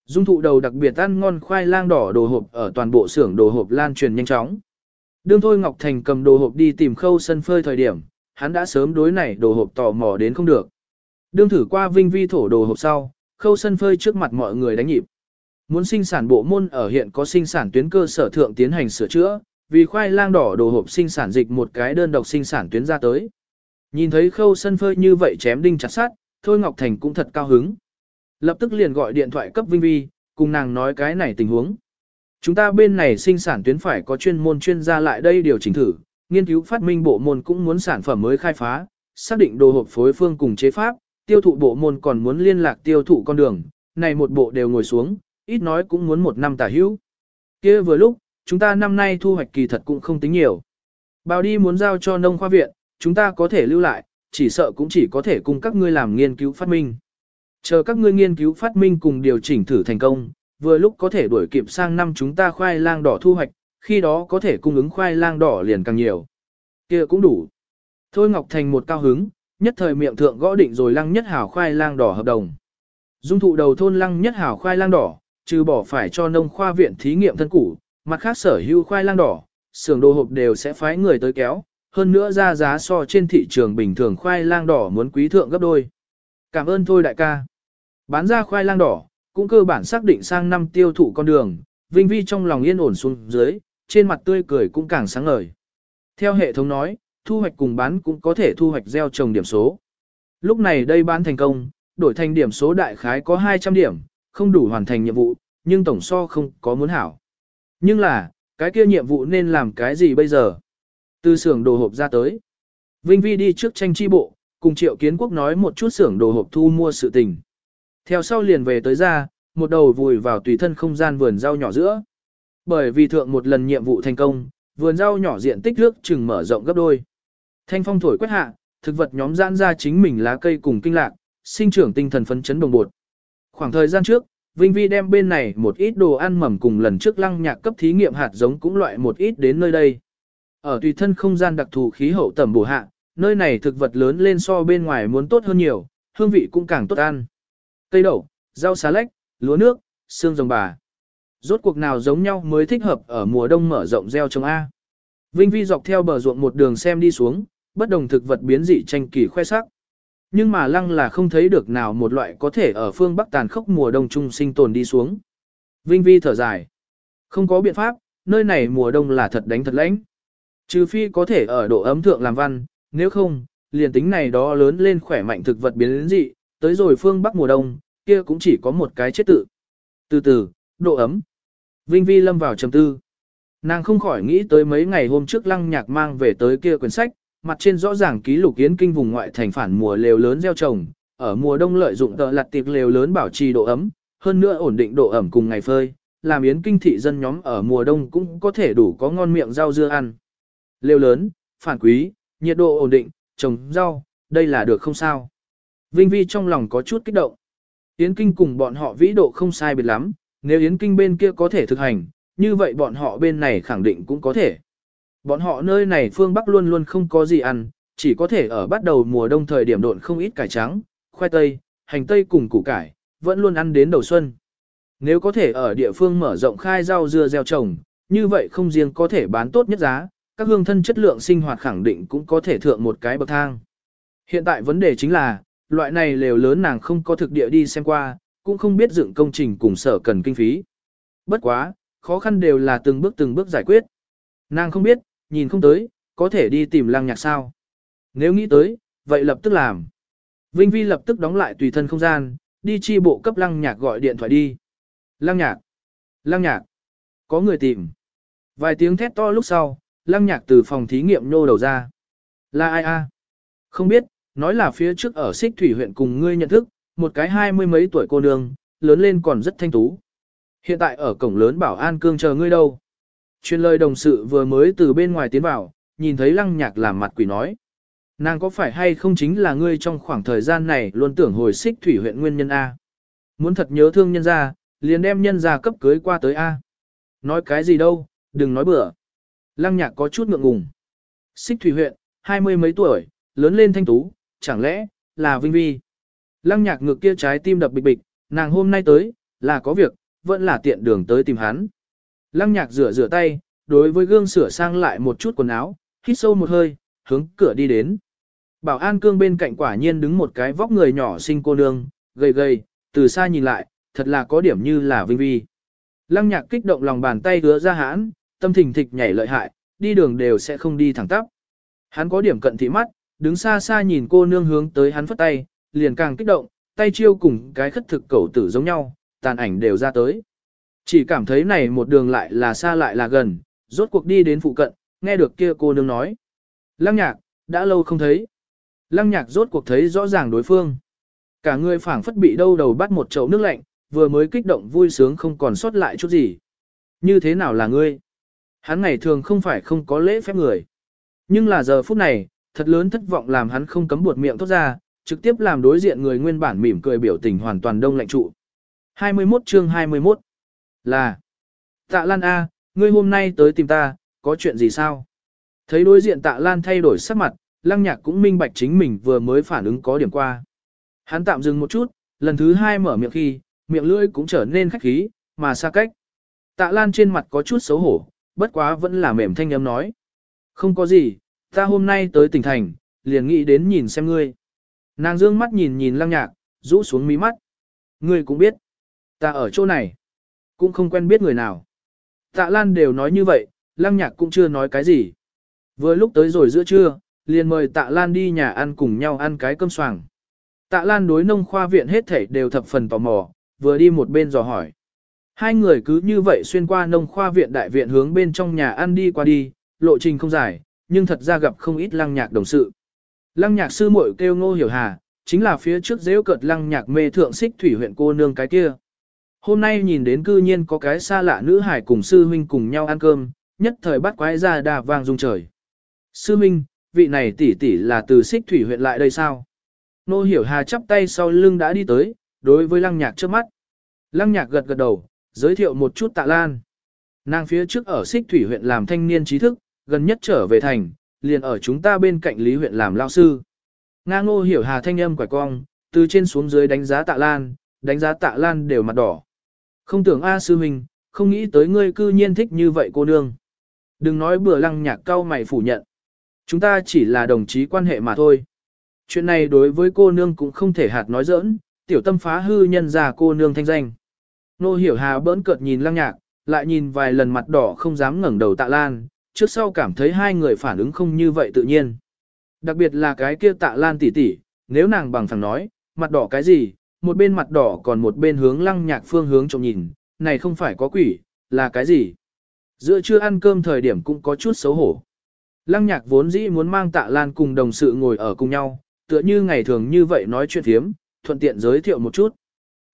Dung thụ đầu đặc biệt ăn ngon khoai lang đỏ đồ hộp ở toàn bộ xưởng đồ hộp lan truyền nhanh chóng. Đương Thôi Ngọc Thành cầm đồ hộp đi tìm khâu sân phơi thời điểm, hắn đã sớm đối này đồ hộp tò mò đến không được. Đương thử qua vinh vi thổ đồ hộp sau, khâu sân phơi trước mặt mọi người đánh nhịp. Muốn sinh sản bộ môn ở hiện có sinh sản tuyến cơ sở thượng tiến hành sửa chữa, vì khoai lang đỏ đồ hộp sinh sản dịch một cái đơn độc sinh sản tuyến ra tới. Nhìn thấy khâu sân phơi như vậy chém đinh chặt sát, Thôi Ngọc Thành cũng thật cao hứng. Lập tức liền gọi điện thoại cấp Vinh Vi, cùng nàng nói cái này tình huống. Chúng ta bên này sinh sản tuyến phải có chuyên môn chuyên gia lại đây điều chỉnh thử, nghiên cứu phát minh bộ môn cũng muốn sản phẩm mới khai phá, xác định đồ hộp phối phương cùng chế pháp, tiêu thụ bộ môn còn muốn liên lạc tiêu thụ con đường, này một bộ đều ngồi xuống, ít nói cũng muốn một năm tả hữu. kia vừa lúc, chúng ta năm nay thu hoạch kỳ thật cũng không tính nhiều. Bào đi muốn giao cho nông khoa viện, chúng ta có thể lưu lại, chỉ sợ cũng chỉ có thể cùng các ngươi làm nghiên cứu phát minh. Chờ các ngươi nghiên cứu phát minh cùng điều chỉnh thử thành công, vừa lúc có thể đuổi kịp sang năm chúng ta khoai lang đỏ thu hoạch, khi đó có thể cung ứng khoai lang đỏ liền càng nhiều. kia cũng đủ. Thôi Ngọc Thành một cao hứng, nhất thời miệng thượng gõ định rồi lăng nhất hảo khoai lang đỏ hợp đồng. Dung thụ đầu thôn lăng nhất hảo khoai lang đỏ, trừ bỏ phải cho nông khoa viện thí nghiệm thân củ, mặt khác sở hữu khoai lang đỏ, xưởng đồ hộp đều sẽ phái người tới kéo, hơn nữa ra giá so trên thị trường bình thường khoai lang đỏ muốn quý thượng gấp đôi. Cảm ơn thôi đại ca. Bán ra khoai lang đỏ, cũng cơ bản xác định sang năm tiêu thụ con đường, Vinh Vi trong lòng yên ổn xuống dưới, trên mặt tươi cười cũng càng sáng ngời. Theo hệ thống nói, thu hoạch cùng bán cũng có thể thu hoạch gieo trồng điểm số. Lúc này đây bán thành công, đổi thành điểm số đại khái có 200 điểm, không đủ hoàn thành nhiệm vụ, nhưng tổng so không có muốn hảo. Nhưng là, cái kia nhiệm vụ nên làm cái gì bây giờ? Từ xưởng đồ hộp ra tới. Vinh Vi đi trước tranh chi bộ, cùng Triệu Kiến Quốc nói một chút xưởng đồ hộp thu mua sự tình. Theo sau liền về tới ra, một đầu vùi vào tùy thân không gian vườn rau nhỏ giữa. Bởi vì thượng một lần nhiệm vụ thành công, vườn rau nhỏ diện tích nước chừng mở rộng gấp đôi. Thanh phong thổi quét hạ, thực vật nhóm giãn ra chính mình lá cây cùng kinh lạc, sinh trưởng tinh thần phấn chấn đồng bột. Khoảng thời gian trước, Vinh Vi đem bên này một ít đồ ăn mầm cùng lần trước lăng nhạc cấp thí nghiệm hạt giống cũng loại một ít đến nơi đây. Ở tùy thân không gian đặc thù khí hậu tầm bổ hạ, nơi này thực vật lớn lên so bên ngoài muốn tốt hơn nhiều, hương vị cũng càng tốt ăn. Cây đậu, rau xá lách, lúa nước, xương rồng bà. Rốt cuộc nào giống nhau mới thích hợp ở mùa đông mở rộng gieo trồng A. Vinh Vi dọc theo bờ ruộng một đường xem đi xuống, bất đồng thực vật biến dị tranh kỳ khoe sắc. Nhưng mà lăng là không thấy được nào một loại có thể ở phương Bắc tàn khốc mùa đông trung sinh tồn đi xuống. Vinh Vi thở dài. Không có biện pháp, nơi này mùa đông là thật đánh thật lãnh. Trừ phi có thể ở độ ấm thượng làm văn, nếu không, liền tính này đó lớn lên khỏe mạnh thực vật biến dị, tới rồi phương Bắc mùa đông, kia cũng chỉ có một cái chết tự. Từ từ, độ ấm. Vinh Vi lâm vào trầm tư. Nàng không khỏi nghĩ tới mấy ngày hôm trước lăng nhạc mang về tới kia quyển sách, mặt trên rõ ràng ký lục yến kinh vùng ngoại thành phản mùa lều lớn gieo trồng, ở mùa đông lợi dụng tợ lặt tiệc lều lớn bảo trì độ ấm, hơn nữa ổn định độ ẩm cùng ngày phơi, làm yến kinh thị dân nhóm ở mùa đông cũng có thể đủ có ngon miệng rau dưa ăn. Lều lớn, phản quý, nhiệt độ ổn định, trồng rau, đây là được không sao. Vinh Vi trong lòng có chút kích động. Yến kinh cùng bọn họ vĩ độ không sai biệt lắm, nếu Yến kinh bên kia có thể thực hành, như vậy bọn họ bên này khẳng định cũng có thể. Bọn họ nơi này phương Bắc luôn luôn không có gì ăn, chỉ có thể ở bắt đầu mùa đông thời điểm độn không ít cải trắng, khoai tây, hành tây cùng củ cải, vẫn luôn ăn đến đầu xuân. Nếu có thể ở địa phương mở rộng khai rau dưa gieo trồng, như vậy không riêng có thể bán tốt nhất giá, các hương thân chất lượng sinh hoạt khẳng định cũng có thể thượng một cái bậc thang. Hiện tại vấn đề chính là, loại này lều lớn nàng không có thực địa đi xem qua, cũng không biết dựng công trình cùng sở cần kinh phí. Bất quá, khó khăn đều là từng bước từng bước giải quyết. Nàng không biết, nhìn không tới, có thể đi tìm lăng nhạc sao. Nếu nghĩ tới, vậy lập tức làm. Vinh Vi lập tức đóng lại tùy thân không gian, đi chi bộ cấp lăng nhạc gọi điện thoại đi. Lăng nhạc! Lăng nhạc! Có người tìm. Vài tiếng thét to lúc sau, lăng nhạc từ phòng thí nghiệm nhô đầu ra. Là ai a? Không biết, nói là phía trước ở xích thủy huyện cùng ngươi nhận thức, một cái hai mươi mấy tuổi cô nương, lớn lên còn rất thanh tú. Hiện tại ở cổng lớn bảo an cương chờ ngươi đâu. Truyền lời đồng sự vừa mới từ bên ngoài tiến vào, nhìn thấy lăng nhạc làm mặt quỷ nói. Nàng có phải hay không chính là ngươi trong khoảng thời gian này luôn tưởng hồi xích thủy huyện nguyên nhân A. Muốn thật nhớ thương nhân ra, liền đem nhân ra cấp cưới qua tới A. Nói cái gì đâu, đừng nói bừa. Lăng nhạc có chút ngượng ngùng. Xích thủy huyện, hai mươi mấy tuổi, lớn lên thanh tú, chẳng lẽ, là Vinh Vi. Lăng nhạc ngược kia trái tim đập bịch bịch, nàng hôm nay tới, là có việc, vẫn là tiện đường tới tìm hắn. Lăng nhạc rửa rửa tay, đối với gương sửa sang lại một chút quần áo, hít sâu một hơi, hướng cửa đi đến. Bảo an cương bên cạnh quả nhiên đứng một cái vóc người nhỏ xinh cô nương, gầy gầy, từ xa nhìn lại, thật là có điểm như là Vinh Vi. Lăng nhạc kích động lòng bàn tay hứa ra hãn, tâm thình thịch nhảy lợi hại, đi đường đều sẽ không đi thẳng tắp. Hắn có điểm cận thị mắt, đứng xa xa nhìn cô nương hướng tới hắn phất tay, liền càng kích động, tay chiêu cùng cái khất thực cẩu tử giống nhau, tàn ảnh đều ra tới. Chỉ cảm thấy này một đường lại là xa lại là gần, rốt cuộc đi đến phụ cận, nghe được kia cô nương nói. Lăng nhạc, đã lâu không thấy. Lăng nhạc rốt cuộc thấy rõ ràng đối phương. Cả người phảng phất bị đâu đầu bắt một chậu nước lạnh, vừa mới kích động vui sướng không còn sót lại chút gì. Như thế nào là ngươi? Hắn ngày thường không phải không có lễ phép người. Nhưng là giờ phút này, thật lớn thất vọng làm hắn không cấm buột miệng thốt ra, trực tiếp làm đối diện người nguyên bản mỉm cười biểu tình hoàn toàn đông lạnh trụ. 21 chương 21 là Tạ Lan A, ngươi hôm nay tới tìm ta, có chuyện gì sao? Thấy đối diện Tạ Lan thay đổi sắc mặt, Lăng Nhạc cũng minh bạch chính mình vừa mới phản ứng có điểm qua. Hắn tạm dừng một chút, lần thứ hai mở miệng khi, miệng lưỡi cũng trở nên khách khí, mà xa cách. Tạ Lan trên mặt có chút xấu hổ, bất quá vẫn là mềm thanh âm nói. Không có gì, ta hôm nay tới tỉnh thành, liền nghĩ đến nhìn xem ngươi. Nàng dương mắt nhìn nhìn lăng nhạc, rũ xuống mí mắt. Ngươi cũng biết, ta ở chỗ này, cũng không quen biết người nào. Tạ Lan đều nói như vậy, lăng nhạc cũng chưa nói cái gì. Vừa lúc tới rồi giữa trưa, liền mời Tạ Lan đi nhà ăn cùng nhau ăn cái cơm xoàng. Tạ Lan đối nông khoa viện hết thảy đều thập phần tò mò, vừa đi một bên dò hỏi. Hai người cứ như vậy xuyên qua nông khoa viện đại viện hướng bên trong nhà ăn đi qua đi, lộ trình không dài, nhưng thật ra gặp không ít lăng nhạc đồng sự. Lăng nhạc sư muội kêu ngô hiểu hà, chính là phía trước dễ cợt lăng nhạc mê thượng xích thủy huyện cô nương cái kia. Hôm nay nhìn đến cư nhiên có cái xa lạ nữ hải cùng sư huynh cùng nhau ăn cơm, nhất thời bắt quái ra đà vang rung trời. Sư huynh, vị này tỷ tỷ là từ xích thủy huyện lại đây sao? Nô hiểu hà chắp tay sau lưng đã đi tới, đối với lăng nhạc trước mắt. Lăng nhạc gật gật đầu, giới thiệu một chút tạ lan. Nàng phía trước ở xích thủy huyện làm thanh niên trí thức, gần nhất trở về thành, liền ở chúng ta bên cạnh lý huyện làm lao sư. Nga ngô hiểu hà thanh âm quải cong, từ trên xuống dưới đánh giá tạ lan, đánh giá tạ lan đều mặt đỏ. Không tưởng A sư huynh, không nghĩ tới ngươi cư nhiên thích như vậy cô nương. Đừng nói bừa lăng nhạc cao mày phủ nhận. Chúng ta chỉ là đồng chí quan hệ mà thôi. Chuyện này đối với cô nương cũng không thể hạt nói giỡn, tiểu tâm phá hư nhân già cô nương thanh danh. Nô hiểu hà bỡn cợt nhìn lăng nhạc, lại nhìn vài lần mặt đỏ không dám ngẩng đầu tạ lan, trước sau cảm thấy hai người phản ứng không như vậy tự nhiên. Đặc biệt là cái kia tạ lan tỉ tỉ, nếu nàng bằng phẳng nói, mặt đỏ cái gì, một bên mặt đỏ còn một bên hướng lăng nhạc phương hướng trông nhìn, này không phải có quỷ, là cái gì. Giữa trưa ăn cơm thời điểm cũng có chút xấu hổ. Lăng nhạc vốn dĩ muốn mang tạ lan cùng đồng sự ngồi ở cùng nhau, tựa như ngày thường như vậy nói chuyện thiếm, thuận tiện giới thiệu một chút.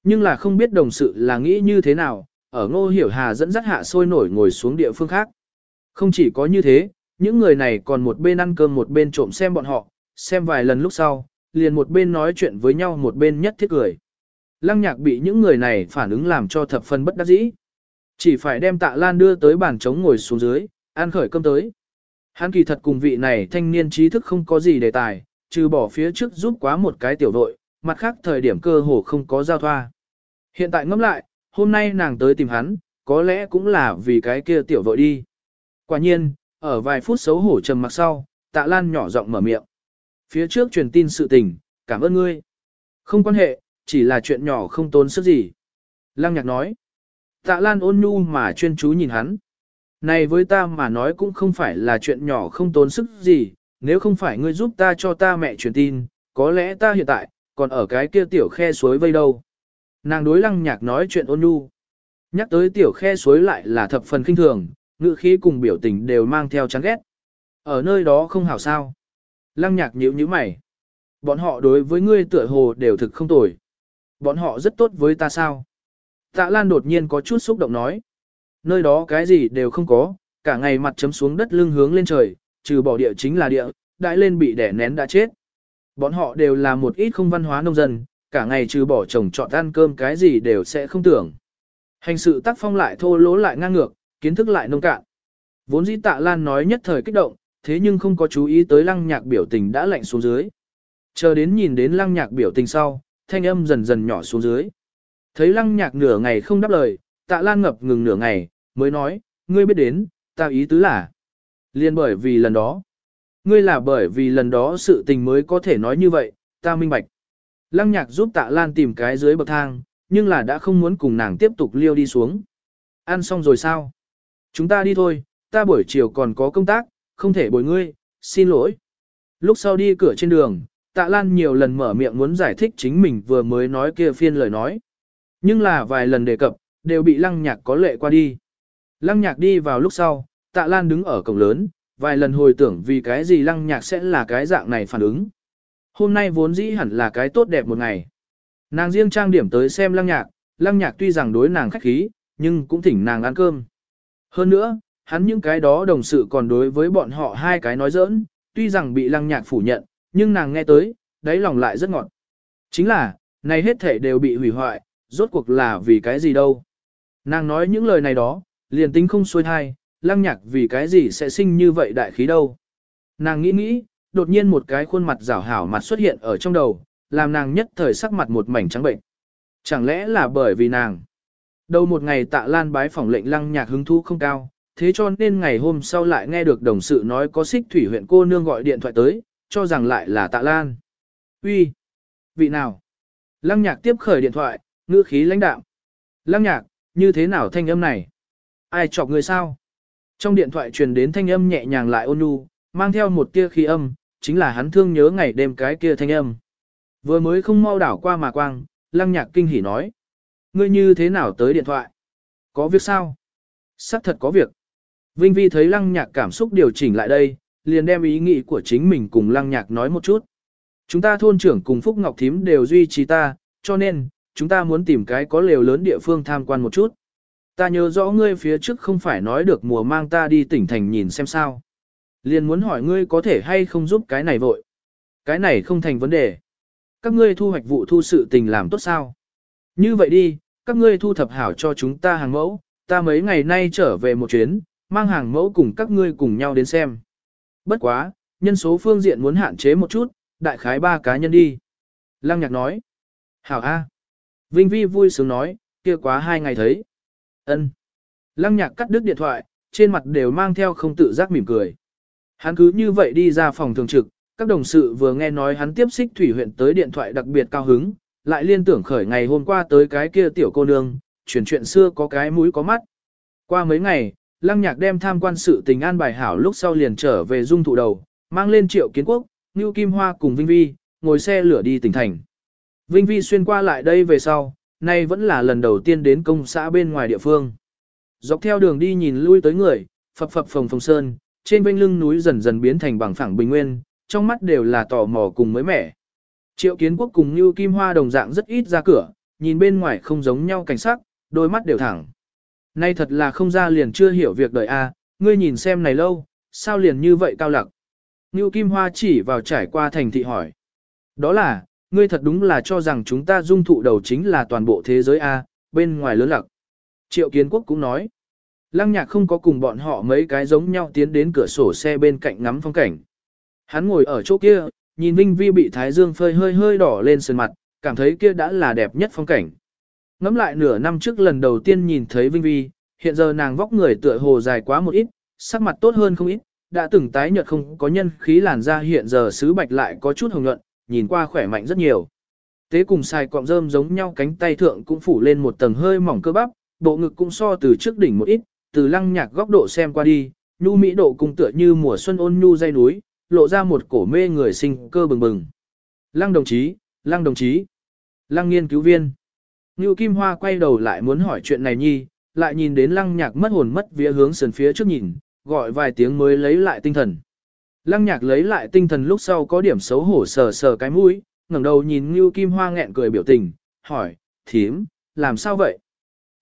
Nhưng là không biết đồng sự là nghĩ như thế nào, ở ngô hiểu hà dẫn dắt hạ sôi nổi ngồi xuống địa phương khác. Không chỉ có như thế, những người này còn một bên ăn cơm một bên trộm xem bọn họ, xem vài lần lúc sau, liền một bên nói chuyện với nhau một bên nhất thiết cười. Lăng nhạc bị những người này phản ứng làm cho thập phân bất đắc dĩ. Chỉ phải đem tạ lan đưa tới bàn trống ngồi xuống dưới, ăn khởi cơm tới. Hắn kỳ thật cùng vị này thanh niên trí thức không có gì đề tài, trừ bỏ phía trước giúp quá một cái tiểu đội, mặt khác thời điểm cơ hồ không có giao thoa. Hiện tại ngẫm lại, hôm nay nàng tới tìm hắn, có lẽ cũng là vì cái kia tiểu đội đi. Quả nhiên, ở vài phút xấu hổ trầm mặc sau, tạ lan nhỏ giọng mở miệng. Phía trước truyền tin sự tình, cảm ơn ngươi. Không quan hệ, chỉ là chuyện nhỏ không tốn sức gì. Lăng nhạc nói. Tạ lan ôn nhu mà chuyên chú nhìn hắn. Này với ta mà nói cũng không phải là chuyện nhỏ không tốn sức gì, nếu không phải ngươi giúp ta cho ta mẹ truyền tin, có lẽ ta hiện tại, còn ở cái kia tiểu khe suối vây đâu. Nàng đối lăng nhạc nói chuyện ôn nhu. Nhắc tới tiểu khe suối lại là thập phần kinh thường, ngữ khí cùng biểu tình đều mang theo chán ghét. Ở nơi đó không hảo sao. Lăng nhạc nhíu nhíu mày. Bọn họ đối với ngươi tựa hồ đều thực không tồi. Bọn họ rất tốt với ta sao? Tạ Lan đột nhiên có chút xúc động nói. Nơi đó cái gì đều không có, cả ngày mặt chấm xuống đất lưng hướng lên trời, trừ bỏ địa chính là địa, đại lên bị đẻ nén đã chết. Bọn họ đều là một ít không văn hóa nông dân, cả ngày trừ bỏ trồng trọt ăn cơm cái gì đều sẽ không tưởng. Hành sự tác phong lại thô lỗ lại ngang ngược, kiến thức lại nông cạn. Vốn dĩ tạ lan nói nhất thời kích động, thế nhưng không có chú ý tới lăng nhạc biểu tình đã lạnh xuống dưới. Chờ đến nhìn đến lăng nhạc biểu tình sau, thanh âm dần dần nhỏ xuống dưới. Thấy lăng nhạc nửa ngày không đáp lời, tạ lan ngập ngừng nửa ngày, mới nói, ngươi biết đến, ta ý tứ là. Liên bởi vì lần đó. Ngươi là bởi vì lần đó sự tình mới có thể nói như vậy, ta minh bạch. Lăng nhạc giúp tạ lan tìm cái dưới bậc thang, nhưng là đã không muốn cùng nàng tiếp tục liêu đi xuống. Ăn xong rồi sao? Chúng ta đi thôi, ta buổi chiều còn có công tác, không thể bồi ngươi, xin lỗi. Lúc sau đi cửa trên đường, tạ lan nhiều lần mở miệng muốn giải thích chính mình vừa mới nói kia phiên lời nói. Nhưng là vài lần đề cập, đều bị lăng nhạc có lệ qua đi. Lăng nhạc đi vào lúc sau, tạ lan đứng ở cổng lớn, vài lần hồi tưởng vì cái gì lăng nhạc sẽ là cái dạng này phản ứng. Hôm nay vốn dĩ hẳn là cái tốt đẹp một ngày. Nàng riêng trang điểm tới xem lăng nhạc, lăng nhạc tuy rằng đối nàng khách khí, nhưng cũng thỉnh nàng ăn cơm. Hơn nữa, hắn những cái đó đồng sự còn đối với bọn họ hai cái nói giỡn, tuy rằng bị lăng nhạc phủ nhận, nhưng nàng nghe tới, đáy lòng lại rất ngọt. Chính là, này hết thể đều bị hủy hoại, rốt cuộc là vì cái gì đâu. Nàng nói những lời này đó, liền tính không xuôi thai, lăng nhạc vì cái gì sẽ sinh như vậy đại khí đâu. Nàng nghĩ nghĩ, đột nhiên một cái khuôn mặt rảo hảo mặt xuất hiện ở trong đầu, làm nàng nhất thời sắc mặt một mảnh trắng bệnh. Chẳng lẽ là bởi vì nàng? Đầu một ngày tạ lan bái phỏng lệnh lăng nhạc hứng thú không cao, thế cho nên ngày hôm sau lại nghe được đồng sự nói có xích thủy huyện cô nương gọi điện thoại tới, cho rằng lại là tạ lan. Uy, Vị nào? Lăng nhạc tiếp khởi điện thoại, ngữ khí lãnh đạm. Lăng nhạc, như thế nào thanh âm này? Ai chọc người sao? Trong điện thoại truyền đến thanh âm nhẹ nhàng lại ôn nhu, mang theo một tia khí âm, chính là hắn thương nhớ ngày đêm cái kia thanh âm. Vừa mới không mau đảo qua mà quang, lăng nhạc kinh hỉ nói. Ngươi như thế nào tới điện thoại? Có việc sao? Sắc thật có việc. Vinh Vi thấy lăng nhạc cảm xúc điều chỉnh lại đây, liền đem ý nghĩ của chính mình cùng lăng nhạc nói một chút. Chúng ta thôn trưởng cùng Phúc Ngọc Thím đều duy trì ta, cho nên, chúng ta muốn tìm cái có lều lớn địa phương tham quan một chút. Ta nhớ rõ ngươi phía trước không phải nói được mùa mang ta đi tỉnh thành nhìn xem sao. Liền muốn hỏi ngươi có thể hay không giúp cái này vội. Cái này không thành vấn đề. Các ngươi thu hoạch vụ thu sự tình làm tốt sao? Như vậy đi, các ngươi thu thập hảo cho chúng ta hàng mẫu, ta mấy ngày nay trở về một chuyến, mang hàng mẫu cùng các ngươi cùng nhau đến xem. Bất quá, nhân số phương diện muốn hạn chế một chút, đại khái ba cá nhân đi. Lăng nhạc nói. Hảo A. Vinh Vi vui sướng nói, kia quá hai ngày thấy. Ân. Lăng nhạc cắt đứt điện thoại, trên mặt đều mang theo không tự giác mỉm cười. Hắn cứ như vậy đi ra phòng thường trực, các đồng sự vừa nghe nói hắn tiếp xích thủy huyện tới điện thoại đặc biệt cao hứng, lại liên tưởng khởi ngày hôm qua tới cái kia tiểu cô nương, chuyển chuyện xưa có cái mũi có mắt. Qua mấy ngày, lăng nhạc đem tham quan sự tình an bài hảo lúc sau liền trở về dung thụ đầu, mang lên triệu kiến quốc, Ngưu Kim Hoa cùng Vinh Vi, ngồi xe lửa đi tỉnh thành. Vinh Vi xuyên qua lại đây về sau, nay vẫn là lần đầu tiên đến công xã bên ngoài địa phương. Dọc theo đường đi nhìn lui tới người, phập phập phồng phồng sơn, trên bên lưng núi dần dần biến thành bằng phẳng bình nguyên, trong mắt đều là tò mò cùng mới mẻ. Triệu kiến quốc cùng như kim hoa đồng dạng rất ít ra cửa, nhìn bên ngoài không giống nhau cảnh sắc, đôi mắt đều thẳng. Nay thật là không ra liền chưa hiểu việc đời a, à, ngươi nhìn xem này lâu, sao liền như vậy cao lặc. Ngưu kim hoa chỉ vào trải qua thành thị hỏi. Đó là, ngươi thật đúng là cho rằng chúng ta dung thụ đầu chính là toàn bộ thế giới a, bên ngoài lớn lặc. Triệu Kiến Quốc cũng nói, Lăng Nhạc không có cùng bọn họ mấy cái giống nhau tiến đến cửa sổ xe bên cạnh ngắm phong cảnh. Hắn ngồi ở chỗ kia, nhìn Vinh Vi bị Thái Dương phơi hơi hơi đỏ lên sườn mặt, cảm thấy kia đã là đẹp nhất phong cảnh. Ngắm lại nửa năm trước lần đầu tiên nhìn thấy Vinh Vi, hiện giờ nàng vóc người tựa hồ dài quá một ít, sắc mặt tốt hơn không ít, đã từng tái nhợt không có nhân khí làn da hiện giờ sứ bạch lại có chút hồng nhuận, nhìn qua khỏe mạnh rất nhiều. Tế cùng xài cọng rơm giống nhau cánh tay thượng cũng phủ lên một tầng hơi mỏng cơ bắp, bộ ngực cũng so từ trước đỉnh một ít, từ lăng nhạc góc độ xem qua đi, nhu mỹ độ cũng tựa như mùa xuân ôn nhu dây núi, lộ ra một cổ mê người sinh cơ bừng bừng. Lăng đồng chí, lăng đồng chí, lăng nghiên cứu viên. Ngưu Kim Hoa quay đầu lại muốn hỏi chuyện này nhi, lại nhìn đến lăng nhạc mất hồn mất vía hướng sườn phía trước nhìn, gọi vài tiếng mới lấy lại tinh thần. Lăng nhạc lấy lại tinh thần lúc sau có điểm xấu hổ sờ sờ cái mũi, ngẩng đầu nhìn Ngưu Kim Hoa nghẹn cười biểu tình, hỏi, thím, làm sao vậy?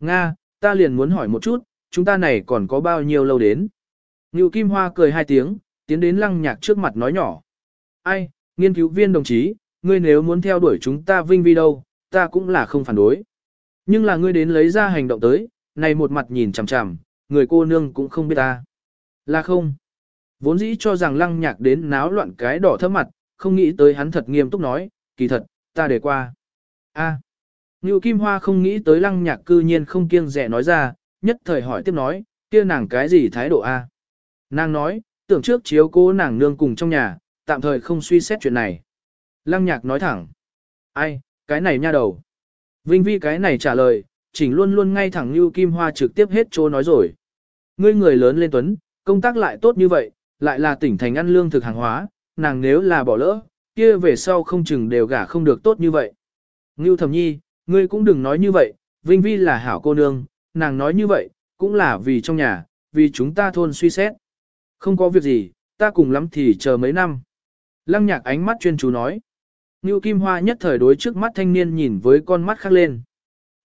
Nga, ta liền muốn hỏi một chút, chúng ta này còn có bao nhiêu lâu đến? Ngưu Kim Hoa cười hai tiếng, tiến đến lăng nhạc trước mặt nói nhỏ. Ai, nghiên cứu viên đồng chí, ngươi nếu muốn theo đuổi chúng ta vinh vi đâu, ta cũng là không phản đối. Nhưng là ngươi đến lấy ra hành động tới, này một mặt nhìn chằm chằm, người cô nương cũng không biết ta. Là không. Vốn dĩ cho rằng lăng nhạc đến náo loạn cái đỏ thấp mặt, không nghĩ tới hắn thật nghiêm túc nói, kỳ thật, ta để qua. A. À. Ngưu Kim Hoa không nghĩ tới lăng nhạc cư nhiên không kiêng rẻ nói ra, nhất thời hỏi tiếp nói, kia nàng cái gì thái độ A. Nàng nói, tưởng trước chiếu cố nàng nương cùng trong nhà, tạm thời không suy xét chuyện này. Lăng nhạc nói thẳng. Ai, cái này nha đầu. Vinh vi cái này trả lời, chỉnh luôn luôn ngay thẳng như Kim Hoa trực tiếp hết chỗ nói rồi. Ngươi người lớn lên tuấn, công tác lại tốt như vậy, lại là tỉnh thành ăn lương thực hàng hóa, nàng nếu là bỏ lỡ, kia về sau không chừng đều gả không được tốt như vậy. Ngưu thẩm nhi, ngươi cũng đừng nói như vậy, Vinh Vi là hảo cô nương, nàng nói như vậy, cũng là vì trong nhà, vì chúng ta thôn suy xét. Không có việc gì, ta cùng lắm thì chờ mấy năm. Lăng nhạc ánh mắt chuyên chú nói. Ngưu Kim Hoa nhất thời đối trước mắt thanh niên nhìn với con mắt khác lên.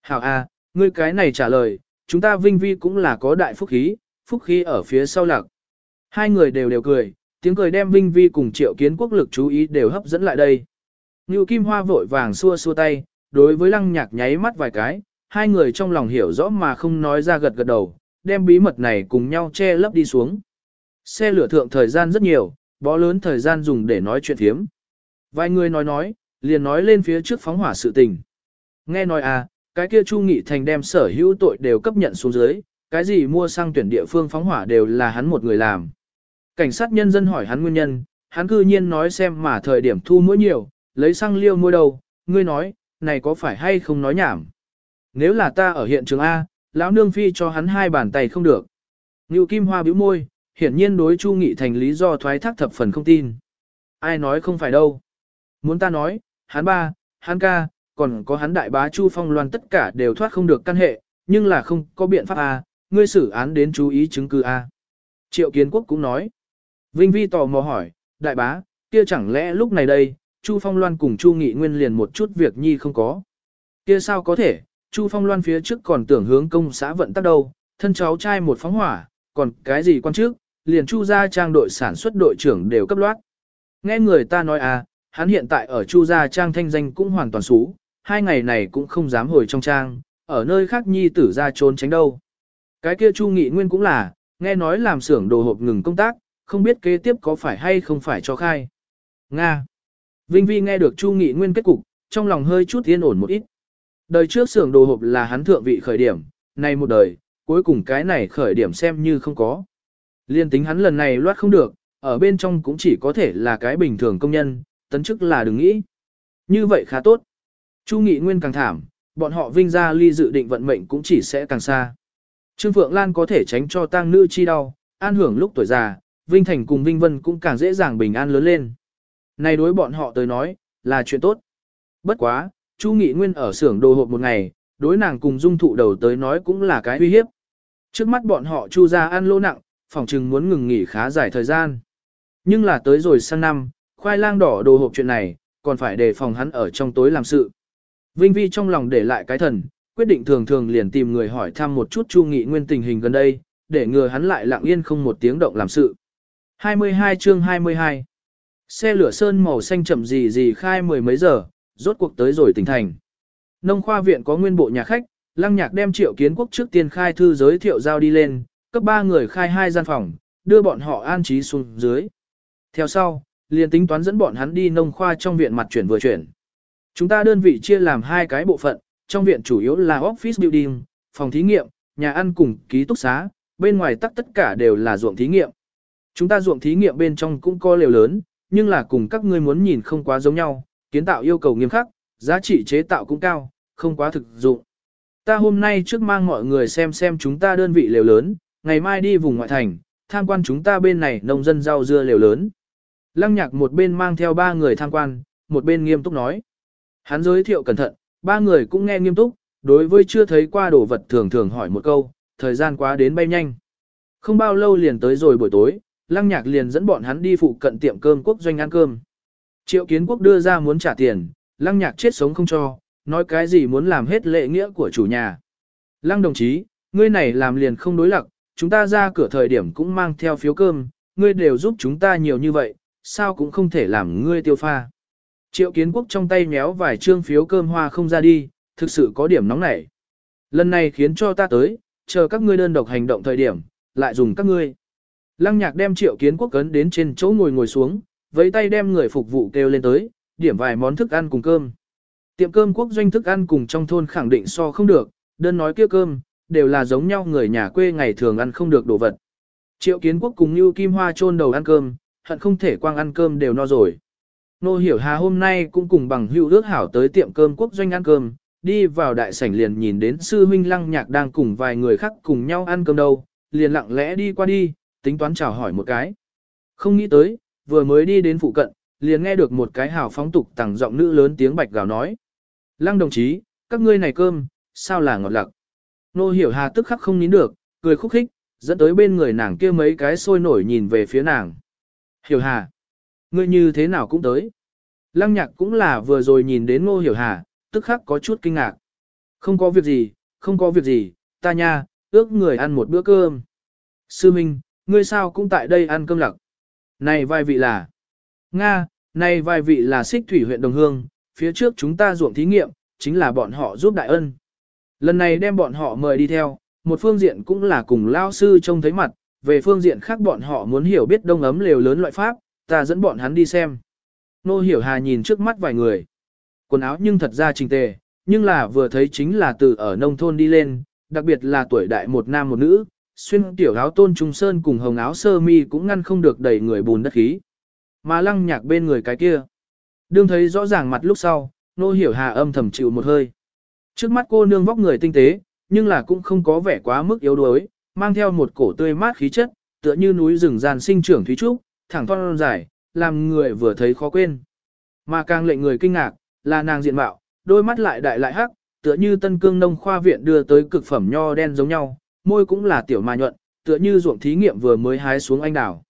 Hảo à, ngươi cái này trả lời, chúng ta vinh vi cũng là có đại phúc khí, phúc khí ở phía sau lạc. Hai người đều đều cười, tiếng cười đem vinh vi cùng triệu kiến quốc lực chú ý đều hấp dẫn lại đây. Ngưu Kim Hoa vội vàng xua xua tay, đối với lăng nhạc nháy mắt vài cái, hai người trong lòng hiểu rõ mà không nói ra gật gật đầu, đem bí mật này cùng nhau che lấp đi xuống. Xe lửa thượng thời gian rất nhiều, bó lớn thời gian dùng để nói chuyện thiếm. Vài người nói nói, liền nói lên phía trước phóng hỏa sự tình. Nghe nói à, cái kia Chu Nghị Thành đem sở hữu tội đều cấp nhận xuống dưới, cái gì mua sang tuyển địa phương phóng hỏa đều là hắn một người làm. Cảnh sát nhân dân hỏi hắn nguyên nhân, hắn cư nhiên nói xem mà thời điểm thu mỗi nhiều, lấy xăng liêu mua đầu, ngươi nói, này có phải hay không nói nhảm. Nếu là ta ở hiện trường A, lão nương phi cho hắn hai bàn tay không được. Ngưu Kim Hoa bĩu môi, hiển nhiên đối Chu Nghị thành lý do thoái thác thập phần không tin. Ai nói không phải đâu. Muốn ta nói, hắn ba, hắn ca, còn có hắn đại bá Chu Phong Loan tất cả đều thoát không được căn hệ, nhưng là không có biện pháp A, ngươi xử án đến chú ý chứng cứ A. Triệu Kiến Quốc cũng nói. Vinh Vi tò mò hỏi, đại bá, kia chẳng lẽ lúc này đây, Chu Phong Loan cùng Chu Nghị Nguyên liền một chút việc nhi không có. Kia sao có thể, Chu Phong Loan phía trước còn tưởng hướng công xã vận tắc đâu, thân cháu trai một phóng hỏa, còn cái gì quan trước, liền Chu gia trang đội sản xuất đội trưởng đều cấp loát. Nghe người ta nói à, hắn hiện tại ở Chu gia trang thanh danh cũng hoàn toàn xú, hai ngày này cũng không dám hồi trong trang, ở nơi khác nhi tử ra trốn tránh đâu. Cái kia Chu Nghị Nguyên cũng là, nghe nói làm xưởng đồ hộp ngừng công tác, không biết kế tiếp có phải hay không phải cho khai. Nga. Vinh Vi nghe được Chu Nghị Nguyên kết cục, trong lòng hơi chút yên ổn một ít. Đời trước xưởng đồ hộp là hắn thượng vị khởi điểm, nay một đời, cuối cùng cái này khởi điểm xem như không có. Liên tính hắn lần này loát không được, ở bên trong cũng chỉ có thể là cái bình thường công nhân, tấn chức là đừng nghĩ. Như vậy khá tốt. Chu Nghị Nguyên càng thảm, bọn họ vinh ra ly dự định vận mệnh cũng chỉ sẽ càng xa. Trương Phượng Lan có thể tránh cho tang nữ chi đau, an hưởng lúc tuổi già, Vinh Thành cùng Vinh Vân cũng càng dễ dàng bình an lớn lên. Này đối bọn họ tới nói, là chuyện tốt. Bất quá, Chu Nghị Nguyên ở xưởng đồ hộp một ngày, đối nàng cùng dung thụ đầu tới nói cũng là cái uy hiếp. Trước mắt bọn họ chu ra ăn lỗ nặng, phòng chừng muốn ngừng nghỉ khá dài thời gian. Nhưng là tới rồi sang năm, khoai lang đỏ đồ hộp chuyện này, còn phải đề phòng hắn ở trong tối làm sự. Vinh Vi trong lòng để lại cái thần, quyết định thường thường liền tìm người hỏi thăm một chút Chu Nghị Nguyên tình hình gần đây, để ngừa hắn lại lặng yên không một tiếng động làm sự. 22 chương 22 Xe lửa sơn màu xanh chậm gì gì khai mười mấy giờ, rốt cuộc tới rồi tỉnh thành. Nông khoa viện có nguyên bộ nhà khách, lăng nhạc đem triệu kiến quốc trước tiên khai thư giới thiệu giao đi lên, cấp ba người khai hai gian phòng, đưa bọn họ an trí xuống dưới. Theo sau, liền tính toán dẫn bọn hắn đi nông khoa trong viện mặt chuyển vừa chuyển. Chúng ta đơn vị chia làm hai cái bộ phận, trong viện chủ yếu là office building, phòng thí nghiệm, nhà ăn cùng ký túc xá, bên ngoài tắc tất cả đều là ruộng thí nghiệm. Chúng ta ruộng thí nghiệm bên trong cũng có lều lớn, nhưng là cùng các ngươi muốn nhìn không quá giống nhau, kiến tạo yêu cầu nghiêm khắc, giá trị chế tạo cũng cao, không quá thực dụng. Ta hôm nay trước mang mọi người xem xem chúng ta đơn vị lều lớn, ngày mai đi vùng ngoại thành, tham quan chúng ta bên này nông dân rau dưa lều lớn. Lăng nhạc một bên mang theo ba người tham quan, một bên nghiêm túc nói. Hắn giới thiệu cẩn thận, ba người cũng nghe nghiêm túc, đối với chưa thấy qua đồ vật thường thường hỏi một câu, thời gian quá đến bay nhanh. Không bao lâu liền tới rồi buổi tối, lăng nhạc liền dẫn bọn hắn đi phụ cận tiệm cơm quốc doanh ăn cơm. Triệu kiến quốc đưa ra muốn trả tiền, lăng nhạc chết sống không cho, nói cái gì muốn làm hết lệ nghĩa của chủ nhà. Lăng đồng chí, ngươi này làm liền không đối lặc, chúng ta ra cửa thời điểm cũng mang theo phiếu cơm, ngươi đều giúp chúng ta nhiều như vậy, sao cũng không thể làm ngươi tiêu pha. Triệu kiến quốc trong tay méo vài trương phiếu cơm hoa không ra đi, thực sự có điểm nóng nảy. Lần này khiến cho ta tới, chờ các ngươi đơn độc hành động thời điểm, lại dùng các ngươi. Lăng nhạc đem triệu kiến quốc cấn đến trên chỗ ngồi ngồi xuống, với tay đem người phục vụ kêu lên tới, điểm vài món thức ăn cùng cơm. Tiệm cơm quốc doanh thức ăn cùng trong thôn khẳng định so không được, đơn nói kia cơm, đều là giống nhau người nhà quê ngày thường ăn không được đồ vật. Triệu kiến quốc cùng như kim hoa chôn đầu ăn cơm, hận không thể quang ăn cơm đều no rồi. Nô hiểu hà hôm nay cũng cùng bằng hữu ước hảo tới tiệm cơm quốc doanh ăn cơm, đi vào đại sảnh liền nhìn đến sư huynh lăng nhạc đang cùng vài người khác cùng nhau ăn cơm đâu, liền lặng lẽ đi qua đi, tính toán chào hỏi một cái. Không nghĩ tới, vừa mới đi đến phụ cận, liền nghe được một cái hào phóng tục tẳng giọng nữ lớn tiếng bạch gào nói. Lăng đồng chí, các ngươi này cơm, sao là ngọt lặc. Nô hiểu hà tức khắc không nín được, cười khúc khích, dẫn tới bên người nàng kia mấy cái sôi nổi nhìn về phía nàng. Hiểu hà, ngươi như thế nào cũng tới. Lăng nhạc cũng là vừa rồi nhìn đến ngô hiểu hà, tức khắc có chút kinh ngạc. Không có việc gì, không có việc gì, ta nha, ước người ăn một bữa cơm. Sư Minh, ngươi sao cũng tại đây ăn cơm lặc. Này vài vị là... Nga, này vài vị là xích thủy huyện Đồng Hương, phía trước chúng ta ruộng thí nghiệm, chính là bọn họ giúp đại ân. Lần này đem bọn họ mời đi theo, một phương diện cũng là cùng lao sư trông thấy mặt, về phương diện khác bọn họ muốn hiểu biết đông ấm lều lớn loại pháp, ta dẫn bọn hắn đi xem. Nô hiểu hà nhìn trước mắt vài người. Quần áo nhưng thật ra trình tề, nhưng là vừa thấy chính là từ ở nông thôn đi lên, đặc biệt là tuổi đại một nam một nữ, xuyên tiểu áo tôn trung sơn cùng hồng áo sơ mi cũng ngăn không được đẩy người bùn đất khí. Mà lăng nhạc bên người cái kia. Đương thấy rõ ràng mặt lúc sau, nô hiểu hà âm thầm chịu một hơi. Trước mắt cô nương vóc người tinh tế, nhưng là cũng không có vẻ quá mức yếu đuối, mang theo một cổ tươi mát khí chất, tựa như núi rừng gian sinh trưởng thúy trúc, thẳng thon dài, làm người vừa thấy khó quên. Mà càng lệnh người kinh ngạc, là nàng diện mạo, đôi mắt lại đại lại hắc, tựa như tân cương nông khoa viện đưa tới cực phẩm nho đen giống nhau, môi cũng là tiểu mà nhuận, tựa như ruộng thí nghiệm vừa mới hái xuống anh đào.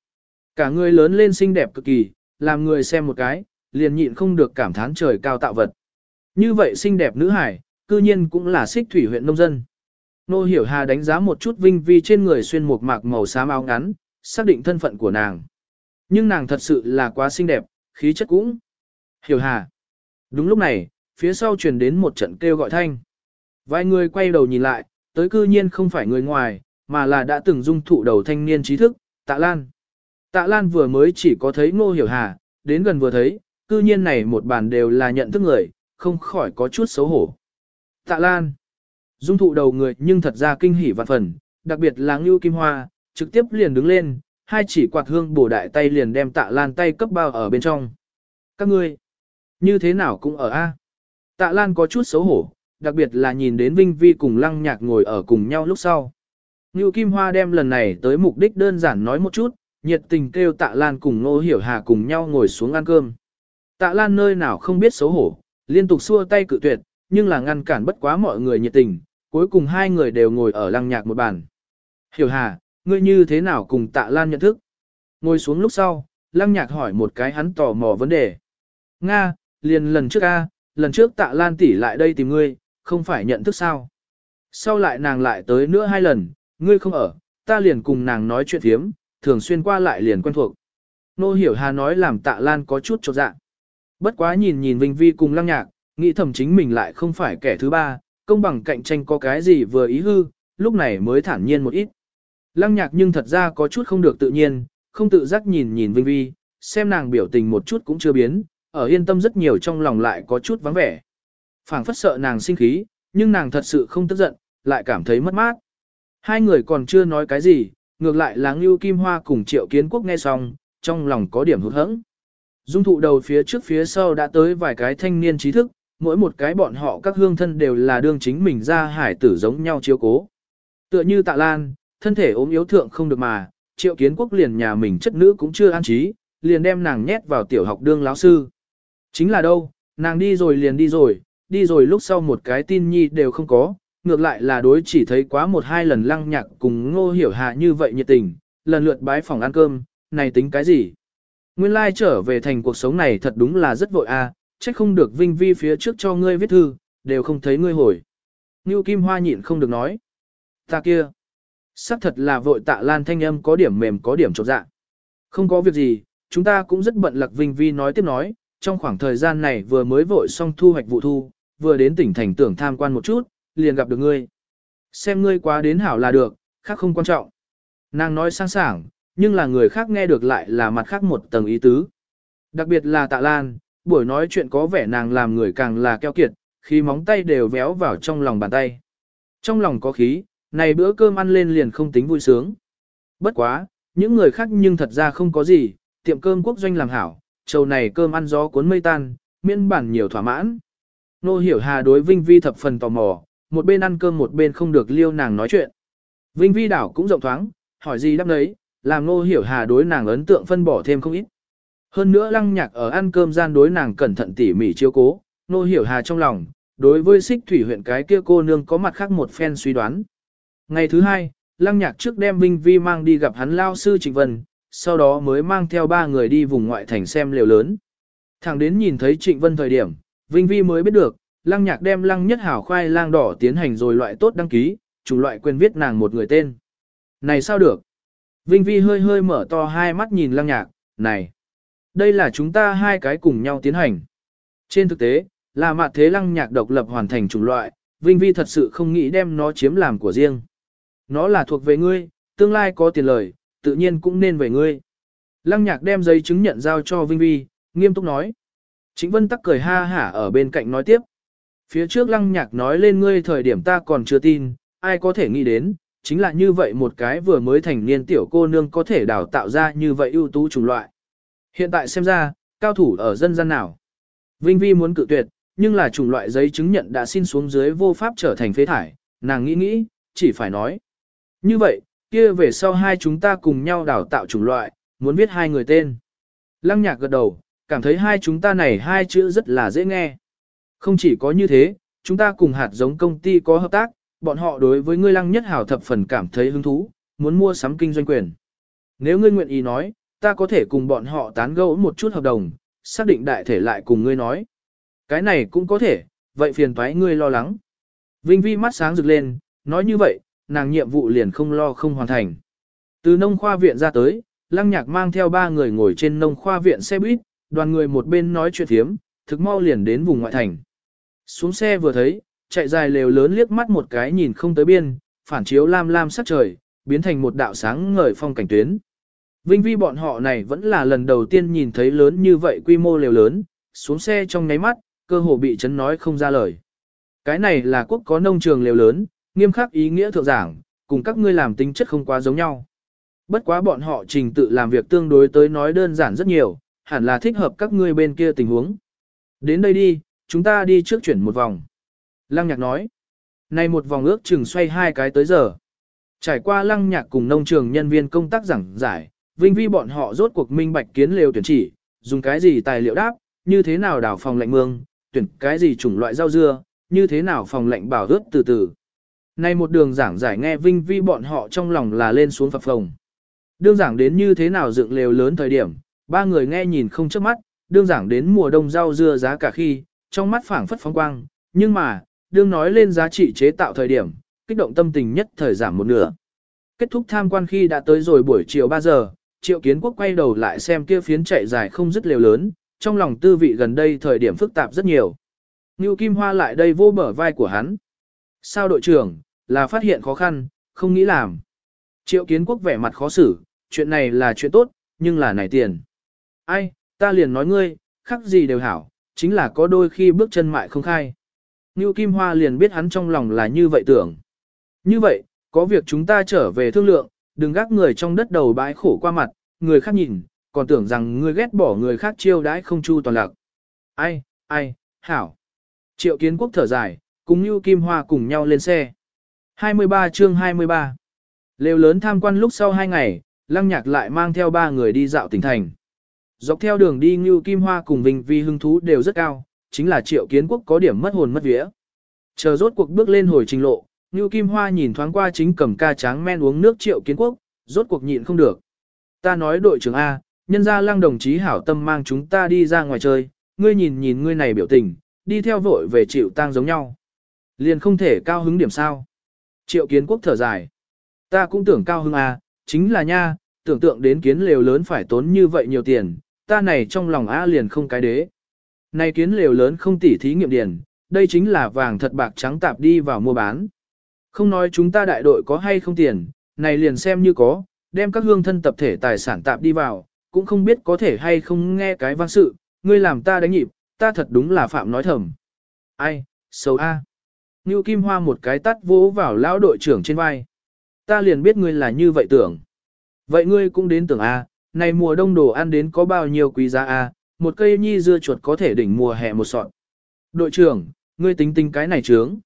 Cả người lớn lên xinh đẹp cực kỳ, làm người xem một cái, liền nhịn không được cảm thán trời cao tạo vật. Như vậy xinh đẹp nữ hải, cư nhiên cũng là xích thủy huyện nông dân. Nô Hiểu Hà đánh giá một chút vinh vi trên người xuyên một mạc màu xám áo ngắn, xác định thân phận của nàng. Nhưng nàng thật sự là quá xinh đẹp, khí chất cũng. Hiểu Hà. Đúng lúc này, phía sau truyền đến một trận kêu gọi thanh. Vài người quay đầu nhìn lại, tới cư nhiên không phải người ngoài, mà là đã từng dung thụ đầu thanh niên trí thức, Tạ Lan. Tạ Lan vừa mới chỉ có thấy Ngô Hiểu Hà, đến gần vừa thấy, cư nhiên này một bàn đều là nhận thức người, không khỏi có chút xấu hổ. Tạ Lan. Dung thụ đầu người nhưng thật ra kinh hỉ vạn phần, đặc biệt là Ngưu Kim Hoa, trực tiếp liền đứng lên, hai chỉ quạt hương bổ đại tay liền đem Tạ Lan tay cấp bao ở bên trong. Các ngươi, như thế nào cũng ở A. À? Tạ Lan có chút xấu hổ, đặc biệt là nhìn đến Vinh Vi cùng Lăng Nhạc ngồi ở cùng nhau lúc sau. Ngưu Kim Hoa đem lần này tới mục đích đơn giản nói một chút, nhiệt tình kêu Tạ Lan cùng Ngô Hiểu Hà cùng nhau ngồi xuống ăn cơm. Tạ Lan nơi nào không biết xấu hổ, liên tục xua tay cự tuyệt, nhưng là ngăn cản bất quá mọi người nhiệt tình, cuối cùng hai người đều ngồi ở lăng nhạc một bàn. Hiểu hà, ngươi như thế nào cùng tạ lan nhận thức? Ngồi xuống lúc sau, lăng nhạc hỏi một cái hắn tò mò vấn đề. Nga, liền lần trước a, lần trước tạ lan tỷ lại đây tìm ngươi, không phải nhận thức sao? Sau lại nàng lại tới nữa hai lần, ngươi không ở, ta liền cùng nàng nói chuyện thiếm, thường xuyên qua lại liền quen thuộc. Nô hiểu hà nói làm tạ lan có chút chột dạ. Bất quá nhìn nhìn Vinh Vi cùng lăng nhạc, nghĩ thầm chính mình lại không phải kẻ thứ ba, công bằng cạnh tranh có cái gì vừa ý hư, lúc này mới thản nhiên một ít. Lăng nhạc nhưng thật ra có chút không được tự nhiên, không tự giác nhìn nhìn Vinh Vi, xem nàng biểu tình một chút cũng chưa biến, ở yên tâm rất nhiều trong lòng lại có chút vắng vẻ. phảng phất sợ nàng sinh khí, nhưng nàng thật sự không tức giận, lại cảm thấy mất mát. Hai người còn chưa nói cái gì, ngược lại là Ngưu Kim Hoa cùng Triệu Kiến Quốc nghe xong, trong lòng có điểm hụt hẫng. Dung thụ đầu phía trước phía sau đã tới vài cái thanh niên trí thức, mỗi một cái bọn họ các hương thân đều là đương chính mình ra hải tử giống nhau chiếu cố. Tựa như tạ lan, thân thể ốm yếu thượng không được mà, triệu kiến quốc liền nhà mình chất nữ cũng chưa an trí, liền đem nàng nhét vào tiểu học đương lão sư. Chính là đâu, nàng đi rồi liền đi rồi, đi rồi lúc sau một cái tin nhi đều không có, ngược lại là đối chỉ thấy quá một hai lần lăng nhạc cùng ngô hiểu hạ như vậy nhiệt tình, lần lượt bái phòng ăn cơm, này tính cái gì? Nguyên lai trở về thành cuộc sống này thật đúng là rất vội a, à, trách không được Vinh Vi phía trước cho ngươi viết thư, đều không thấy ngươi hồi. Ngưu Kim Hoa nhịn không được nói. Ta kia. Sắc thật là vội tạ lan thanh âm có điểm mềm có điểm trột dạ. Không có việc gì, chúng ta cũng rất bận lạc Vinh Vi nói tiếp nói, trong khoảng thời gian này vừa mới vội xong thu hoạch vụ thu, vừa đến tỉnh thành tưởng tham quan một chút, liền gặp được ngươi. Xem ngươi quá đến hảo là được, khác không quan trọng. Nàng nói sang sảng, nhưng là người khác nghe được lại là mặt khác một tầng ý tứ. Đặc biệt là tạ lan, buổi nói chuyện có vẻ nàng làm người càng là keo kiệt, khi móng tay đều véo vào trong lòng bàn tay. Trong lòng có khí, này bữa cơm ăn lên liền không tính vui sướng. Bất quá, những người khác nhưng thật ra không có gì, tiệm cơm quốc doanh làm hảo, trầu này cơm ăn gió cuốn mây tan, miễn bản nhiều thỏa mãn. Nô hiểu hà đối Vinh Vi thập phần tò mò, một bên ăn cơm một bên không được liêu nàng nói chuyện. Vinh Vi đảo cũng rộng thoáng, hỏi gì đáp đấy, làm nô hiểu hà đối nàng ấn tượng phân bỏ thêm không ít. Hơn nữa lăng nhạc ở ăn cơm gian đối nàng cẩn thận tỉ mỉ chiếu cố, nô hiểu hà trong lòng, đối với xích thủy huyện cái kia cô nương có mặt khác một phen suy đoán. Ngày thứ hai, lăng nhạc trước đem Vinh Vi mang đi gặp hắn lao sư Trịnh Vân, sau đó mới mang theo ba người đi vùng ngoại thành xem liều lớn. Thẳng đến nhìn thấy Trịnh Vân thời điểm, Vinh Vi mới biết được, lăng nhạc đem lăng nhất hảo khoai lang đỏ tiến hành rồi loại tốt đăng ký, chủ loại quyền viết nàng một người tên. Này sao được? Vinh Vi hơi hơi mở to hai mắt nhìn lăng nhạc, này, đây là chúng ta hai cái cùng nhau tiến hành. Trên thực tế, là mạt thế lăng nhạc độc lập hoàn thành chủng loại, Vinh Vi thật sự không nghĩ đem nó chiếm làm của riêng. Nó là thuộc về ngươi, tương lai có tiền lời, tự nhiên cũng nên về ngươi. Lăng nhạc đem giấy chứng nhận giao cho Vinh Vi, nghiêm túc nói. Chính Vân tắc cười ha hả ở bên cạnh nói tiếp. Phía trước lăng nhạc nói lên ngươi thời điểm ta còn chưa tin, ai có thể nghĩ đến, chính là như vậy một cái vừa mới thành niên tiểu cô nương có thể đào tạo ra như vậy ưu tú chủng loại. Hiện tại xem ra, cao thủ ở dân gian nào. Vinh Vi muốn cự tuyệt, nhưng là chủng loại giấy chứng nhận đã xin xuống dưới vô pháp trở thành phế thải, nàng nghĩ nghĩ, chỉ phải nói. Như vậy, kia về sau hai chúng ta cùng nhau đào tạo chủng loại, muốn viết hai người tên. Lăng nhạc gật đầu, cảm thấy hai chúng ta này hai chữ rất là dễ nghe. Không chỉ có như thế, chúng ta cùng hạt giống công ty có hợp tác, bọn họ đối với ngươi lăng nhất hảo thập phần cảm thấy hứng thú, muốn mua sắm kinh doanh quyền. Nếu ngươi nguyện ý nói, ta có thể cùng bọn họ tán gẫu một chút hợp đồng, xác định đại thể lại cùng ngươi nói. Cái này cũng có thể, vậy phiền thoái ngươi lo lắng. Vinh Vi mắt sáng rực lên, nói như vậy, nàng nhiệm vụ liền không lo không hoàn thành. Từ nông khoa viện ra tới, lăng nhạc mang theo ba người ngồi trên nông khoa viện xe buýt, đoàn người một bên nói chuyện thiếm, thực mau liền đến vùng ngoại thành. Xuống xe vừa thấy, chạy dài lều lớn liếc mắt một cái nhìn không tới biên, phản chiếu lam lam sắc trời, biến thành một đạo sáng ngời phong cảnh tuyến. Vinh vi bọn họ này vẫn là lần đầu tiên nhìn thấy lớn như vậy quy mô lều lớn, xuống xe trong nháy mắt, cơ hồ bị chấn nói không ra lời. Cái này là quốc có nông trường lều lớn, nghiêm khắc ý nghĩa thượng giảng, cùng các ngươi làm tính chất không quá giống nhau. Bất quá bọn họ trình tự làm việc tương đối tới nói đơn giản rất nhiều, hẳn là thích hợp các ngươi bên kia tình huống. Đến đây đi, chúng ta đi trước chuyển một vòng. Lăng nhạc nói, nay một vòng ước chừng xoay hai cái tới giờ. Trải qua lăng nhạc cùng nông trường nhân viên công tác giảng giải, vinh vi bọn họ rốt cuộc minh bạch kiến lều tuyển chỉ, dùng cái gì tài liệu đáp, như thế nào đảo phòng lạnh mương, tuyển cái gì chủng loại rau dưa, như thế nào phòng lạnh bảo ướt từ từ. nay một đường giảng giải nghe vinh vi bọn họ trong lòng là lên xuống phập phồng. Đương giảng đến như thế nào dựng lều lớn thời điểm, ba người nghe nhìn không chớp mắt, đương giảng đến mùa đông rau dưa giá cả khi, trong mắt phảng phất phóng quang, nhưng mà, đương nói lên giá trị chế tạo thời điểm, kích động tâm tình nhất thời giảm một nửa. Kết thúc tham quan khi đã tới rồi buổi chiều 3 giờ, triệu kiến quốc quay đầu lại xem kia phiến chạy dài không dứt lều lớn, trong lòng tư vị gần đây thời điểm phức tạp rất nhiều. Ngưu Kim Hoa lại đây vô bờ vai của hắn. Sao đội trưởng, là phát hiện khó khăn, không nghĩ làm. Triệu kiến quốc vẻ mặt khó xử, chuyện này là chuyện tốt, nhưng là nảy tiền. Ai, ta liền nói ngươi, khắc gì đều hảo, chính là có đôi khi bước chân mại không khai. Ngưu Kim Hoa liền biết hắn trong lòng là như vậy tưởng. Như vậy, có việc chúng ta trở về thương lượng, đừng gác người trong đất đầu bãi khổ qua mặt, người khác nhìn, còn tưởng rằng ngươi ghét bỏ người khác chiêu đãi không chu toàn lạc. Ai, ai, hảo. Triệu kiến quốc thở dài, cùng Ngưu Kim Hoa cùng nhau lên xe. 23 chương 23 Lều lớn tham quan lúc sau hai ngày, Lăng Nhạc lại mang theo ba người đi dạo tỉnh thành. Dọc theo đường đi Ngưu Kim Hoa cùng Vinh Vi hưng thú đều rất cao, chính là triệu kiến quốc có điểm mất hồn mất vía. Chờ rốt cuộc bước lên hồi trình lộ, Ngưu Kim Hoa nhìn thoáng qua chính cầm ca tráng men uống nước triệu kiến quốc, rốt cuộc nhịn không được. Ta nói đội trưởng A, nhân gia lăng đồng chí hảo tâm mang chúng ta đi ra ngoài chơi, ngươi nhìn nhìn ngươi này biểu tình, đi theo vội về chịu tang giống nhau. Liền không thể cao hứng điểm sao. Triệu kiến quốc thở dài. Ta cũng tưởng cao hứng A, chính là nha, tưởng tượng đến kiến lều lớn phải tốn như vậy nhiều tiền, ta này trong lòng A liền không cái đế. Này kiến lều lớn không tỉ thí nghiệm điền, đây chính là vàng thật bạc trắng tạp đi vào mua bán. Không nói chúng ta đại đội có hay không tiền, này liền xem như có, đem các hương thân tập thể tài sản tạp đi vào, cũng không biết có thể hay không nghe cái văn sự, ngươi làm ta đánh nhịp, ta thật đúng là phạm nói thầm. Ai, xấu a. À. Ngưu Kim Hoa một cái tắt vỗ vào lão đội trưởng trên vai. Ta liền biết ngươi là như vậy tưởng. Vậy ngươi cũng đến tưởng a, này mùa đông đồ ăn đến có bao nhiêu quý giá a, một cây nhi dưa chuột có thể đỉnh mùa hè một sọt. Đội trưởng, ngươi tính tính cái này trướng.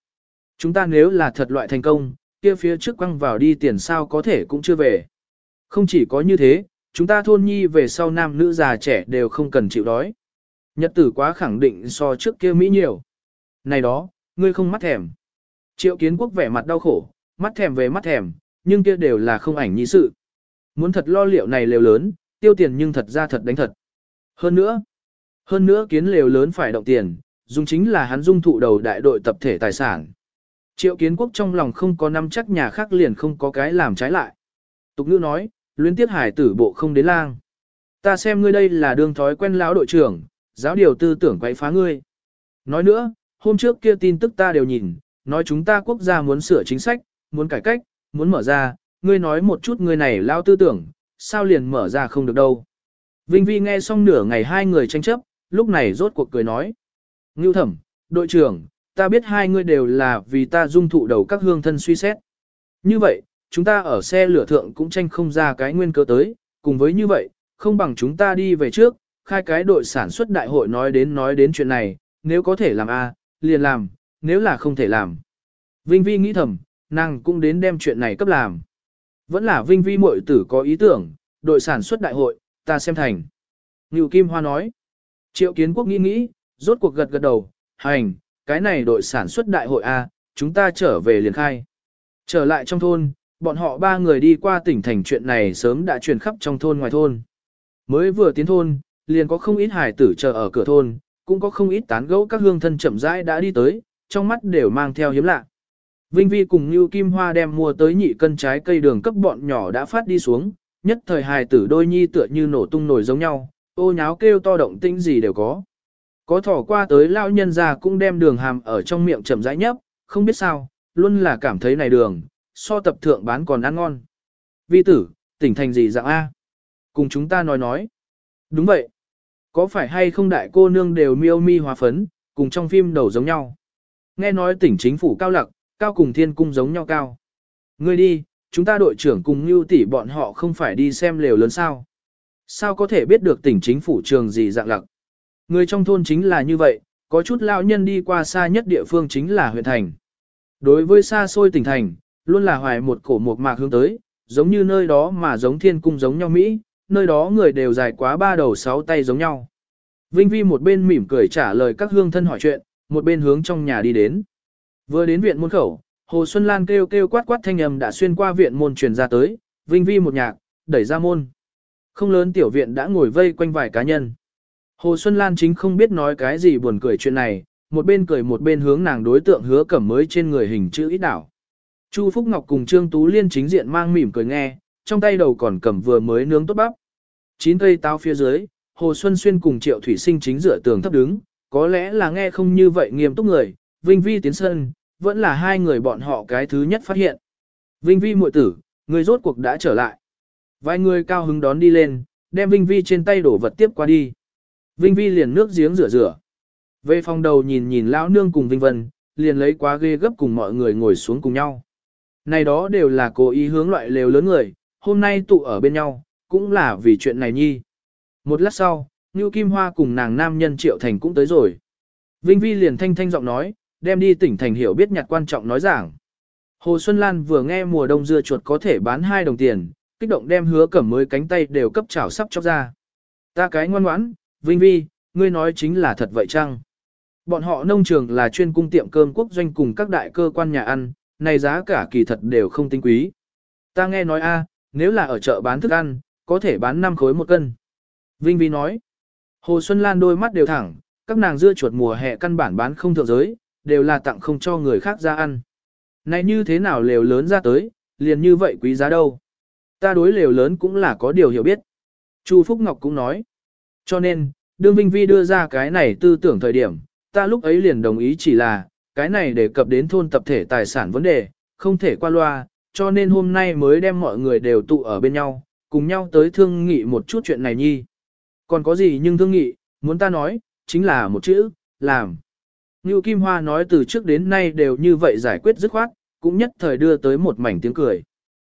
Chúng ta nếu là thật loại thành công, kia phía trước quăng vào đi tiền sao có thể cũng chưa về. Không chỉ có như thế, chúng ta thôn nhi về sau nam nữ già trẻ đều không cần chịu đói. Nhật tử quá khẳng định so trước kia Mỹ nhiều. Này đó, ngươi không mắt thèm. Triệu kiến quốc vẻ mặt đau khổ, mắt thèm về mắt thèm, nhưng kia đều là không ảnh nhi sự. Muốn thật lo liệu này lều lớn, tiêu tiền nhưng thật ra thật đánh thật. Hơn nữa, hơn nữa kiến lều lớn phải động tiền, dùng chính là hắn dung thụ đầu đại đội tập thể tài sản. Triệu kiến quốc trong lòng không có năm chắc nhà khác liền không có cái làm trái lại. Tục ngữ nói, luyến tiết hải tử bộ không đến lang. Ta xem ngươi đây là đương thói quen lão đội trưởng, giáo điều tư tưởng quấy phá ngươi. Nói nữa, hôm trước kia tin tức ta đều nhìn, nói chúng ta quốc gia muốn sửa chính sách, muốn cải cách, muốn mở ra, ngươi nói một chút ngươi này lao tư tưởng, sao liền mở ra không được đâu. Vinh Vi nghe xong nửa ngày hai người tranh chấp, lúc này rốt cuộc cười nói. Ngưu thẩm, đội trưởng, ta biết hai ngươi đều là vì ta dung thụ đầu các hương thân suy xét. Như vậy, chúng ta ở xe lửa thượng cũng tranh không ra cái nguyên cơ tới, cùng với như vậy, không bằng chúng ta đi về trước, khai cái đội sản xuất đại hội nói đến nói đến chuyện này, nếu có thể làm A, liền làm, nếu là không thể làm. Vinh Vi nghĩ thầm, nàng cũng đến đem chuyện này cấp làm. Vẫn là Vinh Vi muội tử có ý tưởng, đội sản xuất đại hội, ta xem thành. Ngưu Kim Hoa nói. Triệu Kiến Quốc nghĩ nghĩ, rốt cuộc gật gật đầu, hành, cái này đội sản xuất đại hội A, chúng ta trở về liền khai. Trở lại trong thôn, bọn họ ba người đi qua tỉnh thành chuyện này sớm đã truyền khắp trong thôn ngoài thôn. Mới vừa tiến thôn, liền có không ít hải tử chờ ở cửa thôn, cũng có không ít tán gẫu các hương thân chậm rãi đã đi tới, trong mắt đều mang theo hiếm lạ. Vinh Vi cùng Như Kim Hoa đem mua tới nhị cân trái cây đường cấp bọn nhỏ đã phát đi xuống, nhất thời hài tử đôi nhi tựa như nổ tung nổi giống nhau, ô nháo kêu to động tĩnh gì đều có. Có thỏ qua tới lão nhân già cũng đem đường hàm ở trong miệng chậm rãi nhấp, không biết sao, luôn là cảm thấy này đường, so tập thượng bán còn ăn ngon. Vi tử, tỉnh thành gì dạng A? Cùng chúng ta nói nói. Đúng vậy. Có phải hay không đại cô nương đều miêu mi hóa phấn, cùng trong phim đầu giống nhau? Nghe nói tỉnh chính phủ cao lặc, cao cùng thiên cung giống nhau cao. Ngươi đi, chúng ta đội trưởng cùng như tỷ bọn họ không phải đi xem lều lớn sao. Sao có thể biết được tỉnh chính phủ trường gì dạng lặc? Người trong thôn chính là như vậy, có chút lão nhân đi qua xa nhất địa phương chính là huyện thành. Đối với xa xôi tỉnh thành, luôn là hoài một cổ một mạc hướng tới, giống như nơi đó mà giống thiên cung giống nhau Mỹ, nơi đó người đều dài quá ba đầu sáu tay giống nhau. Vinh Vi một bên mỉm cười trả lời các hương thân hỏi chuyện, một bên hướng trong nhà đi đến. Vừa đến viện môn khẩu, Hồ Xuân Lan kêu kêu quát quát thanh âm đã xuyên qua viện môn truyền ra tới, Vinh Vi một nhạc, đẩy ra môn. Không lớn tiểu viện đã ngồi vây quanh vài cá nhân. Hồ Xuân Lan chính không biết nói cái gì buồn cười chuyện này, một bên cười một bên hướng nàng đối tượng hứa cẩm mới trên người hình chữ ít đảo. Chu Phúc Ngọc cùng Trương Tú Liên chính diện mang mỉm cười nghe, trong tay đầu còn cầm vừa mới nướng tốt bắp. Chín cây táo phía dưới, Hồ Xuân Xuyên cùng Triệu Thủy Sinh chính dựa tường thấp đứng, có lẽ là nghe không như vậy nghiêm túc người, Vinh Vi tiến sân, vẫn là hai người bọn họ cái thứ nhất phát hiện. Vinh Vi muội tử, người rốt cuộc đã trở lại. Vài người cao hứng đón đi lên, đem Vinh Vi trên tay đổ vật tiếp qua đi. Vinh Vi liền nước giếng rửa rửa. Về phòng đầu nhìn nhìn lão nương cùng Vinh Vân, liền lấy quá ghê gấp cùng mọi người ngồi xuống cùng nhau. Này đó đều là cố ý hướng loại lều lớn người, hôm nay tụ ở bên nhau, cũng là vì chuyện này nhi. Một lát sau, Ngưu Kim Hoa cùng nàng nam nhân Triệu Thành cũng tới rồi. Vinh Vi liền thanh thanh giọng nói, đem đi tỉnh thành hiểu biết nhặt quan trọng nói giảng. Hồ Xuân Lan vừa nghe mùa đông dưa chuột có thể bán 2 đồng tiền, kích động đem hứa cẩm mới cánh tay đều cấp chảo sắp chóc ra. Ta cái ngoan ngoãn, Vinh Vi, ngươi nói chính là thật vậy chăng? Bọn họ nông trường là chuyên cung tiệm cơm quốc doanh cùng các đại cơ quan nhà ăn, này giá cả kỳ thật đều không tinh quý. Ta nghe nói a, nếu là ở chợ bán thức ăn, có thể bán 5 khối một cân. Vinh Vi nói. Hồ Xuân Lan đôi mắt đều thẳng, các nàng dưa chuột mùa hè căn bản bán không thượng giới, đều là tặng không cho người khác ra ăn. Này như thế nào lều lớn ra tới, liền như vậy quý giá đâu. Ta đối lều lớn cũng là có điều hiểu biết. Chu Phúc Ngọc cũng nói. Cho nên, đương Vinh Vi đưa ra cái này tư tưởng thời điểm, ta lúc ấy liền đồng ý chỉ là, cái này đề cập đến thôn tập thể tài sản vấn đề, không thể qua loa, cho nên hôm nay mới đem mọi người đều tụ ở bên nhau, cùng nhau tới thương nghị một chút chuyện này nhi. Còn có gì nhưng thương nghị, muốn ta nói, chính là một chữ, làm. Như Kim Hoa nói từ trước đến nay đều như vậy giải quyết dứt khoát, cũng nhất thời đưa tới một mảnh tiếng cười.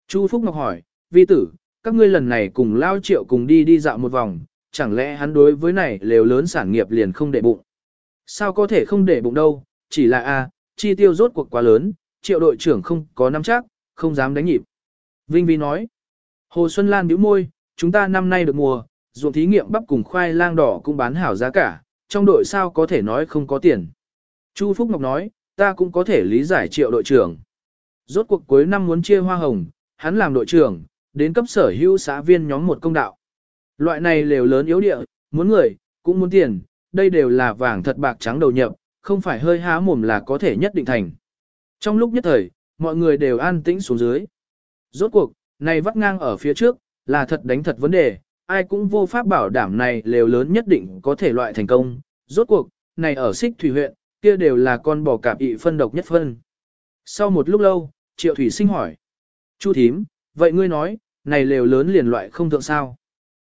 Chu Phúc Ngọc hỏi, vi tử, các ngươi lần này cùng lao triệu cùng đi đi dạo một vòng, chẳng lẽ hắn đối với này lều lớn sản nghiệp liền không để bụng. Sao có thể không để bụng đâu, chỉ là a chi tiêu rốt cuộc quá lớn, triệu đội trưởng không có nắm chắc, không dám đánh nhịp. Vinh Vi nói, Hồ Xuân Lan nhíu môi, chúng ta năm nay được mùa, ruộng thí nghiệm bắp cùng khoai lang đỏ cũng bán hảo giá cả, trong đội sao có thể nói không có tiền. Chu Phúc Ngọc nói, ta cũng có thể lý giải triệu đội trưởng. Rốt cuộc cuối năm muốn chia hoa hồng, hắn làm đội trưởng, đến cấp sở hữu xã viên nhóm một công đạo. Loại này lều lớn yếu địa, muốn người, cũng muốn tiền, đây đều là vàng thật bạc trắng đầu nhập, không phải hơi há mồm là có thể nhất định thành. Trong lúc nhất thời, mọi người đều an tĩnh xuống dưới. Rốt cuộc, này vắt ngang ở phía trước, là thật đánh thật vấn đề, ai cũng vô pháp bảo đảm này lều lớn nhất định có thể loại thành công. Rốt cuộc, này ở xích thủy huyện, kia đều là con bò cạp ị phân độc nhất phân. Sau một lúc lâu, Triệu Thủy Sinh hỏi. Chu thím, vậy ngươi nói, này lều lớn liền loại không thượng sao?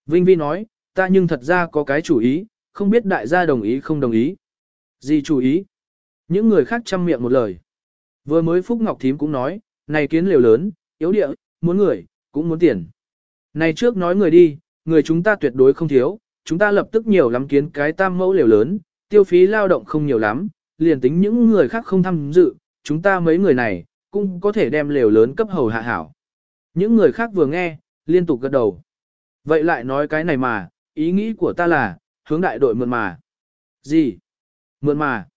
Vinh Vi nói, ta nhưng thật ra có cái chủ ý, không biết đại gia đồng ý không đồng ý. Gì chủ ý? Những người khác chăm miệng một lời. Vừa mới Phúc Ngọc Thím cũng nói, này kiến liều lớn, yếu địa, muốn người, cũng muốn tiền. Này trước nói người đi, người chúng ta tuyệt đối không thiếu, chúng ta lập tức nhiều lắm kiến cái tam mẫu liều lớn, tiêu phí lao động không nhiều lắm, liền tính những người khác không tham dự, chúng ta mấy người này, cũng có thể đem lều lớn cấp hầu hạ hảo. Những người khác vừa nghe, liên tục gật đầu. Vậy lại nói cái này mà, ý nghĩ của ta là, hướng đại đội mượn mà. Gì? Mượn mà.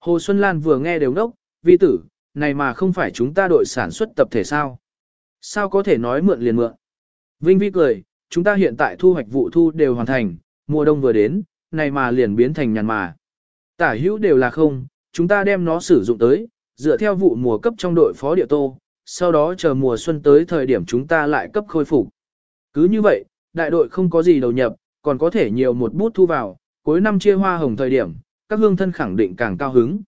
Hồ Xuân Lan vừa nghe đều nốc, vi tử, này mà không phải chúng ta đội sản xuất tập thể sao? Sao có thể nói mượn liền mượn? Vinh Vi cười, chúng ta hiện tại thu hoạch vụ thu đều hoàn thành, mùa đông vừa đến, này mà liền biến thành nhàn mà. Tả hữu đều là không, chúng ta đem nó sử dụng tới, dựa theo vụ mùa cấp trong đội phó địa tô, sau đó chờ mùa xuân tới thời điểm chúng ta lại cấp khôi phục. Cứ như vậy, đại đội không có gì đầu nhập, còn có thể nhiều một bút thu vào, cuối năm chia hoa hồng thời điểm, các hương thân khẳng định càng cao hứng.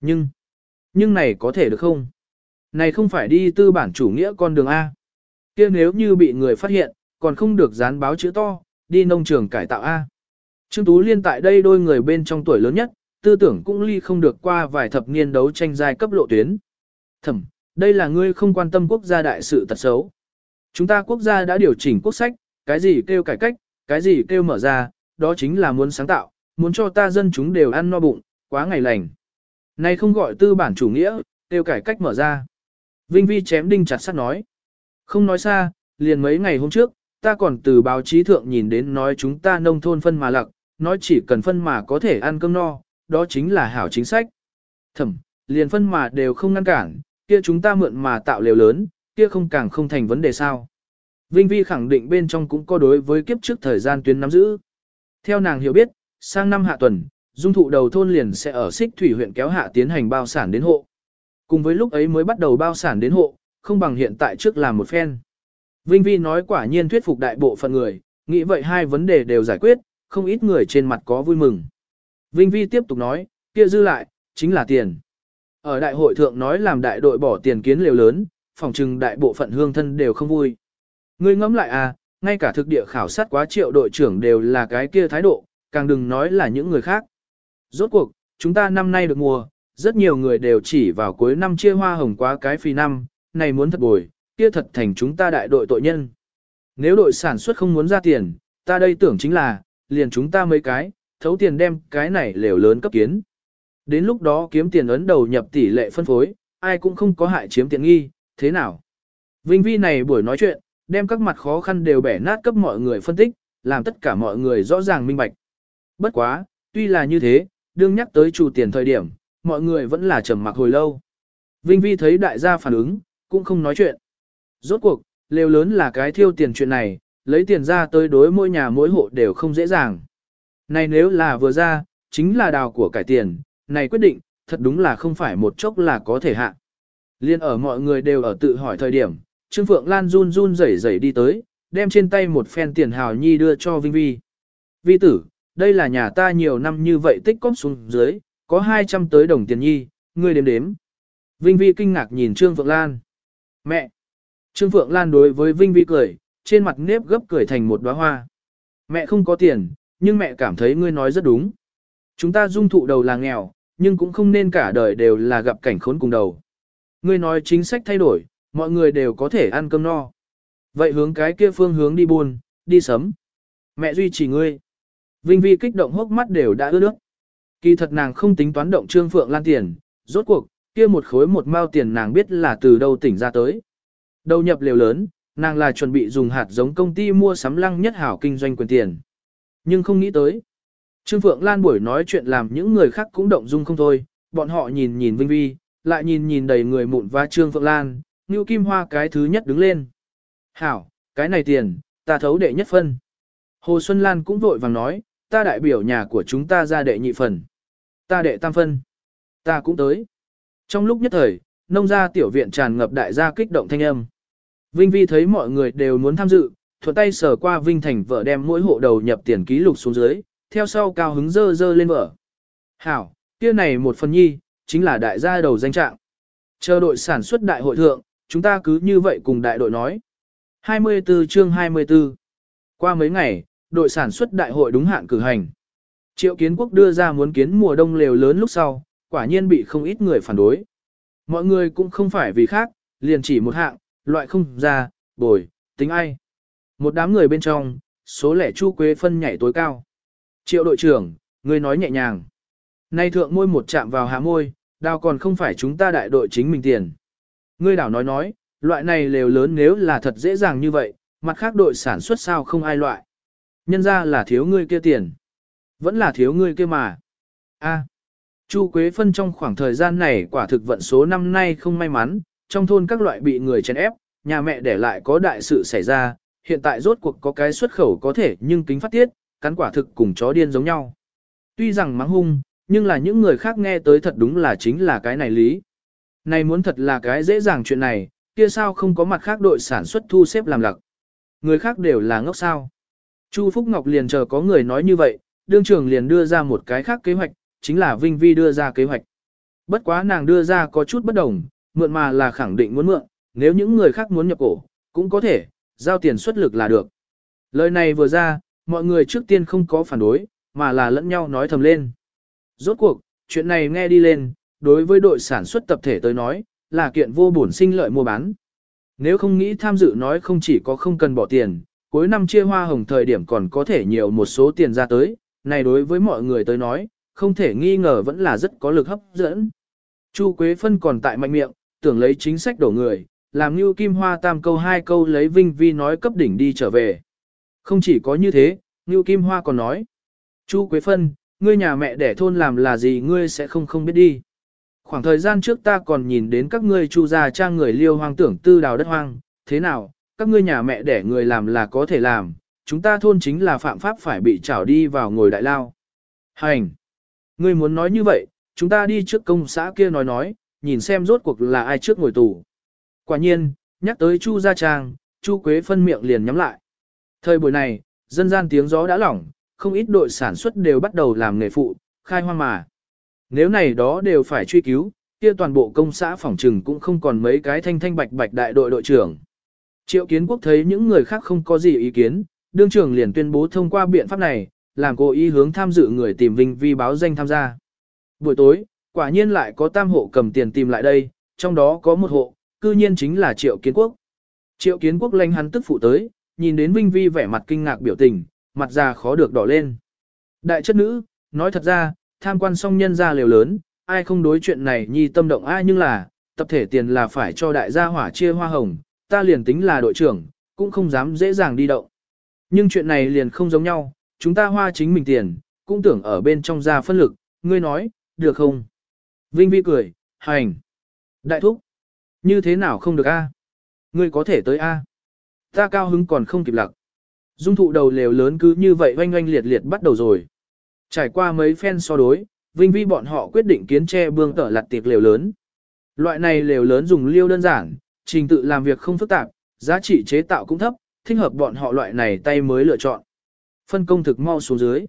Nhưng, nhưng này có thể được không? Này không phải đi tư bản chủ nghĩa con đường A. kia nếu như bị người phát hiện, còn không được dán báo chữ to, đi nông trường cải tạo A. Trương Tú Liên tại đây đôi người bên trong tuổi lớn nhất, tư tưởng cũng ly không được qua vài thập niên đấu tranh giai cấp lộ tuyến. Thẩm, đây là ngươi không quan tâm quốc gia đại sự tật xấu. Chúng ta quốc gia đã điều chỉnh quốc sách, cái gì kêu cải cách, cái gì kêu mở ra, đó chính là muốn sáng tạo, muốn cho ta dân chúng đều ăn no bụng, quá ngày lành. Này không gọi tư bản chủ nghĩa, kêu cải cách mở ra. Vinh Vi chém đinh chặt sắt nói. Không nói xa, liền mấy ngày hôm trước, ta còn từ báo chí thượng nhìn đến nói chúng ta nông thôn phân mà lặc, nói chỉ cần phân mà có thể ăn cơm no, đó chính là hảo chính sách. Thẩm, liền phân mà đều không ngăn cản, kia chúng ta mượn mà tạo lều lớn, kia không càng không thành vấn đề sao. Vinh Vi khẳng định bên trong cũng có đối với kiếp trước thời gian tuyến nắm giữ. Theo nàng hiểu biết, sang năm hạ tuần, dung thụ đầu thôn liền sẽ ở xích thủy huyện kéo hạ tiến hành bao sản đến hộ. Cùng với lúc ấy mới bắt đầu bao sản đến hộ, không bằng hiện tại trước làm một phen. Vinh Vi nói quả nhiên thuyết phục đại bộ phận người, nghĩ vậy hai vấn đề đều giải quyết, không ít người trên mặt có vui mừng. Vinh Vi tiếp tục nói, kia dư lại, chính là tiền. Ở đại hội thượng nói làm đại đội bỏ tiền kiến liều lớn, phòng trừng đại bộ phận hương thân đều không vui. Ngươi ngẫm lại à, ngay cả thực địa khảo sát quá triệu đội trưởng đều là cái kia thái độ, càng đừng nói là những người khác. Rốt cuộc, chúng ta năm nay được mùa, rất nhiều người đều chỉ vào cuối năm chia hoa hồng quá cái phi năm, này muốn thật bồi, kia thật thành chúng ta đại đội tội nhân. Nếu đội sản xuất không muốn ra tiền, ta đây tưởng chính là, liền chúng ta mấy cái, thấu tiền đem cái này lều lớn cấp kiến. Đến lúc đó kiếm tiền ấn đầu nhập tỷ lệ phân phối, ai cũng không có hại chiếm tiện nghi, thế nào? Vinh Vi này buổi nói chuyện, đem các mặt khó khăn đều bẻ nát cấp mọi người phân tích, làm tất cả mọi người rõ ràng minh bạch. Bất quá, tuy là như thế, đương nhắc tới chủ tiền thời điểm, mọi người vẫn là trầm mặc hồi lâu. Vinh Vi thấy đại gia phản ứng, cũng không nói chuyện. Rốt cuộc, lều lớn là cái thiêu tiền chuyện này, lấy tiền ra tới đối mỗi nhà mỗi hộ đều không dễ dàng. Này nếu là vừa ra, chính là đào của cải tiền, này quyết định, thật đúng là không phải một chốc là có thể hạ. Liên ở mọi người đều ở tự hỏi thời điểm, Trương Phượng Lan run run rẩy rẩy đi tới, đem trên tay một phen tiền hào nhi đưa cho Vinh Vi. Vi tử, đây là nhà ta nhiều năm như vậy tích cóp xuống dưới, có 200 tới đồng tiền nhi, ngươi đếm đếm. Vinh Vi kinh ngạc nhìn Trương Phượng Lan. Mẹ! Trương Phượng Lan đối với Vinh Vi cười, trên mặt nếp gấp cười thành một đóa hoa. Mẹ không có tiền, nhưng mẹ cảm thấy ngươi nói rất đúng. Chúng ta dung thụ đầu là nghèo, nhưng cũng không nên cả đời đều là gặp cảnh khốn cùng đầu. Ngươi nói chính sách thay đổi, mọi người đều có thể ăn cơm no. Vậy hướng cái kia phương hướng đi buồn, đi sấm. Mẹ duy trì ngươi. Vinh Vi kích động hốc mắt đều đã ướt nước. Kỳ thật nàng không tính toán động Trương Phượng Lan tiền, rốt cuộc, kia một khối một mao tiền nàng biết là từ đâu tỉnh ra tới. Đầu nhập liều lớn, nàng là chuẩn bị dùng hạt giống công ty mua sắm lăng nhất hảo kinh doanh quyền tiền. Nhưng không nghĩ tới. Trương Phượng Lan buổi nói chuyện làm những người khác cũng động dung không thôi, bọn họ nhìn nhìn Vinh Vi, lại nhìn nhìn đầy người mụn và Trương Phượng Lan, Ngưu Kim Hoa cái thứ nhất đứng lên. Hảo, cái này tiền, ta thấu đệ nhất phân. Hồ Xuân Lan cũng vội vàng nói, ta đại biểu nhà của chúng ta ra đệ nhị phần. Ta đệ tam phân. Ta cũng tới. Trong lúc nhất thời, nông gia tiểu viện tràn ngập đại gia kích động thanh âm. Vinh Vi thấy mọi người đều muốn tham dự, thuận tay sờ qua Vinh Thành vợ đem mỗi hộ đầu nhập tiền ký lục xuống dưới, theo sau cao hứng dơ dơ lên vợ. Hảo, kia này một phần nhi, chính là đại gia đầu danh trạng. Chờ đội sản xuất đại hội thượng, chúng ta cứ như vậy cùng đại đội nói. 24 chương 24 Qua mấy ngày, đội sản xuất đại hội đúng hạn cử hành. Triệu kiến quốc đưa ra muốn kiến mùa đông lều lớn lúc sau, quả nhiên bị không ít người phản đối. Mọi người cũng không phải vì khác, liền chỉ một hạng, loại không ra, bồi, tính ai. Một đám người bên trong, số lẻ Chu Quế phân nhảy tối cao. Triệu đội trưởng, người nói nhẹ nhàng. Nay thượng môi một chạm vào hạ môi, đào còn không phải chúng ta đại đội chính mình tiền. Ngươi đảo nói nói, loại này lều lớn nếu là thật dễ dàng như vậy, mặt khác đội sản xuất sao không ai loại. Nhân ra là thiếu ngươi kia tiền. Vẫn là thiếu ngươi kia mà. a Chu Quế Phân trong khoảng thời gian này quả thực vận số năm nay không may mắn, trong thôn các loại bị người chèn ép, nhà mẹ để lại có đại sự xảy ra, hiện tại rốt cuộc có cái xuất khẩu có thể nhưng kính phát tiết, cắn quả thực cùng chó điên giống nhau. Tuy rằng mắng hung, nhưng là những người khác nghe tới thật đúng là chính là cái này lý. Này muốn thật là cái dễ dàng chuyện này, kia sao không có mặt khác đội sản xuất thu xếp làm lặc. Người khác đều là ngốc sao. Chu Phúc Ngọc liền chờ có người nói như vậy, đương trưởng liền đưa ra một cái khác kế hoạch, chính là Vinh Vi đưa ra kế hoạch. Bất quá nàng đưa ra có chút bất đồng, mượn mà là khẳng định muốn mượn, nếu những người khác muốn nhập cổ, cũng có thể, giao tiền xuất lực là được. Lời này vừa ra, mọi người trước tiên không có phản đối, mà là lẫn nhau nói thầm lên. Rốt cuộc, chuyện này nghe đi lên, đối với đội sản xuất tập thể tới nói, là kiện vô bổn sinh lợi mua bán. Nếu không nghĩ tham dự nói không chỉ có không cần bỏ tiền, cuối năm chia hoa hồng thời điểm còn có thể nhiều một số tiền ra tới, này đối với mọi người tới nói, không thể nghi ngờ vẫn là rất có lực hấp dẫn. Chu Quế Phân còn tại mạnh miệng, tưởng lấy chính sách đổ người, làm như kim hoa tam câu hai câu lấy vinh vi nói cấp đỉnh đi trở về. Không chỉ có như thế, như kim hoa còn nói. Chu Quế Phân, ngươi nhà mẹ đẻ thôn làm là gì ngươi sẽ không không biết đi. Khoảng thời gian trước ta còn nhìn đến các ngươi chu gia trang người liêu hoang tưởng tư đào đất hoang, thế nào, các ngươi nhà mẹ đẻ người làm là có thể làm, chúng ta thôn chính là phạm pháp phải bị trảo đi vào ngồi đại lao. Hành! Ngươi muốn nói như vậy, chúng ta đi trước công xã kia nói nói, nhìn xem rốt cuộc là ai trước ngồi tù. Quả nhiên, nhắc tới Chu Gia Trang, Chu Quế phân miệng liền nhắm lại. Thời buổi này, dân gian tiếng gió đã lỏng, không ít đội sản xuất đều bắt đầu làm nghề phụ, khai hoang mà. Nếu này đó đều phải truy cứu, kia toàn bộ công xã phòng trừng cũng không còn mấy cái thanh thanh bạch bạch đại đội đội trưởng. Triệu kiến quốc thấy những người khác không có gì ý kiến, đương trưởng liền tuyên bố thông qua biện pháp này, làm cố ý hướng tham dự người tìm Vinh Vi báo danh tham gia. Buổi tối, quả nhiên lại có tam hộ cầm tiền tìm lại đây, trong đó có một hộ, cư nhiên chính là Triệu Kiến Quốc. Triệu Kiến Quốc lanh hắn tức phụ tới, nhìn đến Vinh Vi vẻ mặt kinh ngạc biểu tình, mặt già khó được đỏ lên. Đại chất nữ, nói thật ra, tham quan xong nhân ra liều lớn, ai không đối chuyện này nhi tâm động ai nhưng là, tập thể tiền là phải cho đại gia hỏa chia hoa hồng, ta liền tính là đội trưởng, cũng không dám dễ dàng đi động. Nhưng chuyện này liền không giống nhau, chúng ta hoa chính mình tiền, cũng tưởng ở bên trong ra phân lực, ngươi nói, được không? Vinh Vi cười, hành. Đại thúc, như thế nào không được a? Ngươi có thể tới a? Ta cao hứng còn không kịp lặc. Dung thụ đầu lều lớn cứ như vậy oanh oanh liệt liệt bắt đầu rồi. Trải qua mấy phen so đối, Vinh Vi bọn họ quyết định kiến tre bương tở lặt tiệc lều lớn. Loại này lều lớn dùng liêu đơn giản, trình tự làm việc không phức tạp, giá trị chế tạo cũng thấp, thích hợp bọn họ loại này tay mới lựa chọn. Phân công thực mau xuống dưới.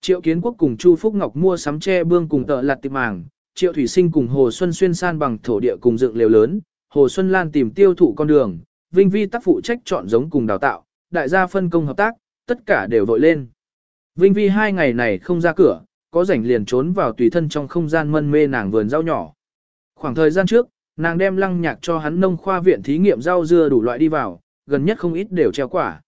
Triệu Kiến Quốc cùng Chu Phúc Ngọc mua sắm tre bương cùng tợ lặt tiệp màng, Triệu Thủy Sinh cùng Hồ Xuân Xuyên san bằng thổ địa cùng dựng lều lớn, Hồ Xuân Lan tìm tiêu thụ con đường, Vinh Vi tác phụ trách chọn giống cùng đào tạo, đại gia phân công hợp tác, tất cả đều vội lên. Vinh Vi hai ngày này không ra cửa, có rảnh liền trốn vào tùy thân trong không gian mân mê nàng vườn rau nhỏ. Khoảng thời gian trước, nàng đem lăng nhạc cho hắn nông khoa viện thí nghiệm rau dưa đủ loại đi vào, gần nhất không ít đều treo quả.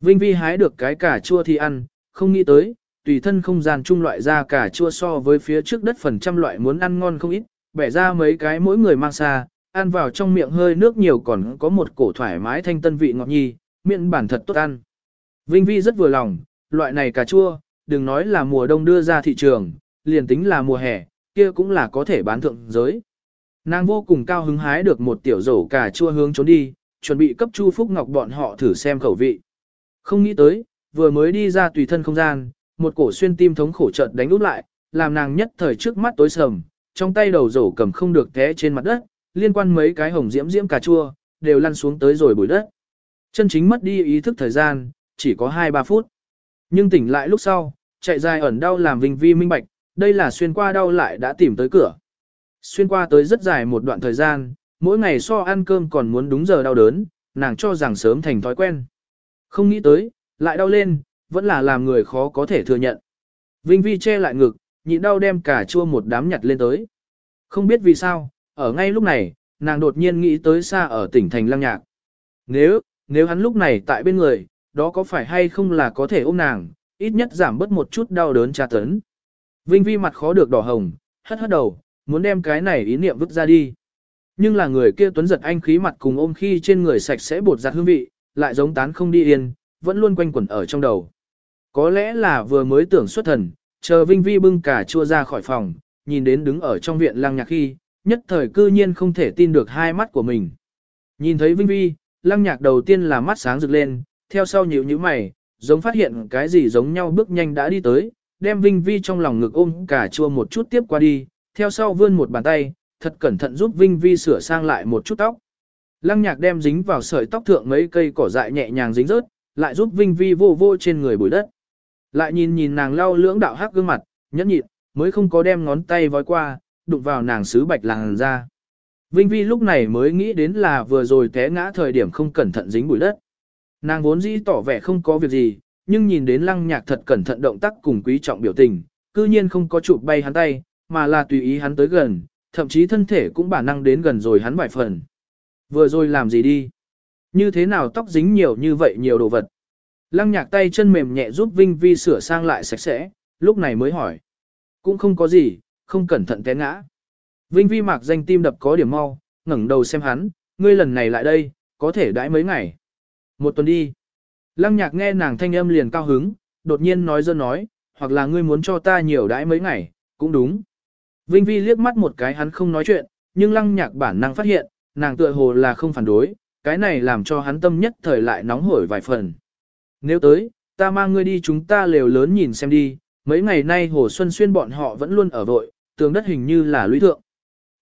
Vinh Vi hái được cái cà chua thì ăn, không nghĩ tới, tùy thân không gian chung loại ra cà chua so với phía trước đất phần trăm loại muốn ăn ngon không ít, bẻ ra mấy cái mỗi người mang xa, ăn vào trong miệng hơi nước nhiều còn có một cổ thoải mái thanh tân vị ngọt nhi, miệng bản thật tốt ăn. Vinh Vi rất vừa lòng, loại này cà chua, đừng nói là mùa đông đưa ra thị trường, liền tính là mùa hè, kia cũng là có thể bán thượng giới. Nàng vô cùng cao hứng hái được một tiểu rổ cà chua hướng trốn đi, chuẩn bị cấp Chu Phúc Ngọc bọn họ thử xem khẩu vị. Không nghĩ tới, vừa mới đi ra tùy thân không gian, một cổ xuyên tim thống khổ chợt đánh úp lại, làm nàng nhất thời trước mắt tối sầm, trong tay đầu rổ cầm không được té trên mặt đất, liên quan mấy cái hồng diễm diễm cà chua, đều lăn xuống tới rồi bụi đất. Chân chính mất đi ý thức thời gian, chỉ có 2-3 phút. Nhưng tỉnh lại lúc sau, chạy dài ẩn đau làm Vinh Vi minh bạch, đây là xuyên qua đau lại đã tìm tới cửa. Xuyên qua tới rất dài một đoạn thời gian, mỗi ngày so ăn cơm còn muốn đúng giờ đau đớn, nàng cho rằng sớm thành thói quen. Không nghĩ tới, lại đau lên, vẫn là làm người khó có thể thừa nhận. Vinh Vi che lại ngực, nhịn đau đem cả chua một đám nhặt lên tới. Không biết vì sao, ở ngay lúc này, nàng đột nhiên nghĩ tới xa ở tỉnh thành lăng nhạc. Nếu, nếu hắn lúc này tại bên người, đó có phải hay không là có thể ôm nàng, ít nhất giảm bớt một chút đau đớn tra tấn. Vinh Vi mặt khó được đỏ hồng, hất hất đầu, muốn đem cái này ý niệm vứt ra đi. Nhưng là người kia tuấn giật anh khí mặt cùng ôm khi trên người sạch sẽ bột giặt hương vị, lại giống tán không đi yên, vẫn luôn quanh quẩn ở trong đầu. Có lẽ là vừa mới tưởng xuất thần, chờ Vinh Vi bưng cả chua ra khỏi phòng, nhìn đến đứng ở trong viện lăng nhạc khi, nhất thời cư nhiên không thể tin được hai mắt của mình. Nhìn thấy Vinh Vi, lăng nhạc đầu tiên là mắt sáng rực lên, theo sau nhíu nhíu mày, giống phát hiện cái gì giống nhau bước nhanh đã đi tới, đem Vinh Vi trong lòng ngực ôm cả chua một chút tiếp qua đi, theo sau vươn một bàn tay, thật cẩn thận giúp Vinh Vi sửa sang lại một chút tóc. Lăng nhạc đem dính vào sợi tóc thượng mấy cây cỏ dại nhẹ nhàng dính rớt, lại giúp Vinh Vi vô vô trên người bụi đất. Lại nhìn nhìn nàng lau lưỡng đạo hắc gương mặt, nhẫn nhịn, mới không có đem ngón tay vói qua, đụng vào nàng sứ bạch làng ra. Vinh Vi lúc này mới nghĩ đến là vừa rồi té ngã thời điểm không cẩn thận dính bụi đất. Nàng vốn dĩ tỏ vẻ không có việc gì, nhưng nhìn đến lăng nhạc thật cẩn thận động tác cùng quý trọng biểu tình, cư nhiên không có chụp bay hắn tay, mà là tùy ý hắn tới gần, thậm chí thân thể cũng bản năng đến gần rồi hắn vài phần. Vừa rồi làm gì đi? Như thế nào tóc dính nhiều như vậy nhiều đồ vật? Lăng nhạc tay chân mềm nhẹ giúp Vinh Vi sửa sang lại sạch sẽ, lúc này mới hỏi. Cũng không có gì, không cẩn thận té ngã. Vinh Vi mặc danh tim đập có điểm mau, ngẩng đầu xem hắn, ngươi lần này lại đây, có thể đãi mấy ngày. Một tuần đi. Lăng nhạc nghe nàng thanh âm liền cao hứng, đột nhiên nói dơ nói, hoặc là ngươi muốn cho ta nhiều đãi mấy ngày, cũng đúng. Vinh Vi liếc mắt một cái hắn không nói chuyện, nhưng lăng nhạc bản năng phát hiện, nàng tựa hồ là không phản đối, cái này làm cho hắn tâm nhất thời lại nóng hổi vài phần. Nếu tới, ta mang ngươi đi chúng ta lều lớn nhìn xem đi, mấy ngày nay Hồ Xuân Xuyên bọn họ vẫn luôn ở vội, tường đất hình như là lũy thượng.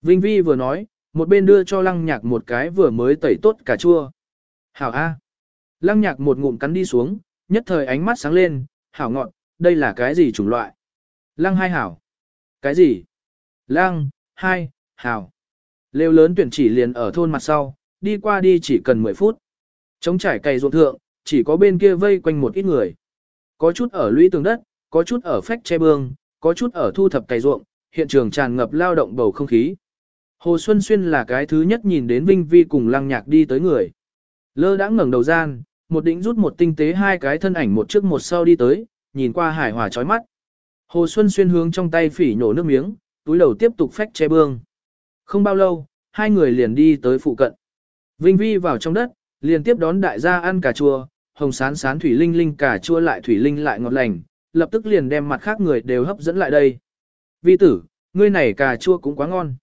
Vinh Vi vừa nói, một bên đưa cho lăng nhạc một cái vừa mới tẩy tốt cà chua. Hảo A. Lăng nhạc một ngụm cắn đi xuống, nhất thời ánh mắt sáng lên, hảo ngọn, đây là cái gì chủng loại? Lăng hai hảo. Cái gì? Lăng, hai, hảo, lêu lớn tuyển chỉ liền ở thôn mặt sau, đi qua đi chỉ cần 10 phút. Trống trải cày ruộng thượng, chỉ có bên kia vây quanh một ít người. Có chút ở lũy tường đất, có chút ở phách che bương, có chút ở thu thập cày ruộng, hiện trường tràn ngập lao động bầu không khí. Hồ Xuân Xuyên là cái thứ nhất nhìn đến Vinh Vi cùng lăng nhạc đi tới người. Lơ đã ngẩng đầu gian, một đỉnh rút một tinh tế hai cái thân ảnh một trước một sau đi tới, nhìn qua hải hòa chói mắt. Hồ Xuân Xuyên hướng trong tay phỉ nhổ nước miếng, túi đầu tiếp tục phách che bương. Không bao lâu, hai người liền đi tới phụ cận. Vinh Vi vào trong đất, liền tiếp đón đại gia ăn cà chua, hồng sán sán thủy linh linh cà chua lại thủy linh lại ngọt lành, lập tức liền đem mặt khác người đều hấp dẫn lại đây. Vi tử, ngươi này cà chua cũng quá ngon.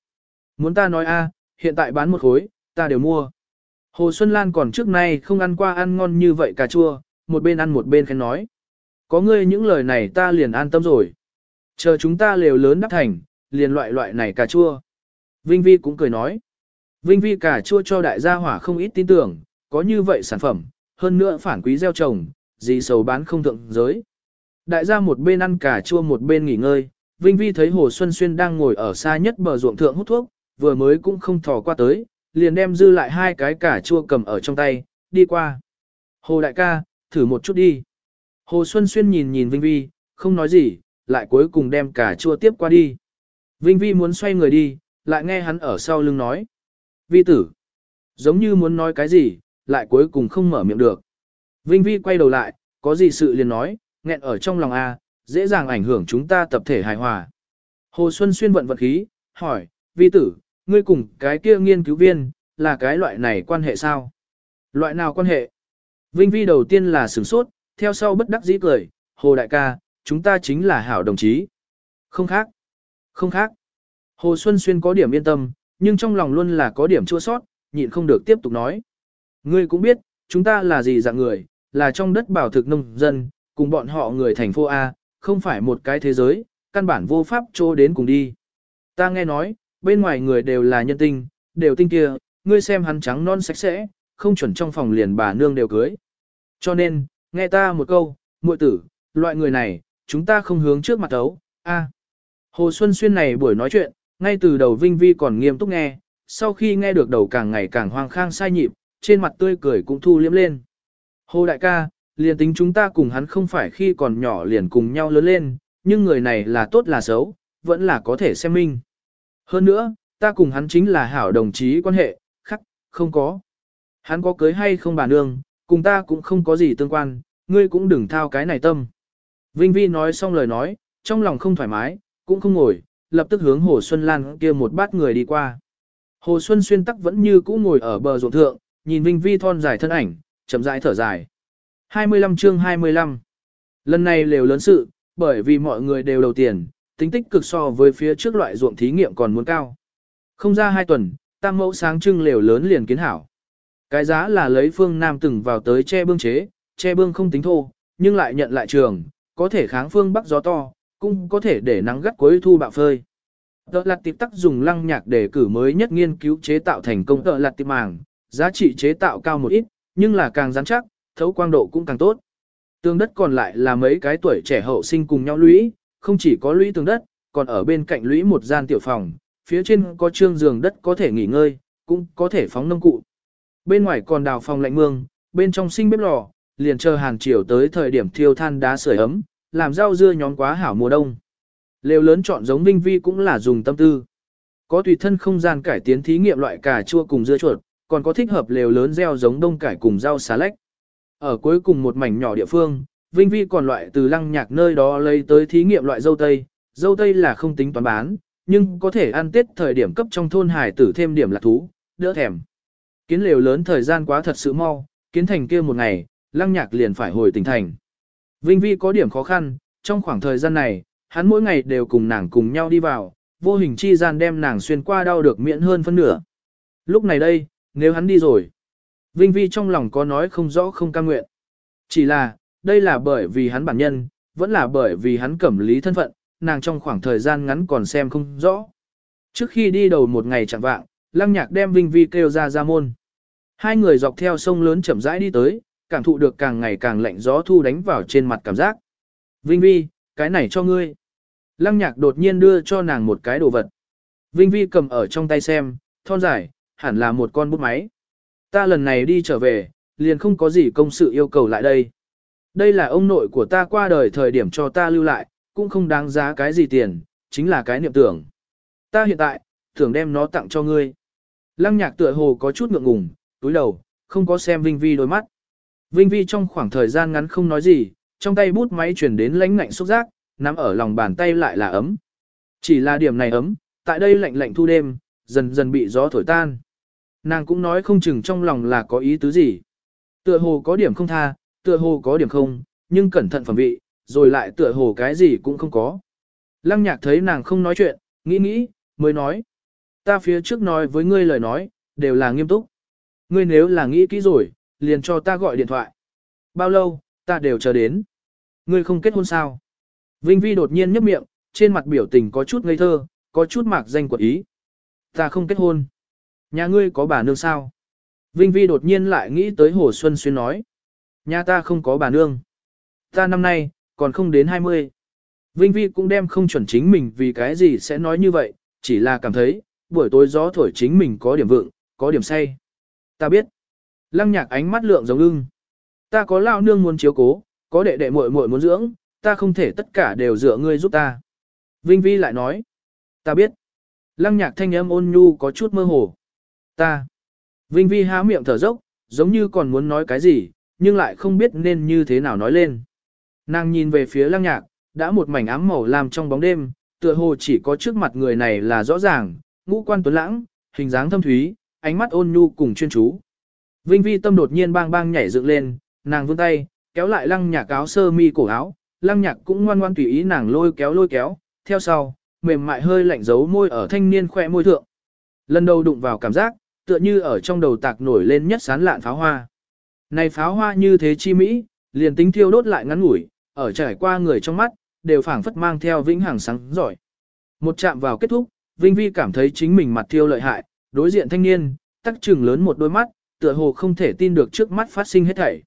Muốn ta nói a, hiện tại bán một khối, ta đều mua. Hồ Xuân Lan còn trước nay không ăn qua ăn ngon như vậy cà chua, một bên ăn một bên khen nói. Có ngươi những lời này ta liền an tâm rồi. Chờ chúng ta lều lớn đắp thành, liền loại loại này cà chua. Vinh Vi cũng cười nói. Vinh Vi cà chua cho đại gia hỏa không ít tin tưởng, có như vậy sản phẩm, hơn nữa phản quý gieo trồng, gì sầu bán không thượng giới. Đại gia một bên ăn cà chua một bên nghỉ ngơi, Vinh Vi thấy Hồ Xuân Xuyên đang ngồi ở xa nhất bờ ruộng thượng hút thuốc, vừa mới cũng không thò qua tới, liền đem dư lại hai cái cà chua cầm ở trong tay, đi qua. Hồ đại ca, thử một chút đi. Hồ Xuân Xuyên nhìn nhìn Vinh Vi, không nói gì, lại cuối cùng đem cà chua tiếp qua đi. Vinh Vi muốn xoay người đi, lại nghe hắn ở sau lưng nói. Vi tử, giống như muốn nói cái gì, lại cuối cùng không mở miệng được. Vinh Vi quay đầu lại, có gì sự liền nói, nghẹn ở trong lòng A, dễ dàng ảnh hưởng chúng ta tập thể hài hòa. Hồ Xuân Xuyên vận vật khí, hỏi, Vi tử, ngươi cùng cái kia nghiên cứu viên, là cái loại này quan hệ sao? Loại nào quan hệ? Vinh Vi đầu tiên là sửng sốt, theo sau bất đắc dĩ cười, Hồ đại ca, chúng ta chính là hảo đồng chí. Không khác. Không khác. Hồ Xuân Xuyên có điểm yên tâm, nhưng trong lòng luôn là có điểm chua sót, nhịn không được tiếp tục nói. Ngươi cũng biết, chúng ta là gì dạng người, là trong đất bảo thực nông dân, cùng bọn họ người thành phố A, không phải một cái thế giới, căn bản vô pháp trô đến cùng đi. Ta nghe nói, bên ngoài người đều là nhân tinh, đều tinh kia, ngươi xem hắn trắng non sạch sẽ, không chuẩn trong phòng liền bà nương đều cưới. Cho nên, nghe ta một câu, muội tử, loại người này, chúng ta không hướng trước mặt ấu, a. Hồ Xuân Xuyên này buổi nói chuyện, ngay từ đầu Vinh Vi còn nghiêm túc nghe, sau khi nghe được đầu càng ngày càng hoang khang sai nhịp, trên mặt tươi cười cũng thu liếm lên. Hồ đại ca, liền tính chúng ta cùng hắn không phải khi còn nhỏ liền cùng nhau lớn lên, nhưng người này là tốt là xấu, vẫn là có thể xem minh. Hơn nữa, ta cùng hắn chính là hảo đồng chí quan hệ, khắc, không có. Hắn có cưới hay không bà nương, cùng ta cũng không có gì tương quan, ngươi cũng đừng thao cái này tâm. Vinh Vi nói xong lời nói, trong lòng không thoải mái, cũng không ngồi, lập tức hướng Hồ Xuân Lan kia một bát người đi qua. Hồ Xuân Xuyên tắc vẫn như cũ ngồi ở bờ ruộng thượng, nhìn Vinh Vi thon dài thân ảnh, chậm rãi thở dài. 25 chương 25 Lần này lều lớn sự, bởi vì mọi người đều đầu tiền, tính tích cực so với phía trước loại ruộng thí nghiệm còn muốn cao. Không ra hai tuần, tam mẫu sáng trưng lều lớn liền kiến hảo. Cái giá là lấy phương Nam từng vào tới che bương chế, che bương không tính thô, nhưng lại nhận lại trường, có thể kháng phương bắc gió to, cũng có thể để nắng gắt cuối thu bạo phơi. Tợ lạt tiệp tắc dùng lăng nhạc để cử mới nhất nghiên cứu chế tạo thành công tợ lạt tiệp màng, giá trị chế tạo cao một ít, nhưng là càng rắn chắc, thấu quang độ cũng càng tốt. Tương đất còn lại là mấy cái tuổi trẻ hậu sinh cùng nhau lũy, không chỉ có lũy tường đất, còn ở bên cạnh lũy một gian tiểu phòng, phía trên có trương giường đất có thể nghỉ ngơi, cũng có thể phóng nông cụ. Bên ngoài còn đào phòng lạnh mương, bên trong sinh bếp lò, liền chờ hàng chiều tới thời điểm thiêu than đá sưởi ấm, làm rau dưa nhóm quá hảo mùa đông. Lều lớn chọn giống Vinh Vi cũng là dùng tâm tư. Có tùy thân không gian cải tiến thí nghiệm loại cà chua cùng dưa chuột, còn có thích hợp lều lớn gieo giống đông cải cùng rau xà lách. Ở cuối cùng một mảnh nhỏ địa phương, Vinh Vi còn loại từ lăng nhạc nơi đó lấy tới thí nghiệm loại dâu tây. Dâu tây là không tính toán bán, nhưng có thể ăn tết thời điểm cấp trong thôn hải tử thêm điểm lạc thú, đỡ thèm. Kiến lều lớn thời gian quá thật sự mau, kiến thành kia một ngày, lăng nhạc liền phải hồi tỉnh thành. Vinh Vi có điểm khó khăn, trong khoảng thời gian này, hắn mỗi ngày đều cùng nàng cùng nhau đi vào, vô hình chi gian đem nàng xuyên qua đau được miễn hơn phân nửa. Lúc này đây, nếu hắn đi rồi, Vinh Vi trong lòng có nói không rõ không cam nguyện. Chỉ là, đây là bởi vì hắn bản nhân, vẫn là bởi vì hắn cẩm lý thân phận, nàng trong khoảng thời gian ngắn còn xem không rõ. Trước khi đi đầu một ngày chẳng vạng, lăng nhạc đem Vinh Vi kêu ra ra môn. Hai người dọc theo sông lớn chậm rãi đi tới, cảm thụ được càng ngày càng lạnh gió thu đánh vào trên mặt cảm giác. Vinh Vi, cái này cho ngươi. Lăng nhạc đột nhiên đưa cho nàng một cái đồ vật. Vinh Vi cầm ở trong tay xem, thon dài, hẳn là một con bút máy. Ta lần này đi trở về, liền không có gì công sự yêu cầu lại đây. Đây là ông nội của ta qua đời thời điểm cho ta lưu lại, cũng không đáng giá cái gì tiền, chính là cái niệm tưởng. Ta hiện tại, tưởng đem nó tặng cho ngươi. Lăng nhạc tựa hồ có chút ngượng ngùng, túi đầu, không có xem Vinh Vi đôi mắt. Vinh Vi trong khoảng thời gian ngắn không nói gì, trong tay bút máy chuyển đến lãnh ngạnh xúc giác, nắm ở lòng bàn tay lại là ấm. Chỉ là điểm này ấm, tại đây lạnh lạnh thu đêm, dần dần bị gió thổi tan. Nàng cũng nói không chừng trong lòng là có ý tứ gì. Tựa hồ có điểm không tha, tựa hồ có điểm không, nhưng cẩn thận phẩm vị, rồi lại tựa hồ cái gì cũng không có. Lăng nhạc thấy nàng không nói chuyện, nghĩ nghĩ, mới nói. Ta phía trước nói với ngươi lời nói, đều là nghiêm túc. Ngươi nếu là nghĩ kỹ rồi, liền cho ta gọi điện thoại. Bao lâu, ta đều chờ đến. Ngươi không kết hôn sao? Vinh Vi đột nhiên nhấp miệng, trên mặt biểu tình có chút ngây thơ, có chút mạc danh quật ý. Ta không kết hôn. Nhà ngươi có bà nương sao? Vinh Vi đột nhiên lại nghĩ tới Hồ Xuân Xuyên nói. Nhà ta không có bà nương. Ta năm nay, còn không đến 20. Vinh Vi cũng đem không chuẩn chính mình vì cái gì sẽ nói như vậy, chỉ là cảm thấy, buổi tối gió thổi chính mình có điểm vượng, có điểm say. Ta biết. Lăng nhạc ánh mắt lượng giống ưng. Ta có lao nương muốn chiếu cố, có đệ đệ muội muội muốn dưỡng, ta không thể tất cả đều dựa ngươi giúp ta. Vinh Vi lại nói. Ta biết. Lăng nhạc thanh âm ôn nhu có chút mơ hồ. Ta. Vinh Vi há miệng thở dốc, giống như còn muốn nói cái gì, nhưng lại không biết nên như thế nào nói lên. Nàng nhìn về phía lăng nhạc, đã một mảnh ám màu làm trong bóng đêm, tựa hồ chỉ có trước mặt người này là rõ ràng, ngũ quan tuấn lãng, hình dáng thâm thúy, ánh mắt ôn nhu cùng chuyên chú. Vinh Vi tâm đột nhiên bang bang nhảy dựng lên, nàng vươn tay, kéo lại lăng nhạc áo sơ mi cổ áo, lăng nhạc cũng ngoan ngoan tùy ý nàng lôi kéo lôi kéo, theo sau, mềm mại hơi lạnh giấu môi ở thanh niên khỏe môi thượng. Lần đầu đụng vào cảm giác, tựa như ở trong đầu tạc nổi lên nhất sán lạn pháo hoa. Này pháo hoa như thế chi mỹ, liền tính thiêu đốt lại ngắn ngủi, ở trải qua người trong mắt, đều phảng phất mang theo vĩnh hằng sáng giỏi. Một chạm vào kết thúc, Vinh Vi cảm thấy chính mình mặt thiêu lợi hại, đối diện thanh niên, tắc trừng lớn một đôi mắt, tựa hồ không thể tin được trước mắt phát sinh hết thảy.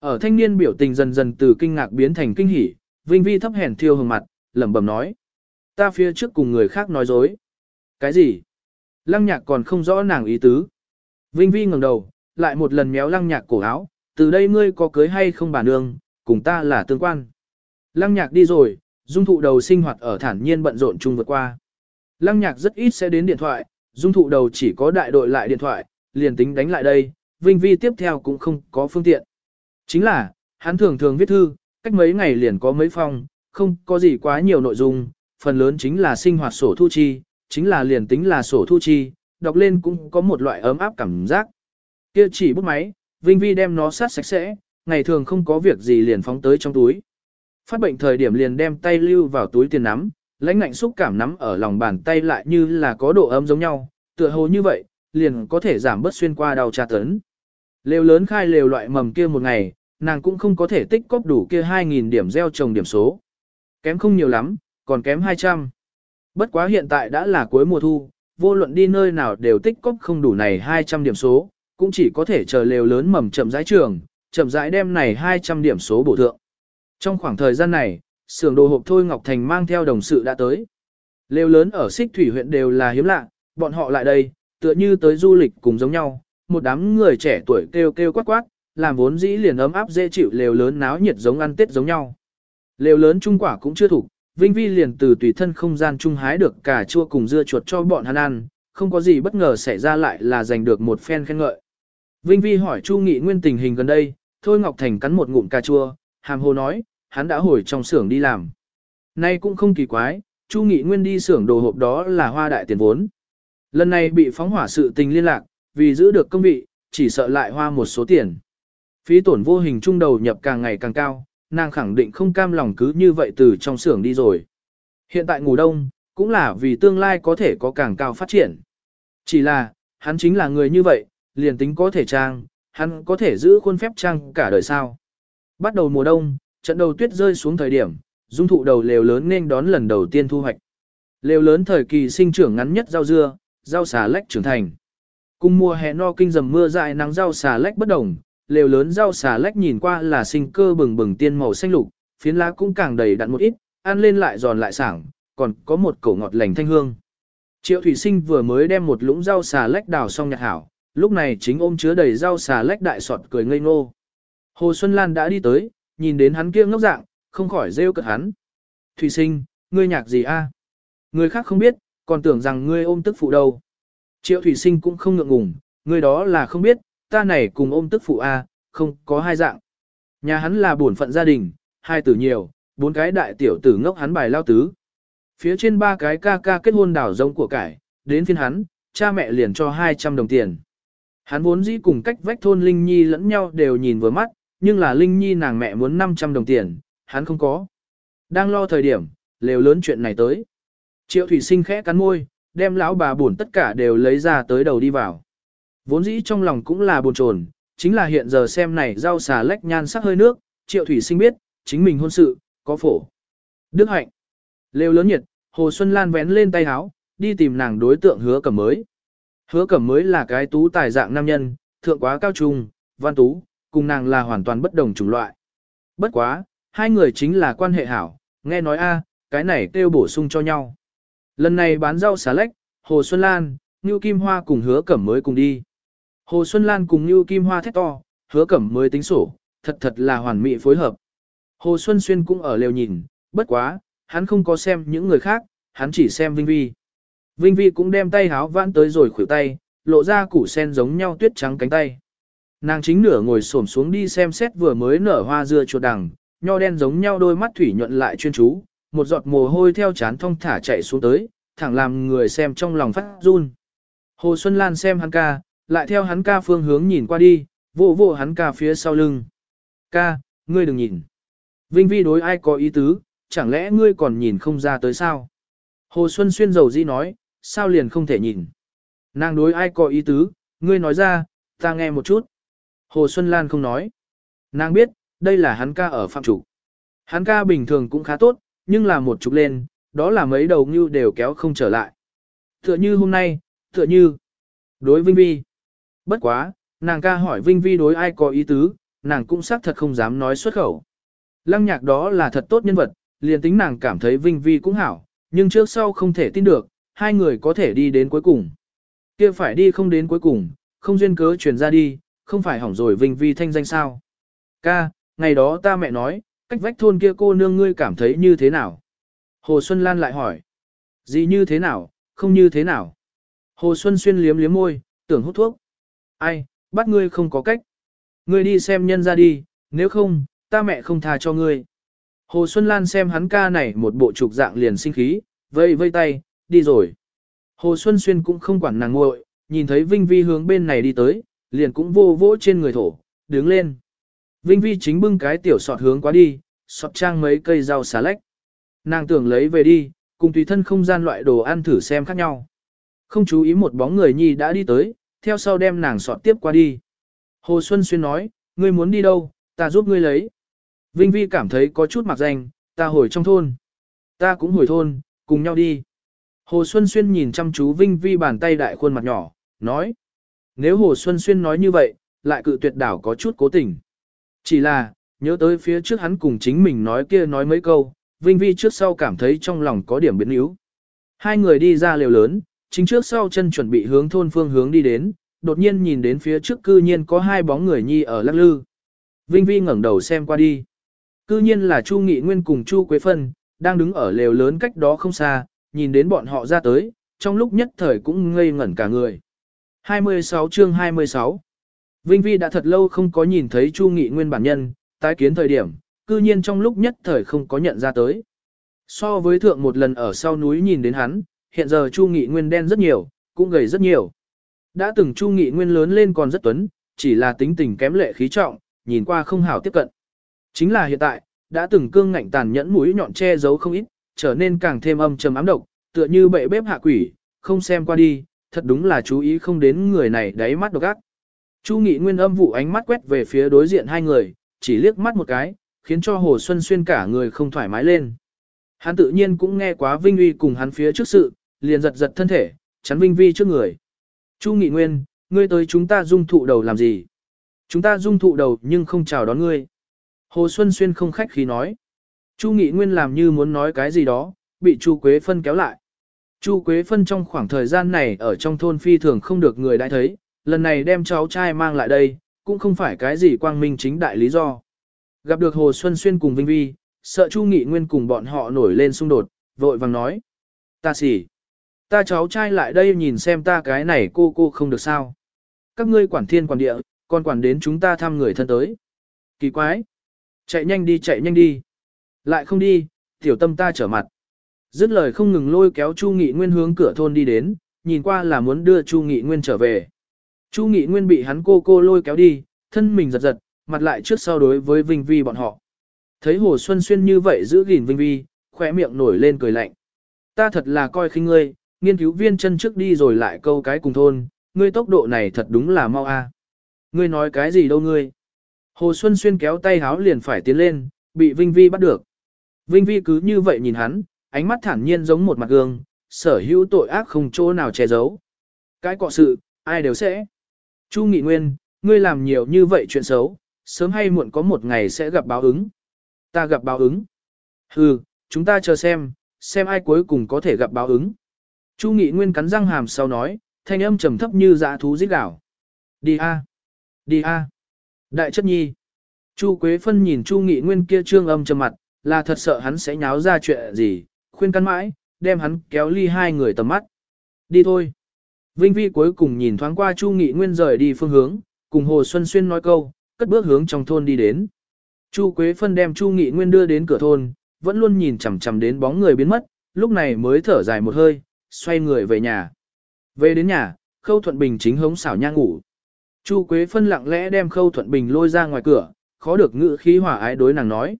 Ở thanh niên biểu tình dần dần từ kinh ngạc biến thành kinh hỉ, Vinh Vi thấp hèn thiêu hừng mặt, lẩm bẩm nói. Ta phía trước cùng người khác nói dối. Cái gì? Lăng nhạc còn không rõ nàng ý tứ. Vinh Vi ngẩng đầu, lại một lần méo lăng nhạc cổ áo, từ đây ngươi có cưới hay không bà nương, cùng ta là tương quan. Lăng nhạc đi rồi, dung thụ đầu sinh hoạt ở thản nhiên bận rộn chung vượt qua. Lăng nhạc rất ít sẽ đến điện thoại, dung thụ đầu chỉ có đại đội lại điện thoại, liền tính đánh lại đây, Vinh Vi tiếp theo cũng không có phương tiện. Chính là, hắn thường thường viết thư, cách mấy ngày liền có mấy phong, không có gì quá nhiều nội dung, phần lớn chính là sinh hoạt sổ thu chi, chính là liền tính là sổ thu chi, đọc lên cũng có một loại ấm áp cảm giác. Kia chỉ bút máy, Vinh Vi đem nó sát sạch sẽ, ngày thường không có việc gì liền phóng tới trong túi. Phát bệnh thời điểm liền đem tay lưu vào túi tiền nắm, lãnh ngạnh xúc cảm nắm ở lòng bàn tay lại như là có độ ấm giống nhau, tựa hồ như vậy, liền có thể giảm bớt xuyên qua đau tra tấn. Lều lớn khai lều loại mầm kia một ngày, nàng cũng không có thể tích cóp đủ kia 2.000 điểm gieo trồng điểm số. Kém không nhiều lắm, còn kém 200. Bất quá hiện tại đã là cuối mùa thu, vô luận đi nơi nào đều tích cóp không đủ này 200 điểm số, cũng chỉ có thể chờ lều lớn mầm chậm rãi trường, chậm rãi đem này 200 điểm số bổ thượng. Trong khoảng thời gian này, xưởng đồ hộp Thôi Ngọc Thành mang theo đồng sự đã tới. Lều lớn ở Xích Thủy huyện đều là hiếm lạ, bọn họ lại đây, tựa như tới du lịch cùng giống nhau, một đám người trẻ tuổi kêu kêu quát quát, làm vốn dĩ liền ấm áp dễ chịu lều lớn náo nhiệt giống ăn tết giống nhau. Lều lớn trung quả cũng chưa thủ, Vinh Vi liền từ tùy thân không gian trung hái được cả chua cùng dưa chuột cho bọn hắn ăn, không có gì bất ngờ xảy ra lại là giành được một phen khen ngợi. Vinh Vi hỏi Chu Nghị Nguyên tình hình gần đây, Thôi Ngọc Thành cắn một ngụm cà chua, hàm hồ nói, hắn đã hồi trong xưởng đi làm. Nay cũng không kỳ quái, Chu Nghị Nguyên đi xưởng đồ hộp đó là hoa đại tiền vốn. Lần này bị phóng hỏa sự tình liên lạc, vì giữ được công vị, chỉ sợ lại hoa một số tiền. Phí tổn vô hình trung đầu nhập càng ngày càng cao, nàng khẳng định không cam lòng cứ như vậy từ trong xưởng đi rồi. Hiện tại ngủ đông, cũng là vì tương lai có thể có càng cao phát triển. Chỉ là, hắn chính là người như vậy, liền tính có thể trang, hắn có thể giữ khuôn phép trang cả đời sao. Bắt đầu mùa đông, trận đầu tuyết rơi xuống thời điểm, dung thụ đầu lều lớn nên đón lần đầu tiên thu hoạch. Lều lớn thời kỳ sinh trưởng ngắn nhất rau dưa, rau xà lách trưởng thành. Cùng mùa hè no kinh dầm mưa dại nắng rau xà lách bất đồng, lều lớn rau xà lách nhìn qua là sinh cơ bừng bừng tiên màu xanh lục, phiến lá cũng càng đầy đặn một ít, ăn lên lại giòn lại sảng, còn có một cổ ngọt lành thanh hương. Triệu Thủy Sinh vừa mới đem một lũng rau xà lách đào xong nhặt hảo, lúc này chính ôm chứa đầy rau xà lách đại sọt cười ngây ngô. Hồ Xuân Lan đã đi tới, nhìn đến hắn kia ngốc dạng, không khỏi rêu cợt hắn. Thủy Sinh, ngươi nhạc gì a? Người khác không biết, còn tưởng rằng ngươi ôm tức phụ đâu. Triệu Thủy Sinh cũng không ngượng ngùng, ngươi đó là không biết, ta này cùng ôm tức phụ a, không có hai dạng. Nhà hắn là bổn phận gia đình, hai tử nhiều, bốn cái đại tiểu tử ngốc hắn bài lao tứ. Phía trên ba cái ca ca kết hôn đảo giống của cải, đến phiên hắn, cha mẹ liền cho 200 đồng tiền. Hắn vốn dĩ cùng cách vách thôn Linh Nhi lẫn nhau đều nhìn vừa mắt, nhưng là Linh Nhi nàng mẹ muốn 500 đồng tiền, hắn không có. Đang lo thời điểm, lều lớn chuyện này tới. Triệu Thủy Sinh khẽ cắn môi, đem lão bà buồn tất cả đều lấy ra tới đầu đi vào. Vốn dĩ trong lòng cũng là buồn chồn, chính là hiện giờ xem này rau xà lách nhan sắc hơi nước, Triệu Thủy Sinh biết, chính mình hôn sự, có phổ. Đức hạnh. Lều lớn nhiệt, Hồ Xuân Lan vén lên tay háo, đi tìm nàng đối tượng hứa cầm mới. Hứa cẩm mới là cái tú tài dạng nam nhân, thượng quá cao trung, văn tú, cùng nàng là hoàn toàn bất đồng chủng loại. Bất quá, hai người chính là quan hệ hảo, nghe nói a, cái này kêu bổ sung cho nhau. Lần này bán rau xà lách, Hồ Xuân Lan, Ngưu Kim Hoa cùng hứa cẩm mới cùng đi. Hồ Xuân Lan cùng Ngưu Kim Hoa thét to, hứa cẩm mới tính sổ, thật thật là hoàn mỹ phối hợp. Hồ Xuân Xuyên cũng ở lều nhìn, bất quá, hắn không có xem những người khác, hắn chỉ xem Vinh Vi. Vinh Vi cũng đem tay háo vãn tới rồi khuỷu tay, lộ ra củ sen giống nhau tuyết trắng cánh tay. Nàng chính nửa ngồi xổm xuống đi xem xét vừa mới nở hoa dưa chuột đằng, nho đen giống nhau đôi mắt thủy nhuận lại chuyên chú, một giọt mồ hôi theo chán thông thả chạy xuống tới, thẳng làm người xem trong lòng phát run. Hồ Xuân Lan xem hắn ca, lại theo hắn ca phương hướng nhìn qua đi, vỗ vỗ hắn ca phía sau lưng. Ca, ngươi đừng nhìn. Vinh Vi đối ai có ý tứ, chẳng lẽ ngươi còn nhìn không ra tới sao? Hồ Xuân Xuyên dầu dĩ nói, sao liền không thể nhìn? Nàng đối ai có ý tứ, ngươi nói ra, ta nghe một chút. Hồ Xuân Lan không nói. Nàng biết, đây là hắn ca ở phạm chủ. Hắn ca bình thường cũng khá tốt, nhưng là một chục lên, đó là mấy đầu như đều kéo không trở lại. Tựa như hôm nay, tựa như đối Vinh Vi. Bất quá, nàng ca hỏi Vinh Vi đối ai có ý tứ, nàng cũng xác thật không dám nói xuất khẩu. Lăng nhạc đó là thật tốt nhân vật, liền tính nàng cảm thấy Vinh Vi cũng hảo, nhưng trước sau không thể tin được, hai người có thể đi đến cuối cùng. kia phải đi không đến cuối cùng, không duyên cớ truyền ra đi, không phải hỏng rồi Vinh Vi thanh danh sao. Ca, ngày đó ta mẹ nói, cách vách thôn kia cô nương ngươi cảm thấy như thế nào? Hồ Xuân Lan lại hỏi. Gì như thế nào, không như thế nào? Hồ Xuân Xuyên liếm liếm môi, tưởng hút thuốc. Ai, bắt ngươi không có cách. Ngươi đi xem nhân ra đi, nếu không, ta mẹ không tha cho ngươi. Hồ Xuân Lan xem hắn ca này một bộ trục dạng liền sinh khí, vây vây tay, đi rồi. Hồ Xuân Xuyên cũng không quản nàng ngội, nhìn thấy Vinh Vi hướng bên này đi tới, liền cũng vô vỗ trên người thổ, đứng lên. Vinh Vi chính bưng cái tiểu sọt hướng qua đi, sọt trang mấy cây rau xà lách. Nàng tưởng lấy về đi, cùng tùy thân không gian loại đồ ăn thử xem khác nhau. Không chú ý một bóng người nhi đã đi tới, theo sau đem nàng sọt tiếp qua đi. Hồ Xuân Xuyên nói, ngươi muốn đi đâu, ta giúp ngươi lấy. Vinh Vi cảm thấy có chút mặc danh, ta hồi trong thôn. Ta cũng hồi thôn, cùng nhau đi. Hồ Xuân Xuyên nhìn chăm chú Vinh Vi bàn tay đại khuôn mặt nhỏ, nói. Nếu Hồ Xuân Xuyên nói như vậy, lại cự tuyệt đảo có chút cố tình. Chỉ là, nhớ tới phía trước hắn cùng chính mình nói kia nói mấy câu, Vinh Vi trước sau cảm thấy trong lòng có điểm biến yếu. Hai người đi ra lều lớn, chính trước sau chân chuẩn bị hướng thôn phương hướng đi đến, đột nhiên nhìn đến phía trước cư nhiên có hai bóng người nhi ở lắc lư. Vinh Vi ngẩng đầu xem qua đi. Cư nhiên là Chu Nghị Nguyên cùng Chu Quế Phân, đang đứng ở lều lớn cách đó không xa, nhìn đến bọn họ ra tới, trong lúc nhất thời cũng ngây ngẩn cả người. 26 chương 26 Vinh Vi đã thật lâu không có nhìn thấy Chu Nghị Nguyên bản nhân, tái kiến thời điểm, cư nhiên trong lúc nhất thời không có nhận ra tới. So với thượng một lần ở sau núi nhìn đến hắn, hiện giờ Chu Nghị Nguyên đen rất nhiều, cũng gầy rất nhiều. Đã từng Chu Nghị Nguyên lớn lên còn rất tuấn, chỉ là tính tình kém lệ khí trọng, nhìn qua không hảo tiếp cận. Chính là hiện tại, đã từng cương ngạnh tàn nhẫn mũi nhọn che giấu không ít, trở nên càng thêm âm trầm ám độc, tựa như bệ bếp hạ quỷ, không xem qua đi, thật đúng là chú ý không đến người này đáy mắt độc ác. Chu Nghị Nguyên âm vụ ánh mắt quét về phía đối diện hai người, chỉ liếc mắt một cái, khiến cho Hồ Xuân Xuyên cả người không thoải mái lên. Hắn tự nhiên cũng nghe quá Vinh Uy cùng hắn phía trước sự, liền giật giật thân thể, chắn Vinh Vi trước người. Chu Nghị Nguyên, ngươi tới chúng ta dung thụ đầu làm gì? Chúng ta dung thụ đầu nhưng không chào đón ngươi. Hồ Xuân Xuyên không khách khí nói. Chu Nghị Nguyên làm như muốn nói cái gì đó, bị Chu Quế Phân kéo lại. Chu Quế Phân trong khoảng thời gian này ở trong thôn phi thường không được người đã thấy, lần này đem cháu trai mang lại đây, cũng không phải cái gì quang minh chính đại lý do. Gặp được Hồ Xuân Xuyên cùng Vinh Vi, sợ Chu Nghị Nguyên cùng bọn họ nổi lên xung đột, vội vàng nói. Ta xỉ. Ta cháu trai lại đây nhìn xem ta cái này cô cô không được sao. Các ngươi quản thiên quản địa, còn quản đến chúng ta thăm người thân tới. Kỳ quái. Chạy nhanh đi chạy nhanh đi. Lại không đi, tiểu tâm ta trở mặt. Dứt lời không ngừng lôi kéo Chu Nghị Nguyên hướng cửa thôn đi đến, nhìn qua là muốn đưa Chu Nghị Nguyên trở về. Chu Nghị Nguyên bị hắn cô cô lôi kéo đi, thân mình giật giật, mặt lại trước sau đối với Vinh Vi bọn họ. Thấy Hồ Xuân Xuyên như vậy giữ gìn Vinh Vi, khỏe miệng nổi lên cười lạnh. Ta thật là coi khinh ngươi, nghiên cứu viên chân trước đi rồi lại câu cái cùng thôn, ngươi tốc độ này thật đúng là mau a. Ngươi nói cái gì đâu ngươi? Hồ Xuân Xuyên kéo tay háo liền phải tiến lên, bị Vinh Vi bắt được. Vinh Vi cứ như vậy nhìn hắn, ánh mắt thản nhiên giống một mặt gương, sở hữu tội ác không chỗ nào che giấu. Cái cọ sự, ai đều sẽ. Chu Nghị Nguyên, ngươi làm nhiều như vậy chuyện xấu, sớm hay muộn có một ngày sẽ gặp báo ứng. Ta gặp báo ứng. Hừ, chúng ta chờ xem, xem ai cuối cùng có thể gặp báo ứng. Chu Nghị Nguyên cắn răng hàm sau nói, thanh âm trầm thấp như dã thú giết gào. Đi a, đi a. Đại chất nhi. Chu Quế Phân nhìn Chu Nghị Nguyên kia trương âm trầm mặt, là thật sợ hắn sẽ nháo ra chuyện gì, khuyên căn mãi, đem hắn kéo ly hai người tầm mắt. Đi thôi. Vinh Vi cuối cùng nhìn thoáng qua Chu Nghị Nguyên rời đi phương hướng, cùng Hồ Xuân Xuyên nói câu, cất bước hướng trong thôn đi đến. Chu Quế Phân đem Chu Nghị Nguyên đưa đến cửa thôn, vẫn luôn nhìn chằm chằm đến bóng người biến mất, lúc này mới thở dài một hơi, xoay người về nhà. Về đến nhà, Khâu Thuận Bình chính hống xảo nha ngủ. Chu Quế Phân lặng lẽ đem Khâu Thuận Bình lôi ra ngoài cửa, khó được ngự khí hỏa ái đối nàng nói.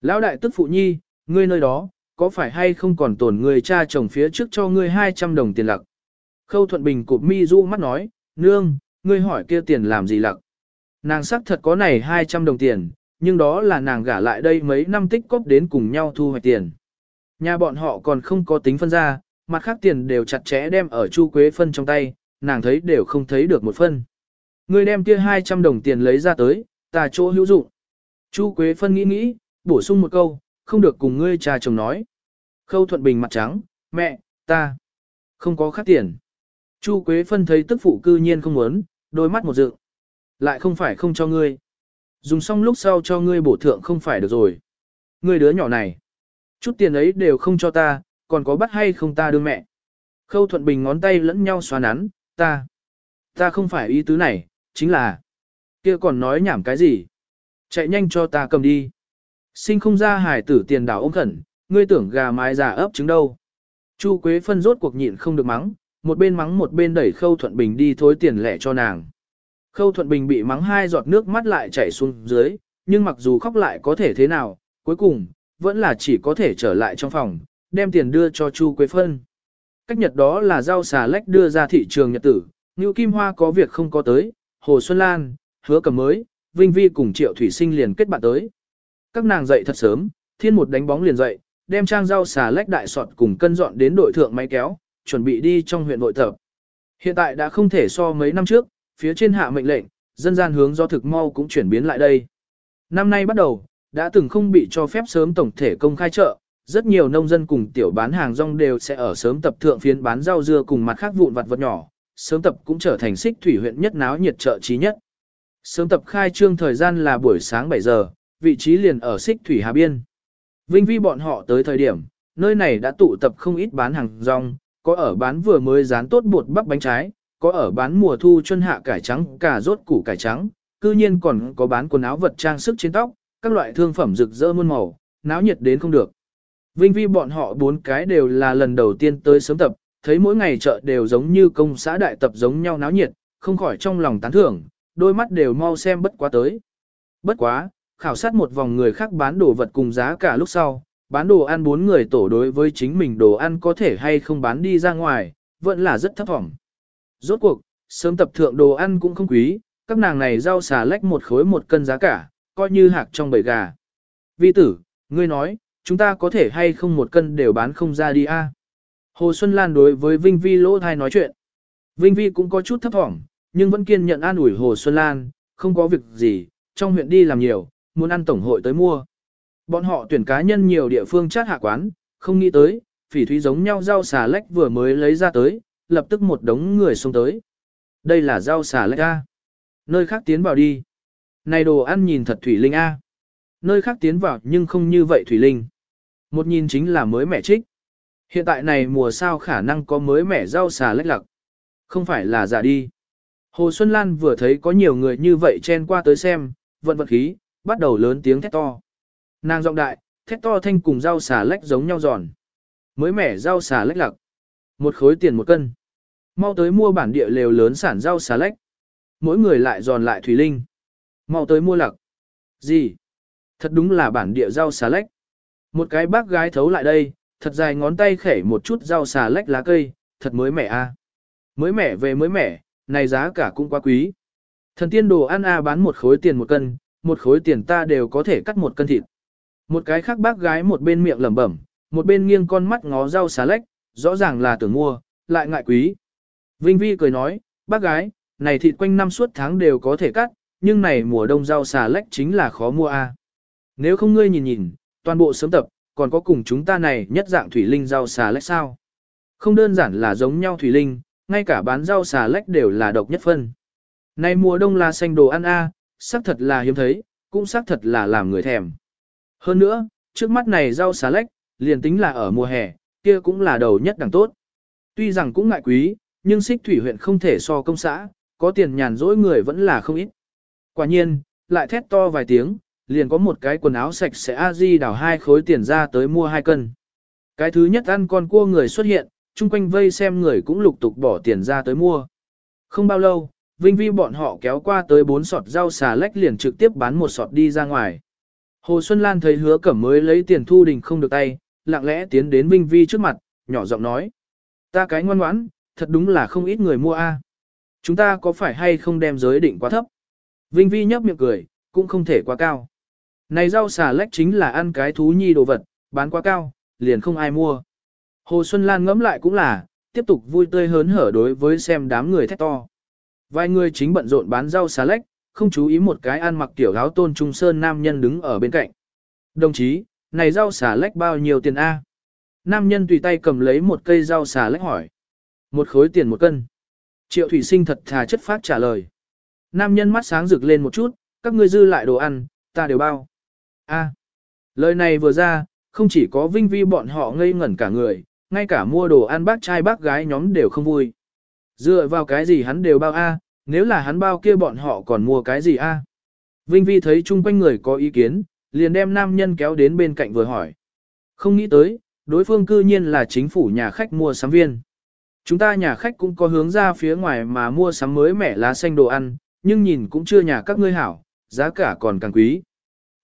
Lão đại tức phụ nhi, ngươi nơi đó, có phải hay không còn tổn người cha chồng phía trước cho ngươi 200 đồng tiền lặc? Khâu Thuận Bình cụp mi du mắt nói, nương, ngươi hỏi kia tiền làm gì lặc? Nàng sắc thật có này 200 đồng tiền, nhưng đó là nàng gả lại đây mấy năm tích cóp đến cùng nhau thu hoạch tiền. Nhà bọn họ còn không có tính phân ra, mặt khác tiền đều chặt chẽ đem ở Chu Quế phân trong tay, nàng thấy đều không thấy được một phân. Ngươi đem kia 200 đồng tiền lấy ra tới, ta chỗ hữu dụng. Chu Quế phân nghĩ nghĩ, bổ sung một câu, không được cùng ngươi cha chồng nói. Khâu Thuận Bình mặt trắng, mẹ, ta, không có khác tiền. Chu Quế phân thấy tức phụ cư nhiên không muốn, đôi mắt một dự. Lại không phải không cho ngươi. Dùng xong lúc sau cho ngươi bổ thượng không phải được rồi. Ngươi đứa nhỏ này. Chút tiền ấy đều không cho ta, còn có bắt hay không ta đương mẹ. Khâu Thuận Bình ngón tay lẫn nhau xóa nắn, ta. Ta không phải ý tứ này, chính là. kia còn nói nhảm cái gì. Chạy nhanh cho ta cầm đi. Sinh không ra hải tử tiền đảo ôm khẩn, ngươi tưởng gà mái già ấp trứng đâu. Chu Quế phân rốt cuộc nhịn không được mắng, một bên mắng một bên đẩy Khâu Thuận Bình đi thối tiền lẻ cho nàng. Khâu Thuận Bình bị mắng hai giọt nước mắt lại chảy xuống dưới, nhưng mặc dù khóc lại có thể thế nào, cuối cùng, vẫn là chỉ có thể trở lại trong phòng, đem tiền đưa cho Chu Quế Phân. Cách nhật đó là rau xà lách đưa ra thị trường nhật tử, Ngưu Kim Hoa có việc không có tới, Hồ Xuân Lan, hứa cầm mới, Vinh Vi cùng Triệu Thủy Sinh liền kết bạn tới. Các nàng dậy thật sớm, thiên một đánh bóng liền dậy, đem trang rau xà lách đại sọt cùng cân dọn đến đội thượng máy kéo, chuẩn bị đi trong huyện nội tập. Hiện tại đã không thể so mấy năm trước, phía trên hạ mệnh lệnh, dân gian hướng do thực mau cũng chuyển biến lại đây. Năm nay bắt đầu, đã từng không bị cho phép sớm tổng thể công khai chợ, rất nhiều nông dân cùng tiểu bán hàng rong đều sẽ ở sớm tập thượng phiến bán rau dưa cùng mặt khác vụn vặt vật nhỏ, sớm tập cũng trở thành xích thủy huyện nhất náo nhiệt chợ trí nhất. Sớm tập khai trương thời gian là buổi sáng 7 giờ, vị trí liền ở xích thủy hà biên. Vinh vi bọn họ tới thời điểm, nơi này đã tụ tập không ít bán hàng rong, có ở bán vừa mới rán tốt bột bắp bánh trái, có ở bán mùa thu chân hạ cải trắng, cà rốt củ cải trắng, cư nhiên còn có bán quần áo vật trang sức trên tóc, các loại thương phẩm rực rỡ muôn màu, náo nhiệt đến không được. Vinh vi bọn họ bốn cái đều là lần đầu tiên tới sớm tập, thấy mỗi ngày chợ đều giống như công xã đại tập giống nhau náo nhiệt, không khỏi trong lòng tán thưởng, đôi mắt đều mau xem bất quá tới. Bất quá, khảo sát một vòng người khác bán đồ vật cùng giá cả lúc sau, bán đồ ăn bốn người tổ đối với chính mình đồ ăn có thể hay không bán đi ra ngoài, vẫn là rất thấp vọng. Rốt cuộc, sớm tập thượng đồ ăn cũng không quý, các nàng này rau xà lách một khối một cân giá cả, coi như hạc trong bầy gà. Vi tử, ngươi nói, chúng ta có thể hay không một cân đều bán không ra đi a? Hồ Xuân Lan đối với Vinh Vi lỗ thai nói chuyện. Vinh Vi cũng có chút thấp thỏm, nhưng vẫn kiên nhận an ủi Hồ Xuân Lan, không có việc gì, trong huyện đi làm nhiều, muốn ăn tổng hội tới mua. Bọn họ tuyển cá nhân nhiều địa phương chát hạ quán, không nghĩ tới, phỉ thúy giống nhau rau xà lách vừa mới lấy ra tới, lập tức một đống người xông tới. Đây là rau xà lách A. Nơi khác tiến vào đi. Này đồ ăn nhìn thật thủy linh A. Nơi khác tiến vào nhưng không như vậy thủy linh. Một nhìn chính là mới mẻ trích. Hiện tại này mùa sao khả năng có mới mẻ rau xà lách lặc. Không phải là giả đi. Hồ Xuân Lan vừa thấy có nhiều người như vậy chen qua tới xem, vận vận khí, bắt đầu lớn tiếng thét to. Nàng giọng đại, thét to thanh cùng rau xà lách giống nhau giòn. Mới mẻ rau xà lách lặc. Một khối tiền một cân. Mau tới mua bản địa lều lớn sản rau xà lách. Mỗi người lại giòn lại thủy linh. Mau tới mua lặc. Gì? Thật đúng là bản địa rau xà lách. Một cái bác gái thấu lại đây, thật dài ngón tay khẻ một chút rau xà lách lá cây, thật mới mẻ a. Mới mẻ về mới mẻ, này giá cả cũng quá quý. Thần tiên đồ ăn a bán một khối tiền một cân, một khối tiền ta đều có thể cắt một cân thịt. Một cái khác bác gái một bên miệng lẩm bẩm, một bên nghiêng con mắt ngó rau xà lách, rõ ràng là tưởng mua, lại ngại quý. Vinh Vi cười nói, bác gái, này thịt quanh năm suốt tháng đều có thể cắt, nhưng này mùa đông rau xà lách chính là khó mua a. Nếu không ngươi nhìn nhìn, toàn bộ sớm tập, còn có cùng chúng ta này nhất dạng thủy linh rau xà lách sao. Không đơn giản là giống nhau thủy linh, ngay cả bán rau xà lách đều là độc nhất phân. Này mùa đông là xanh đồ ăn a, à, xác thật là hiếm thấy, cũng xác thật là làm người thèm. Hơn nữa, trước mắt này rau xà lách, liền tính là ở mùa hè, kia cũng là đầu nhất đẳng tốt. Tuy rằng cũng ngại quý, nhưng xích thủy huyện không thể so công xã, có tiền nhàn rỗi người vẫn là không ít. Quả nhiên, lại thét to vài tiếng, liền có một cái quần áo sạch sẽ a di đảo hai khối tiền ra tới mua hai cân. Cái thứ nhất ăn con cua người xuất hiện, chung quanh vây xem người cũng lục tục bỏ tiền ra tới mua. Không bao lâu, Vinh Vi bọn họ kéo qua tới bốn sọt rau xà lách liền trực tiếp bán một sọt đi ra ngoài. Hồ Xuân Lan thấy hứa cẩm mới lấy tiền thu đình không được tay, lặng lẽ tiến đến Vinh Vi trước mặt, nhỏ giọng nói. Ta cái ngoan ngoãn, thật đúng là không ít người mua a. Chúng ta có phải hay không đem giới định quá thấp? Vinh Vi nhấp miệng cười, cũng không thể quá cao. Này rau xà lách chính là ăn cái thú nhi đồ vật, bán quá cao, liền không ai mua. Hồ Xuân Lan ngẫm lại cũng là, tiếp tục vui tươi hớn hở đối với xem đám người thét to. Vài người chính bận rộn bán rau xà lách, không chú ý một cái ăn mặc tiểu áo tôn trung sơn nam nhân đứng ở bên cạnh. Đồng chí, này rau xà lách bao nhiêu tiền A? Nam nhân tùy tay cầm lấy một cây rau xà lách hỏi. Một khối tiền một cân. Triệu thủy sinh thật thà chất phát trả lời. Nam nhân mắt sáng rực lên một chút, các ngươi dư lại đồ ăn, ta đều bao. A. lời này vừa ra, không chỉ có vinh vi bọn họ ngây ngẩn cả người, ngay cả mua đồ ăn bác trai bác gái nhóm đều không vui. Dựa vào cái gì hắn đều bao A, nếu là hắn bao kia bọn họ còn mua cái gì A. Vinh vi thấy chung quanh người có ý kiến, liền đem nam nhân kéo đến bên cạnh vừa hỏi. Không nghĩ tới, đối phương cư nhiên là chính phủ nhà khách mua sắm viên. Chúng ta nhà khách cũng có hướng ra phía ngoài mà mua sắm mới mẻ lá xanh đồ ăn, nhưng nhìn cũng chưa nhà các ngươi hảo, giá cả còn càng quý.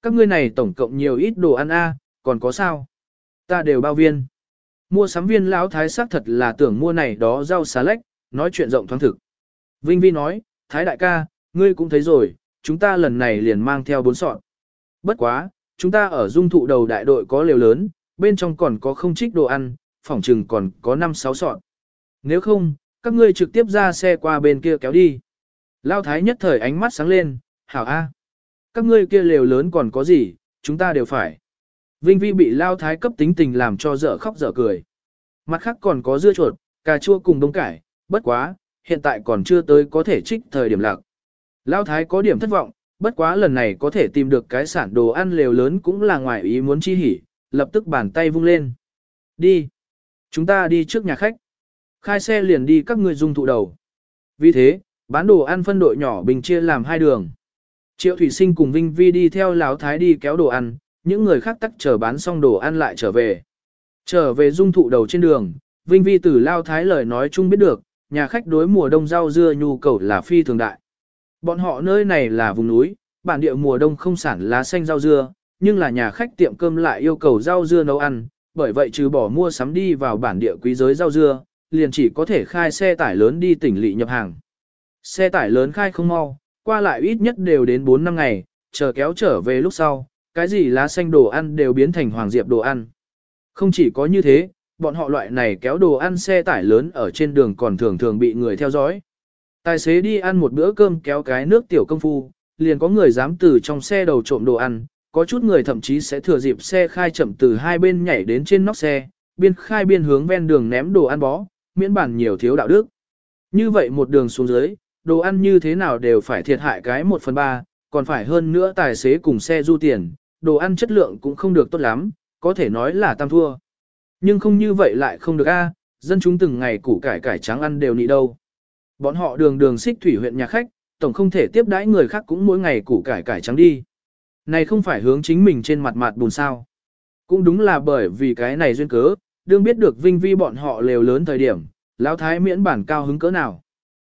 Các ngươi này tổng cộng nhiều ít đồ ăn a, còn có sao? Ta đều bao viên. Mua sắm viên lão thái xác thật là tưởng mua này đó rau xà lách, nói chuyện rộng thoáng thực. Vinh Vi nói, Thái đại ca, ngươi cũng thấy rồi, chúng ta lần này liền mang theo bốn sọt. Bất quá, chúng ta ở dung thụ đầu đại đội có liều lớn, bên trong còn có không trích đồ ăn, phòng trừng còn có 5-6 sọt. Nếu không, các ngươi trực tiếp ra xe qua bên kia kéo đi. Lao thái nhất thời ánh mắt sáng lên, hảo a. Các ngươi kia lều lớn còn có gì, chúng ta đều phải. Vinh Vi bị Lao thái cấp tính tình làm cho dở khóc dở cười. Mặt khác còn có dưa chuột, cà chua cùng đông cải, bất quá, hiện tại còn chưa tới có thể trích thời điểm lạc. Lao thái có điểm thất vọng, bất quá lần này có thể tìm được cái sản đồ ăn lều lớn cũng là ngoài ý muốn chi hỉ, lập tức bàn tay vung lên. Đi. Chúng ta đi trước nhà khách. Khai xe liền đi các người dung thụ đầu. Vì thế, bán đồ ăn phân đội nhỏ bình chia làm hai đường. Triệu Thủy Sinh cùng Vinh Vi đi theo Lão Thái đi kéo đồ ăn, những người khác tắc chờ bán xong đồ ăn lại trở về. Trở về dung thụ đầu trên đường, Vinh Vi từ Lao Thái lời nói chung biết được, nhà khách đối mùa đông rau dưa nhu cầu là phi thường đại. Bọn họ nơi này là vùng núi, bản địa mùa đông không sản lá xanh rau dưa, nhưng là nhà khách tiệm cơm lại yêu cầu rau dưa nấu ăn, bởi vậy trừ bỏ mua sắm đi vào bản địa quý giới rau dưa, liền chỉ có thể khai xe tải lớn đi tỉnh lỵ nhập hàng. Xe tải lớn khai không mau, qua lại ít nhất đều đến 4 năm ngày, chờ kéo trở về lúc sau, cái gì lá xanh đồ ăn đều biến thành hoàng diệp đồ ăn. Không chỉ có như thế, bọn họ loại này kéo đồ ăn xe tải lớn ở trên đường còn thường thường bị người theo dõi. Tài xế đi ăn một bữa cơm kéo cái nước tiểu công phu, liền có người dám từ trong xe đầu trộm đồ ăn, có chút người thậm chí sẽ thừa dịp xe khai chậm từ hai bên nhảy đến trên nóc xe, biên khai biên hướng ven đường ném đồ ăn bó, miễn bản nhiều thiếu đạo đức. Như vậy một đường xuống dưới, đồ ăn như thế nào đều phải thiệt hại cái 1 phần 3, còn phải hơn nữa tài xế cùng xe du tiền, đồ ăn chất lượng cũng không được tốt lắm, có thể nói là tam thua. Nhưng không như vậy lại không được a, dân chúng từng ngày củ cải cải trắng ăn đều nị đâu. Bọn họ đường đường xích thủy huyện nhà khách, tổng không thể tiếp đãi người khác cũng mỗi ngày củ cải cải trắng đi. Này không phải hướng chính mình trên mặt mặt buồn sao. Cũng đúng là bởi vì cái này duyên cớ, đương biết được vinh vi bọn họ lều lớn thời điểm, lão thái miễn bản cao hứng cỡ nào.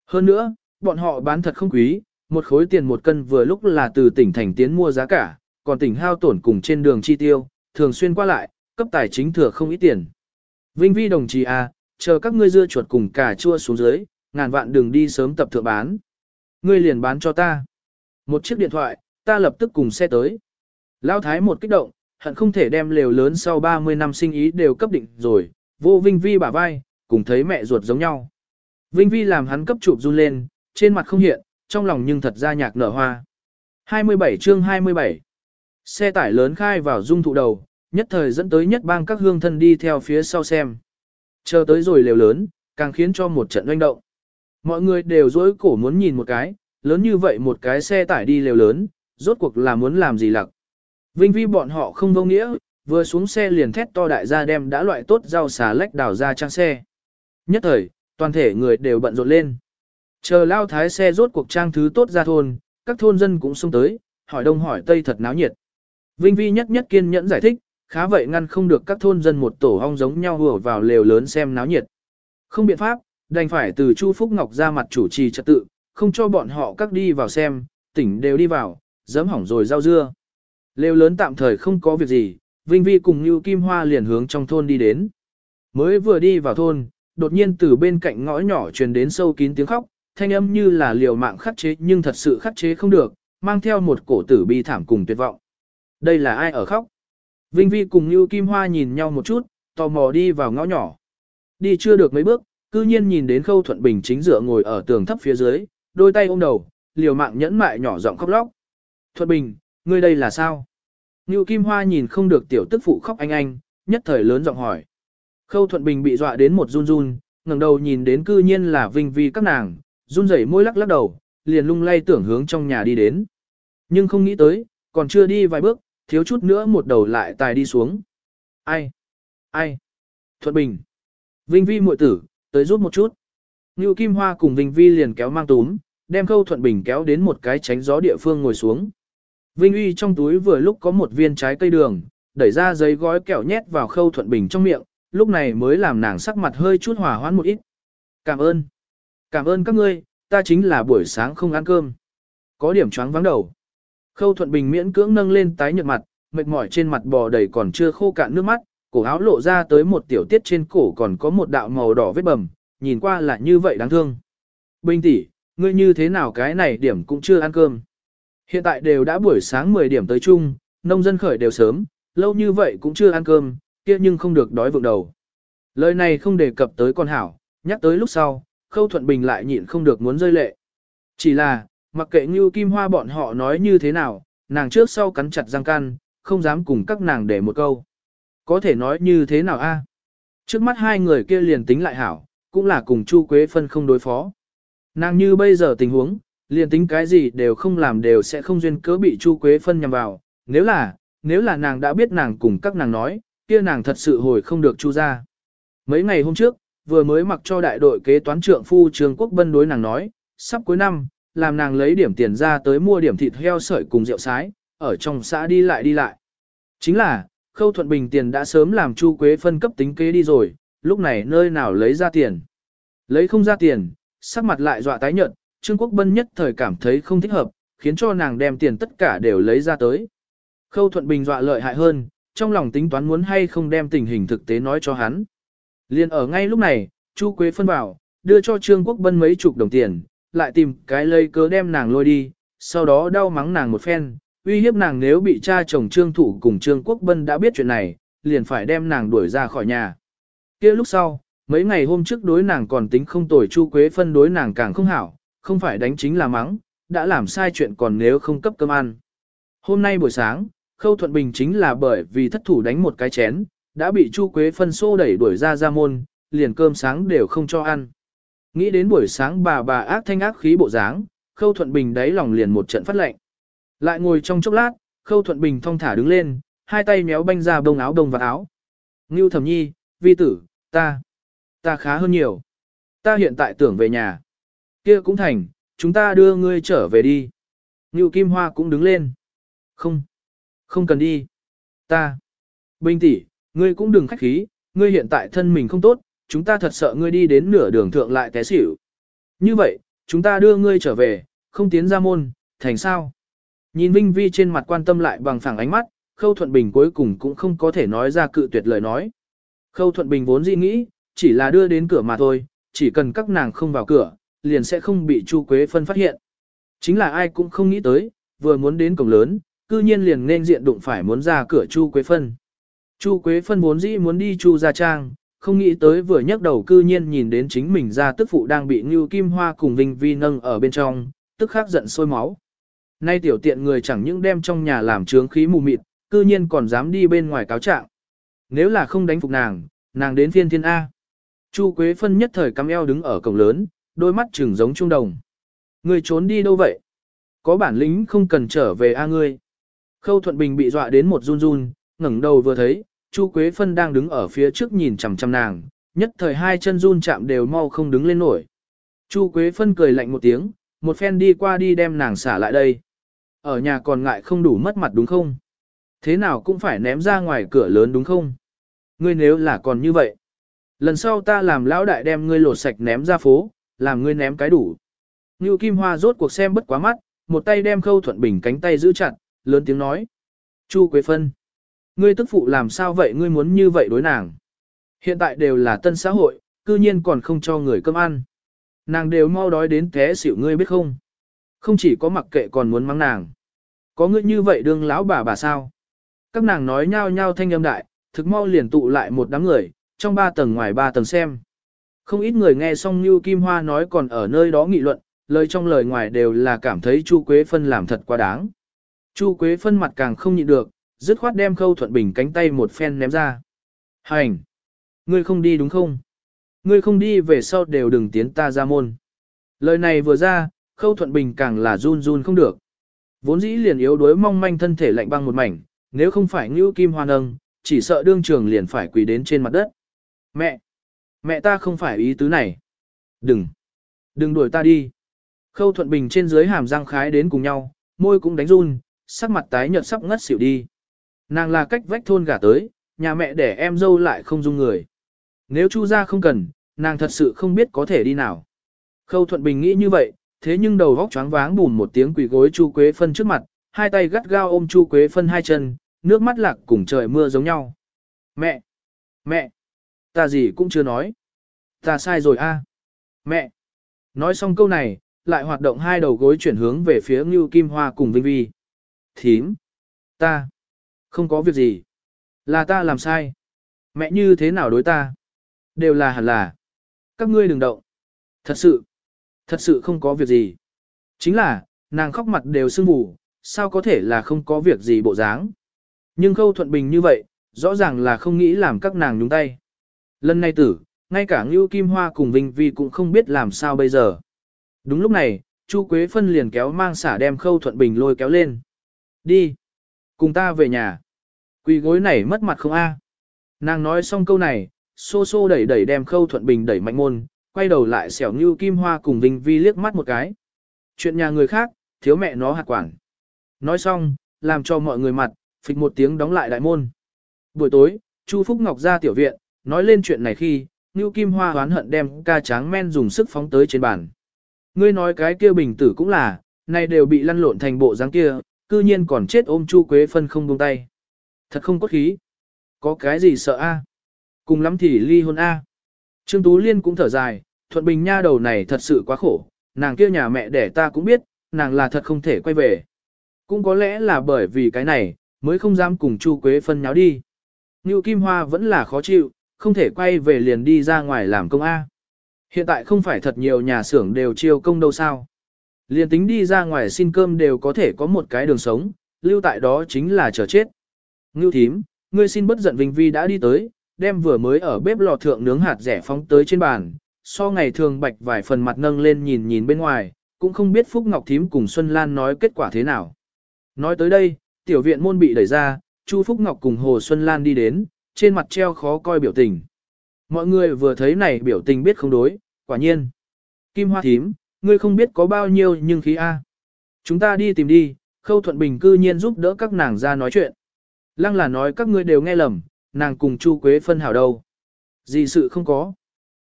Hơn nữa, bọn họ bán thật không quý, một khối tiền một cân vừa lúc là từ tỉnh thành tiến mua giá cả, còn tỉnh hao tổn cùng trên đường chi tiêu, thường xuyên qua lại, cấp tài chính thừa không ít tiền. Vinh vi đồng chí à, chờ các ngươi dưa chuột cùng cà chua xuống dưới, ngàn vạn đừng đi sớm tập thượng bán. Ngươi liền bán cho ta. Một chiếc điện thoại, ta lập tức cùng xe tới. Lão thái một kích động, hận không thể đem lều lớn sau 30 năm sinh ý đều cấp định rồi, vô Vinh Vi bả vai, cùng thấy mẹ ruột giống nhau. Vinh Vi làm hắn cấp chụp run lên, trên mặt không hiện, trong lòng nhưng thật ra nhạc nở hoa. 27 chương 27 Xe tải lớn khai vào dung thụ đầu, nhất thời dẫn tới nhất bang các hương thân đi theo phía sau xem. Chờ tới rồi lều lớn, càng khiến cho một trận doanh động. Mọi người đều dối cổ muốn nhìn một cái, lớn như vậy một cái xe tải đi lều lớn, rốt cuộc là muốn làm gì lặc. Vinh vi bọn họ không vô nghĩa, vừa xuống xe liền thét to đại gia đem đã loại tốt rau xà lách đảo ra trang xe. Nhất thời, toàn thể người đều bận rộn lên. Chờ lao thái xe rốt cuộc trang thứ tốt ra thôn, các thôn dân cũng xông tới, hỏi đông hỏi tây thật náo nhiệt. Vinh vi nhất nhất kiên nhẫn giải thích, khá vậy ngăn không được các thôn dân một tổ hong giống nhau hùa vào lều lớn xem náo nhiệt. Không biện pháp, đành phải từ Chu Phúc Ngọc ra mặt chủ trì trật tự, không cho bọn họ các đi vào xem, tỉnh đều đi vào, dám hỏng rồi rau dưa. Lều lớn tạm thời không có việc gì, Vinh Vi cùng Như Kim Hoa liền hướng trong thôn đi đến. Mới vừa đi vào thôn, đột nhiên từ bên cạnh ngõ nhỏ truyền đến sâu kín tiếng khóc, thanh âm như là liều mạng khắc chế nhưng thật sự khắc chế không được, mang theo một cổ tử bi thảm cùng tuyệt vọng. Đây là ai ở khóc? Vinh Vi cùng Như Kim Hoa nhìn nhau một chút, tò mò đi vào ngõ nhỏ. Đi chưa được mấy bước, cư nhiên nhìn đến Khâu Thuận Bình chính dựa ngồi ở tường thấp phía dưới, đôi tay ôm đầu, liều mạng nhẫn mại nhỏ giọng khóc lóc. Thuận Bình, ngươi đây là sao? Như Kim Hoa nhìn không được tiểu tức phụ khóc anh anh, nhất thời lớn giọng hỏi. Khâu Thuận Bình bị dọa đến một run run, ngẩng đầu nhìn đến cư nhiên là Vinh Vi các nàng, run rẩy môi lắc lắc đầu, liền lung lay tưởng hướng trong nhà đi đến. Nhưng không nghĩ tới, còn chưa đi vài bước, thiếu chút nữa một đầu lại tài đi xuống. Ai? Ai? Thuận Bình. Vinh Vi muội tử, tới giúp một chút. Ngưu Kim Hoa cùng Vinh Vi liền kéo mang túm, đem Khâu Thuận Bình kéo đến một cái tránh gió địa phương ngồi xuống. Vinh Uy trong túi vừa lúc có một viên trái cây đường, đẩy ra giấy gói kẹo nhét vào Khâu Thuận Bình trong miệng, lúc này mới làm nàng sắc mặt hơi chút hòa hoãn một ít. Cảm ơn. Cảm ơn các ngươi, ta chính là buổi sáng không ăn cơm. Có điểm choáng vắng đầu. Khâu Thuận Bình miễn cưỡng nâng lên tái nhợt mặt, mệt mỏi trên mặt bò đầy còn chưa khô cạn nước mắt, cổ áo lộ ra tới một tiểu tiết trên cổ còn có một đạo màu đỏ vết bầm, nhìn qua là như vậy đáng thương. Bình tỷ, ngươi như thế nào cái này điểm cũng chưa ăn cơm. Hiện tại đều đã buổi sáng 10 điểm tới chung, nông dân khởi đều sớm, lâu như vậy cũng chưa ăn cơm, kia nhưng không được đói vượng đầu. Lời này không đề cập tới con hảo, nhắc tới lúc sau, Khâu Thuận Bình lại nhịn không được muốn rơi lệ. Chỉ là, mặc kệ như Kim Hoa bọn họ nói như thế nào, nàng trước sau cắn chặt răng can, không dám cùng các nàng để một câu. Có thể nói như thế nào a? Trước mắt hai người kia liền tính lại hảo, cũng là cùng Chu Quế Phân không đối phó. Nàng như bây giờ tình huống, liền tính cái gì đều không làm đều sẽ không duyên cớ bị Chu Quế Phân nhằm vào. Nếu là, nếu là nàng đã biết nàng cùng các nàng nói, kia nàng thật sự hồi không được Chu ra. Mấy ngày hôm trước, vừa mới mặc cho đại đội kế toán trưởng phu Trường Quốc Bân đối nàng nói, sắp cuối năm, làm nàng lấy điểm tiền ra tới mua điểm thịt heo sợi cùng rượu sái, ở trong xã đi lại đi lại. Chính là, Khâu Thuận Bình tiền đã sớm làm Chu Quế phân cấp tính kế đi rồi, lúc này nơi nào lấy ra tiền. Lấy không ra tiền, sắc mặt lại dọa tái nhợt, Trương Quốc Bân nhất thời cảm thấy không thích hợp, khiến cho nàng đem tiền tất cả đều lấy ra tới. Khâu Thuận Bình dọa lợi hại hơn, trong lòng tính toán muốn hay không đem tình hình thực tế nói cho hắn. Liên ở ngay lúc này, Chu Quế phân bảo, đưa cho Trương Quốc Bân mấy chục đồng tiền, lại tìm cái lây cớ đem nàng lôi đi, sau đó đau mắng nàng một phen, uy hiếp nàng nếu bị cha chồng Trương Thủ cùng Trương Quốc Bân đã biết chuyện này, liền phải đem nàng đuổi ra khỏi nhà. kia lúc sau, mấy ngày hôm trước đối nàng còn tính không tồi Chu Quế phân đối nàng càng không hảo, không phải đánh chính là mắng, đã làm sai chuyện còn nếu không cấp cơm ăn. Hôm nay buổi sáng, Khâu Thuận Bình chính là bởi vì thất thủ đánh một cái chén, đã bị Chu Quế phân xô đẩy đuổi ra ra môn, liền cơm sáng đều không cho ăn. Nghĩ đến buổi sáng bà bà ác thanh ác khí bộ dáng, Khâu Thuận Bình đáy lòng liền một trận phát lệnh. Lại ngồi trong chốc lát, Khâu Thuận Bình thong thả đứng lên, hai tay méo banh ra bông áo đông và áo. Ngưu Thẩm Nhi, vi tử, ta, ta khá hơn nhiều. Ta hiện tại tưởng về nhà. Kia cũng thành, chúng ta đưa ngươi trở về đi. Ngưu Kim Hoa cũng đứng lên. Không, không cần đi. Ta, Bình tỷ, ngươi cũng đừng khách khí, ngươi hiện tại thân mình không tốt, chúng ta thật sợ ngươi đi đến nửa đường thượng lại té xỉu. Như vậy, chúng ta đưa ngươi trở về, không tiến ra môn, thành sao? Nhìn Vinh Vi trên mặt quan tâm lại bằng phẳng ánh mắt, Khâu Thuận Bình cuối cùng cũng không có thể nói ra cự tuyệt lời nói. Khâu Thuận Bình vốn dĩ nghĩ, chỉ là đưa đến cửa mà thôi, chỉ cần các nàng không vào cửa, liền sẽ không bị Chu Quế Phân phát hiện. Chính là ai cũng không nghĩ tới, vừa muốn đến cổng lớn, cư nhiên liền nên diện đụng phải muốn ra cửa Chu Quế Phân. Chu Quế Phân vốn dĩ muốn đi Chu Gia Trang, không nghĩ tới vừa nhấc đầu cư nhiên nhìn đến chính mình ra tức phụ đang bị Ngưu Kim Hoa cùng Vinh Vi nâng ở bên trong, tức khắc giận sôi máu. Nay tiểu tiện người chẳng những đem trong nhà làm trướng khí mù mịt, cư nhiên còn dám đi bên ngoài cáo trạng. Nếu là không đánh phục nàng, nàng đến phiên thiên A. Chu Quế Phân nhất thời cắm eo đứng ở cổng lớn, đôi mắt trừng giống trung đồng. Người trốn đi đâu vậy? Có bản lĩnh không cần trở về A ngươi. Khâu Thuận Bình bị dọa đến một run run, ngẩng đầu vừa thấy, Chu Quế Phân đang đứng ở phía trước nhìn chằm chằm nàng, nhất thời hai chân run chạm đều mau không đứng lên nổi. Chu Quế Phân cười lạnh một tiếng, một phen đi qua đi đem nàng xả lại đây. Ở nhà còn ngại không đủ mất mặt đúng không? Thế nào cũng phải ném ra ngoài cửa lớn đúng không? Ngươi nếu là còn như vậy. Lần sau ta làm lão đại đem ngươi lột sạch ném ra phố, làm ngươi ném cái đủ. Ngưu Kim Hoa rốt cuộc xem bất quá mắt, một tay đem Khâu Thuận Bình cánh tay giữ chặt, lớn tiếng nói. Chu Quế Phân. Ngươi tức phụ làm sao vậy ngươi muốn như vậy đối nàng. Hiện tại đều là tân xã hội, cư nhiên còn không cho người cơm ăn. Nàng đều mau đói đến té xỉu ngươi biết không. Không chỉ có mặc kệ còn muốn mắng nàng. Có ngươi như vậy đương lão bà bà sao? Các nàng nói nhau nhau thanh âm đại, thực mau liền tụ lại một đám người, trong ba tầng ngoài ba tầng xem. Không ít người nghe xong Như Kim Hoa nói còn ở nơi đó nghị luận, lời trong lời ngoài đều là cảm thấy Chu Quế Phân làm thật quá đáng. Chu Quế Phân mặt càng không nhịn được, dứt khoát đem Khâu Thuận Bình cánh tay một phen ném ra. Hành! Ngươi không đi đúng không? Ngươi không đi về sau đều đừng tiến ta ra môn. Lời này vừa ra, Khâu Thuận Bình càng là run run không được. Vốn dĩ liền yếu đuối mong manh thân thể lạnh băng một mảnh, nếu không phải Ngưu Kim Hoa nâng, chỉ sợ đương trường liền phải quỳ đến trên mặt đất. Mẹ! Mẹ ta không phải ý tứ này. Đừng! Đừng đuổi ta đi. Khâu Thuận Bình trên dưới hàm răng khái đến cùng nhau, môi cũng đánh run, sắc mặt tái nhợt sắp ngất xỉu đi. Nàng là cách vách thôn gả tới, nhà mẹ để em dâu lại không dung người. Nếu Chu gia không cần, nàng thật sự không biết có thể đi nào. Khâu Thuận Bình nghĩ như vậy, thế nhưng đầu vóc choáng váng bùn một tiếng quỳ gối Chu Quế Phân trước mặt, hai tay gắt gao ôm Chu Quế Phân hai chân, nước mắt lạc cùng trời mưa giống nhau. Mẹ! Mẹ! Ta gì cũng chưa nói. Ta sai rồi a. Mẹ! Nói xong câu này, lại hoạt động hai đầu gối chuyển hướng về phía Ngưu Kim Hoa cùng Vinh Vi. Thím! Ta! Không có việc gì. Là ta làm sai. Mẹ như thế nào đối ta? Đều là hẳn là. Các ngươi đừng động. Thật sự. Thật sự không có việc gì. Chính là, nàng khóc mặt đều sưng vù, sao có thể là không có việc gì bộ dáng. Nhưng khâu thuận bình như vậy, rõ ràng là không nghĩ làm các nàng nhúng tay. Lần này tử, ngay cả Ngưu Kim Hoa cùng Vinh Vi cũng không biết làm sao bây giờ. Đúng lúc này, Chu Quế Phân liền kéo mang xả đem khâu thuận bình lôi kéo lên. Đi. Cùng ta về nhà. Quỳ gối này mất mặt không a? Nàng nói xong câu này, xô xô đẩy đẩy đem khâu thuận bình đẩy mạnh môn, quay đầu lại xẻo như kim hoa cùng Vinh Vi liếc mắt một cái. Chuyện nhà người khác, thiếu mẹ nó hạt quản. Nói xong, làm cho mọi người mặt, phịch một tiếng đóng lại đại môn. Buổi tối, Chu Phúc Ngọc ra tiểu viện, nói lên chuyện này khi, Ngưu Kim Hoa hoán hận đem ca tráng men dùng sức phóng tới trên bàn. Ngươi nói cái kia bình tử cũng là, này đều bị lăn lộn thành bộ dáng kia, cư nhiên còn chết ôm Chu Quế Phân không buông tay. Thật không có khí. Có cái gì sợ a? Cùng lắm thì ly hôn a. Trương Tú Liên cũng thở dài, Thuận Bình nha đầu này thật sự quá khổ, nàng kia nhà mẹ đẻ ta cũng biết, nàng là thật không thể quay về. Cũng có lẽ là bởi vì cái này, mới không dám cùng Chu Quế phân nháo đi. Ngưu Kim Hoa vẫn là khó chịu, không thể quay về liền đi ra ngoài làm công A. Hiện tại không phải thật nhiều nhà xưởng đều chiêu công đâu sao. Liền tính đi ra ngoài xin cơm đều có thể có một cái đường sống, lưu tại đó chính là chờ chết. Ngưu thím, ngươi xin bất giận Vinh Vi đã đi tới, đem vừa mới ở bếp lò thượng nướng hạt rẻ phóng tới trên bàn, so ngày thường bạch vài phần mặt nâng lên nhìn nhìn bên ngoài, cũng không biết Phúc Ngọc Thím cùng Xuân Lan nói kết quả thế nào. Nói tới đây, tiểu viện môn bị đẩy ra, Chu Phúc Ngọc cùng Hồ Xuân Lan đi đến, trên mặt treo khó coi biểu tình. Mọi người vừa thấy này biểu tình biết không đối, quả nhiên. Kim Hoa Thím, ngươi không biết có bao nhiêu nhưng khí A. Chúng ta đi tìm đi, Khâu Thuận Bình cư nhiên giúp đỡ các nàng ra nói chuyện. Lăng là nói các ngươi đều nghe lầm, nàng cùng Chu Quế phân hảo đâu. Gì sự không có.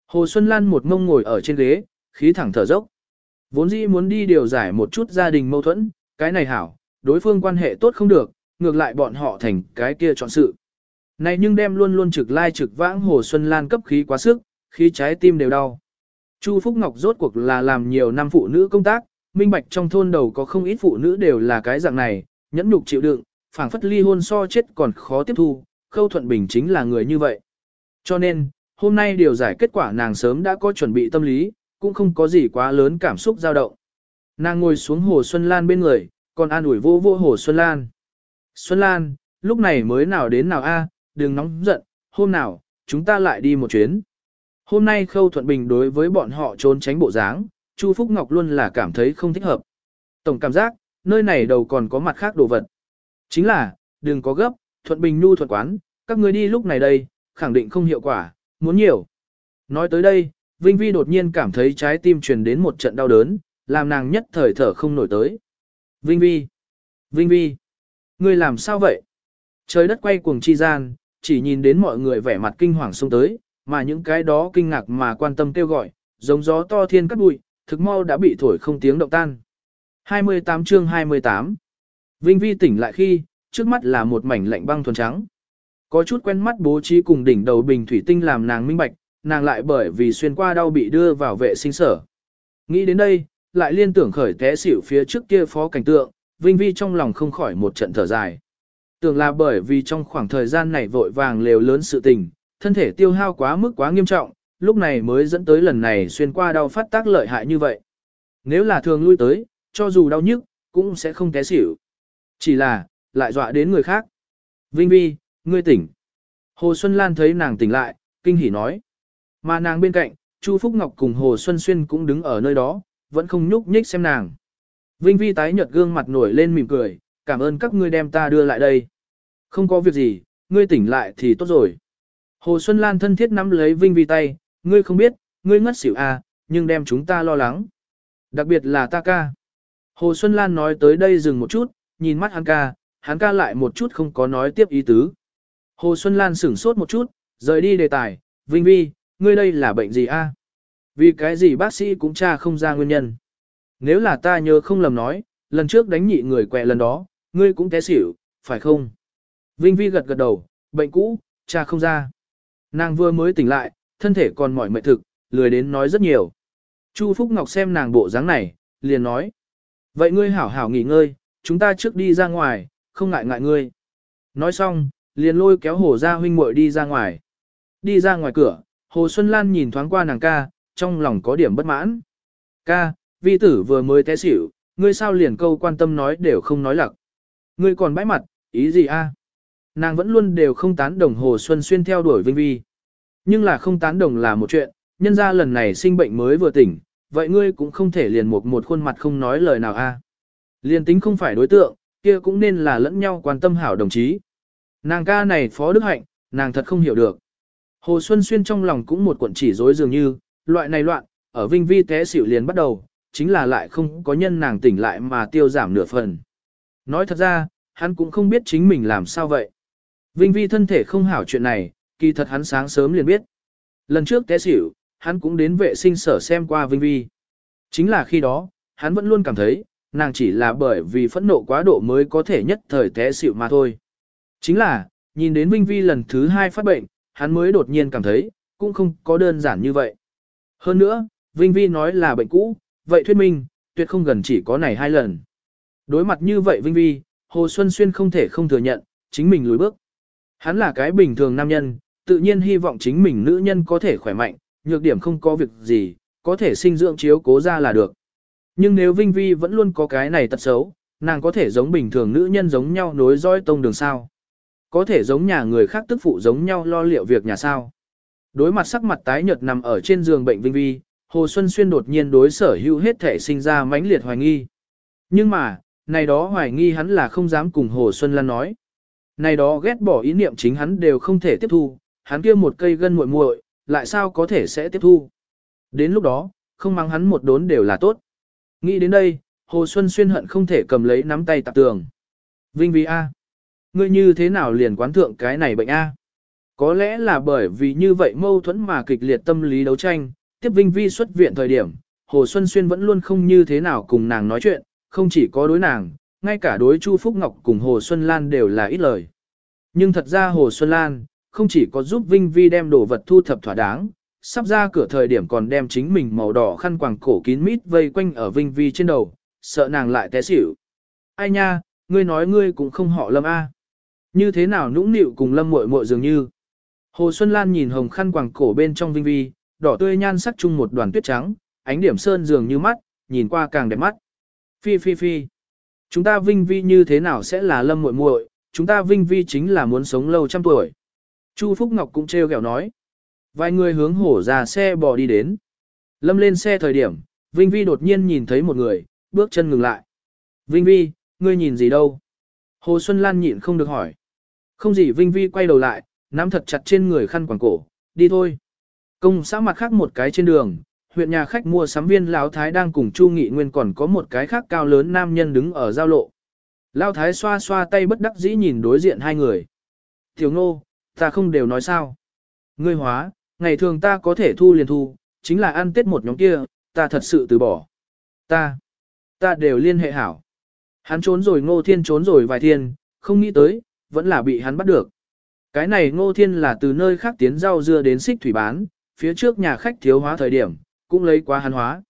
Hồ Xuân Lan một mông ngồi ở trên ghế, khí thẳng thở dốc. Vốn dĩ muốn đi điều giải một chút gia đình mâu thuẫn, cái này hảo, đối phương quan hệ tốt không được, ngược lại bọn họ thành cái kia chọn sự. Này nhưng đem luôn luôn trực lai trực vãng Hồ Xuân Lan cấp khí quá sức, khí trái tim đều đau. Chu Phúc Ngọc rốt cuộc là làm nhiều năm phụ nữ công tác, minh bạch trong thôn đầu có không ít phụ nữ đều là cái dạng này, nhẫn nhục chịu đựng, phảng phất ly hôn so chết còn khó tiếp thu, Khâu Thuận Bình chính là người như vậy. Cho nên, hôm nay điều giải kết quả nàng sớm đã có chuẩn bị tâm lý, cũng không có gì quá lớn cảm xúc dao động. Nàng ngồi xuống Hồ Xuân Lan bên người, còn an ủi vô vô Hồ Xuân Lan. Xuân Lan, lúc này mới nào đến nào a, đừng nóng giận, hôm nào, chúng ta lại đi một chuyến. Hôm nay Khâu Thuận Bình đối với bọn họ trốn tránh bộ dáng, Chu Phúc Ngọc luôn là cảm thấy không thích hợp. Tổng cảm giác, nơi này đầu còn có mặt khác đồ vật. Chính là, đừng có gấp, Thuận Bình nhu thuận quán, các người đi lúc này đây, khẳng định không hiệu quả, muốn nhiều. Nói tới đây, Vinh Vi đột nhiên cảm thấy trái tim truyền đến một trận đau đớn, làm nàng nhất thời thở không nổi tới. Vinh Vi! Vinh Vi! Ngươi làm sao vậy? Trời đất quay cuồng chi gian, chỉ nhìn đến mọi người vẻ mặt kinh hoàng xông tới, mà những cái đó kinh ngạc mà quan tâm kêu gọi, giống gió to thiên cắt bụi, thực mau đã bị thổi không tiếng động tan. 28 chương 28 Vinh Vi tỉnh lại khi, trước mắt là một mảnh lạnh băng thuần trắng. Có chút quen mắt bố trí cùng đỉnh đầu bình thủy tinh làm nàng minh bạch, nàng lại bởi vì xuyên qua đau bị đưa vào vệ sinh sở. Nghĩ đến đây, lại liên tưởng khởi té xỉu phía trước kia phó cảnh tượng, Vinh Vi trong lòng không khỏi một trận thở dài. Tưởng là bởi vì trong khoảng thời gian này vội vàng lều lớn sự tình, thân thể tiêu hao quá mức quá nghiêm trọng, lúc này mới dẫn tới lần này xuyên qua đau phát tác lợi hại như vậy. Nếu là thường lui tới, cho dù đau nhức, cũng sẽ không té xỉu. Chỉ là, lại dọa đến người khác. Vinh Vi, ngươi tỉnh. Hồ Xuân Lan thấy nàng tỉnh lại, kinh hỉ nói. Mà nàng bên cạnh, Chu Phúc Ngọc cùng Hồ Xuân Xuyên cũng đứng ở nơi đó, vẫn không nhúc nhích xem nàng. Vinh Vi tái nhợt gương mặt nổi lên mỉm cười, cảm ơn các ngươi đem ta đưa lại đây. Không có việc gì, ngươi tỉnh lại thì tốt rồi. Hồ Xuân Lan thân thiết nắm lấy Vinh Vi tay, ngươi không biết, ngươi ngất xỉu à, nhưng đem chúng ta lo lắng. Đặc biệt là ta ca. Hồ Xuân Lan nói tới đây dừng một chút, nhìn mắt hắn ca, hắn ca lại một chút không có nói tiếp ý tứ. Hồ Xuân Lan sửng sốt một chút, rời đi đề tài, Vinh Vi, ngươi đây là bệnh gì a? Vì cái gì bác sĩ cũng tra không ra nguyên nhân. Nếu là ta nhớ không lầm nói, lần trước đánh nhị người quẹ lần đó, ngươi cũng té xỉu, phải không? Vinh Vi gật gật đầu, bệnh cũ, cha không ra. Nàng vừa mới tỉnh lại, thân thể còn mỏi mệt thực, lười đến nói rất nhiều. Chu Phúc Ngọc xem nàng bộ dáng này, liền nói. Vậy ngươi hảo hảo nghỉ ngơi, chúng ta trước đi ra ngoài, không ngại ngại ngươi. Nói xong, liền lôi kéo hồ ra huynh muội đi ra ngoài. Đi ra ngoài cửa, Hồ Xuân Lan nhìn thoáng qua nàng ca, trong lòng có điểm bất mãn. Ca, vi tử vừa mới té xỉu, ngươi sao liền câu quan tâm nói đều không nói lặc. Ngươi còn bãi mặt, ý gì a? Nàng vẫn luôn đều không tán đồng Hồ Xuân Xuyên theo đuổi Vinh Vi. Nhưng là không tán đồng là một chuyện, nhân ra lần này sinh bệnh mới vừa tỉnh, vậy ngươi cũng không thể liền một một khuôn mặt không nói lời nào a. Liên tính không phải đối tượng, kia cũng nên là lẫn nhau quan tâm hảo đồng chí. Nàng ca này phó đức hạnh, nàng thật không hiểu được. Hồ Xuân Xuyên trong lòng cũng một cuộn chỉ rối dường như, loại này loạn, ở Vinh Vi té xỉu liền bắt đầu, chính là lại không có nhân nàng tỉnh lại mà tiêu giảm nửa phần. Nói thật ra, hắn cũng không biết chính mình làm sao vậy. Vinh Vi thân thể không hảo chuyện này, kỳ thật hắn sáng sớm liền biết. Lần trước té xỉu, hắn cũng đến vệ sinh sở xem qua Vinh Vi. Chính là khi đó, hắn vẫn luôn cảm thấy, nàng chỉ là bởi vì phẫn nộ quá độ mới có thể nhất thời té xịu mà thôi. Chính là, nhìn đến Vinh Vi lần thứ hai phát bệnh, hắn mới đột nhiên cảm thấy, cũng không có đơn giản như vậy. Hơn nữa, Vinh Vi nói là bệnh cũ, vậy thuyết minh, tuyệt không gần chỉ có này hai lần. Đối mặt như vậy Vinh Vi, Hồ Xuân Xuyên không thể không thừa nhận, chính mình lùi bước. Hắn là cái bình thường nam nhân, tự nhiên hy vọng chính mình nữ nhân có thể khỏe mạnh, nhược điểm không có việc gì, có thể sinh dưỡng chiếu cố ra là được. Nhưng nếu Vinh Vi vẫn luôn có cái này tật xấu, nàng có thể giống bình thường nữ nhân giống nhau nối dõi tông đường sao. Có thể giống nhà người khác tức phụ giống nhau lo liệu việc nhà sao. Đối mặt sắc mặt tái nhợt nằm ở trên giường bệnh Vinh Vi, Hồ Xuân Xuyên đột nhiên đối sở hữu hết thể sinh ra mãnh liệt hoài nghi. Nhưng mà, này đó hoài nghi hắn là không dám cùng Hồ Xuân Lan nói. Này đó ghét bỏ ý niệm chính hắn đều không thể tiếp thu, hắn kia một cây gân muội muội, lại sao có thể sẽ tiếp thu. Đến lúc đó, không mang hắn một đốn đều là tốt. Nghĩ đến đây, Hồ Xuân Xuyên hận không thể cầm lấy nắm tay tạp tường. Vinh Vi A. Ngươi như thế nào liền quán thượng cái này bệnh A? Có lẽ là bởi vì như vậy mâu thuẫn mà kịch liệt tâm lý đấu tranh, tiếp Vinh Vi xuất viện thời điểm, Hồ Xuân Xuyên vẫn luôn không như thế nào cùng nàng nói chuyện, không chỉ có đối nàng, ngay cả đối Chu Phúc Ngọc cùng Hồ Xuân Lan đều là ít lời. Nhưng thật ra Hồ Xuân Lan, không chỉ có giúp Vinh Vi đem đồ vật thu thập thỏa đáng, sắp ra cửa thời điểm còn đem chính mình màu đỏ khăn quàng cổ kín mít vây quanh ở Vinh Vi trên đầu, sợ nàng lại té xỉu. Ai nha, ngươi nói ngươi cũng không họ Lâm A. Như thế nào nũng nịu cùng Lâm muội muội dường như. Hồ Xuân Lan nhìn hồng khăn quàng cổ bên trong Vinh Vi, đỏ tươi nhan sắc chung một đoàn tuyết trắng, ánh điểm sơn dường như mắt, nhìn qua càng đẹp mắt. Phi phi phi. Chúng ta Vinh Vi như thế nào sẽ là Lâm muội muội, chúng ta Vinh Vi chính là muốn sống lâu trăm tuổi. Chu Phúc Ngọc cũng trêu ghẹo nói. Vài người hướng hổ ra xe bò đi đến. Lâm lên xe thời điểm, Vinh Vi đột nhiên nhìn thấy một người, bước chân ngừng lại. Vinh Vi, ngươi nhìn gì đâu? Hồ Xuân Lan nhịn không được hỏi. Không gì Vinh Vi quay đầu lại, nắm thật chặt trên người khăn quàng cổ, đi thôi. Công xã mặt khác một cái trên đường, huyện nhà khách mua sắm viên Lão Thái đang cùng Chu Nghị Nguyên còn có một cái khác cao lớn nam nhân đứng ở giao lộ. Lão Thái xoa xoa tay bất đắc dĩ nhìn đối diện hai người. Tiểu Ngô, ta không đều nói sao. Ngươi hóa, ngày thường ta có thể thu liền thu, chính là ăn tết một nhóm kia, ta thật sự từ bỏ. Ta, ta đều liên hệ hảo. Hắn trốn rồi ngô thiên trốn rồi vài thiên, không nghĩ tới, vẫn là bị hắn bắt được. Cái này ngô thiên là từ nơi khác tiến rau dưa đến xích thủy bán, phía trước nhà khách thiếu hóa thời điểm, cũng lấy quá hắn hóa.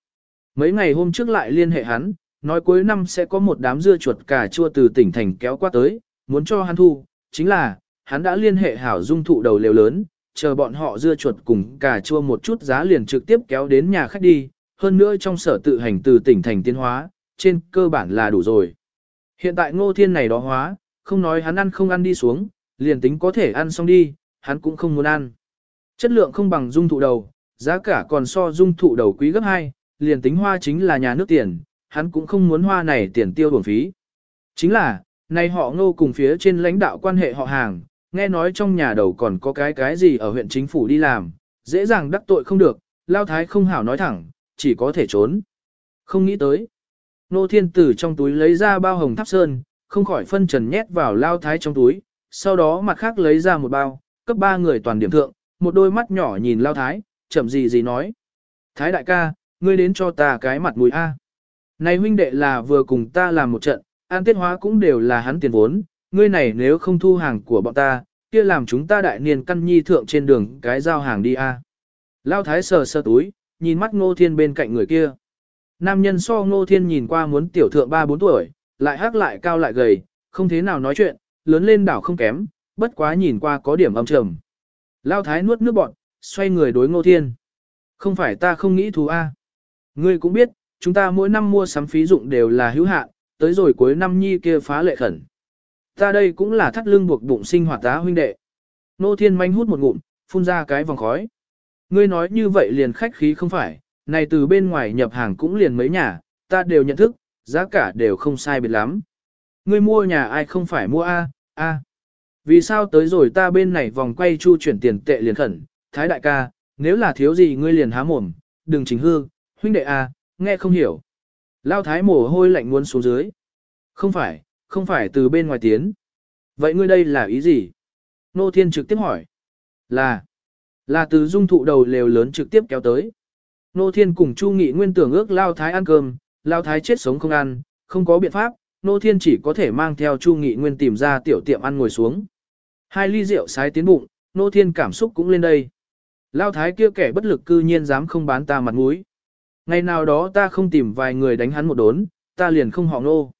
Mấy ngày hôm trước lại liên hệ hắn, nói cuối năm sẽ có một đám dưa chuột cà chua từ tỉnh thành kéo qua tới, muốn cho hắn thu, chính là, hắn đã liên hệ hảo dung thụ đầu lều lớn, chờ bọn họ dưa chuột cùng cà chua một chút giá liền trực tiếp kéo đến nhà khách đi, hơn nữa trong sở tự hành từ tỉnh thành tiến hóa, trên cơ bản là đủ rồi. Hiện tại ngô thiên này đó hóa, không nói hắn ăn không ăn đi xuống, liền tính có thể ăn xong đi, hắn cũng không muốn ăn. Chất lượng không bằng dung thụ đầu, giá cả còn so dung thụ đầu quý gấp 2, liền tính hoa chính là nhà nước tiền, hắn cũng không muốn hoa này tiền tiêu bổng phí. Chính là, này họ ngô cùng phía trên lãnh đạo quan hệ họ hàng, nghe nói trong nhà đầu còn có cái cái gì ở huyện chính phủ đi làm, dễ dàng đắc tội không được, lao thái không hảo nói thẳng, chỉ có thể trốn. Không nghĩ tới. Nô thiên tử trong túi lấy ra bao hồng tháp sơn, không khỏi phân trần nhét vào lao thái trong túi, sau đó mặt khác lấy ra một bao, cấp ba người toàn điểm thượng, một đôi mắt nhỏ nhìn lao thái, chậm gì gì nói. Thái đại ca, ngươi đến cho ta cái mặt mũi A. Này huynh đệ là vừa cùng ta làm một trận, an tiết hóa cũng đều là hắn tiền vốn, ngươi này nếu không thu hàng của bọn ta, kia làm chúng ta đại niên căn nhi thượng trên đường cái giao hàng đi A. Lao thái sờ sơ túi, nhìn mắt ngô thiên bên cạnh người kia. Nam nhân so ngô thiên nhìn qua muốn tiểu thượng 3-4 tuổi, lại hắc lại cao lại gầy, không thế nào nói chuyện, lớn lên đảo không kém, bất quá nhìn qua có điểm âm trầm. Lao thái nuốt nước bọn, xoay người đối ngô thiên. Không phải ta không nghĩ thú A. Ngươi cũng biết, chúng ta mỗi năm mua sắm phí dụng đều là hữu hạn, tới rồi cuối năm nhi kia phá lệ khẩn. Ta đây cũng là thắt lưng buộc bụng sinh hoạt tá huynh đệ. Nô thiên manh hút một ngụm, phun ra cái vòng khói. Ngươi nói như vậy liền khách khí không phải, này từ bên ngoài nhập hàng cũng liền mấy nhà, ta đều nhận thức, giá cả đều không sai biệt lắm. Ngươi mua nhà ai không phải mua A, A. Vì sao tới rồi ta bên này vòng quay chu chuyển tiền tệ liền khẩn, thái đại ca, nếu là thiếu gì ngươi liền há mồm, đừng chính hư, huynh đệ A, nghe không hiểu. Lao thái mồ hôi lạnh muốn xuống dưới. Không phải, không phải từ bên ngoài tiến. Vậy ngươi đây là ý gì? Nô Thiên trực tiếp hỏi. Là, là từ dung thụ đầu lều lớn trực tiếp kéo tới. Nô Thiên cùng Chu Nghị Nguyên tưởng ước Lao Thái ăn cơm, Lao Thái chết sống không ăn, không có biện pháp, Nô Thiên chỉ có thể mang theo Chu Nghị Nguyên tìm ra tiểu tiệm ăn ngồi xuống. Hai ly rượu sái tiến bụng, Nô Thiên cảm xúc cũng lên đây. Lao Thái kia kẻ bất lực cư nhiên dám không bán ta mặt mũi. Ngày nào đó ta không tìm vài người đánh hắn một đốn, ta liền không họ nô.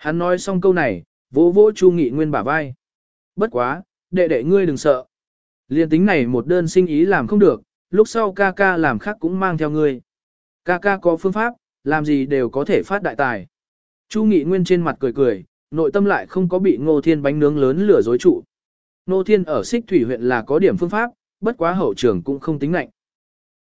Hắn nói xong câu này, vỗ vỗ Chu Nghị Nguyên bả vai. Bất quá, đệ đệ ngươi đừng sợ. Liên tính này một đơn sinh ý làm không được, lúc sau ca ca làm khác cũng mang theo ngươi. Ca ca có phương pháp, làm gì đều có thể phát đại tài. Chu Nghị Nguyên trên mặt cười cười, nội tâm lại không có bị ngô thiên bánh nướng lớn lửa dối trụ. Nô Thiên ở xích thủy huyện là có điểm phương pháp, bất quá hậu trường cũng không tính lạnh.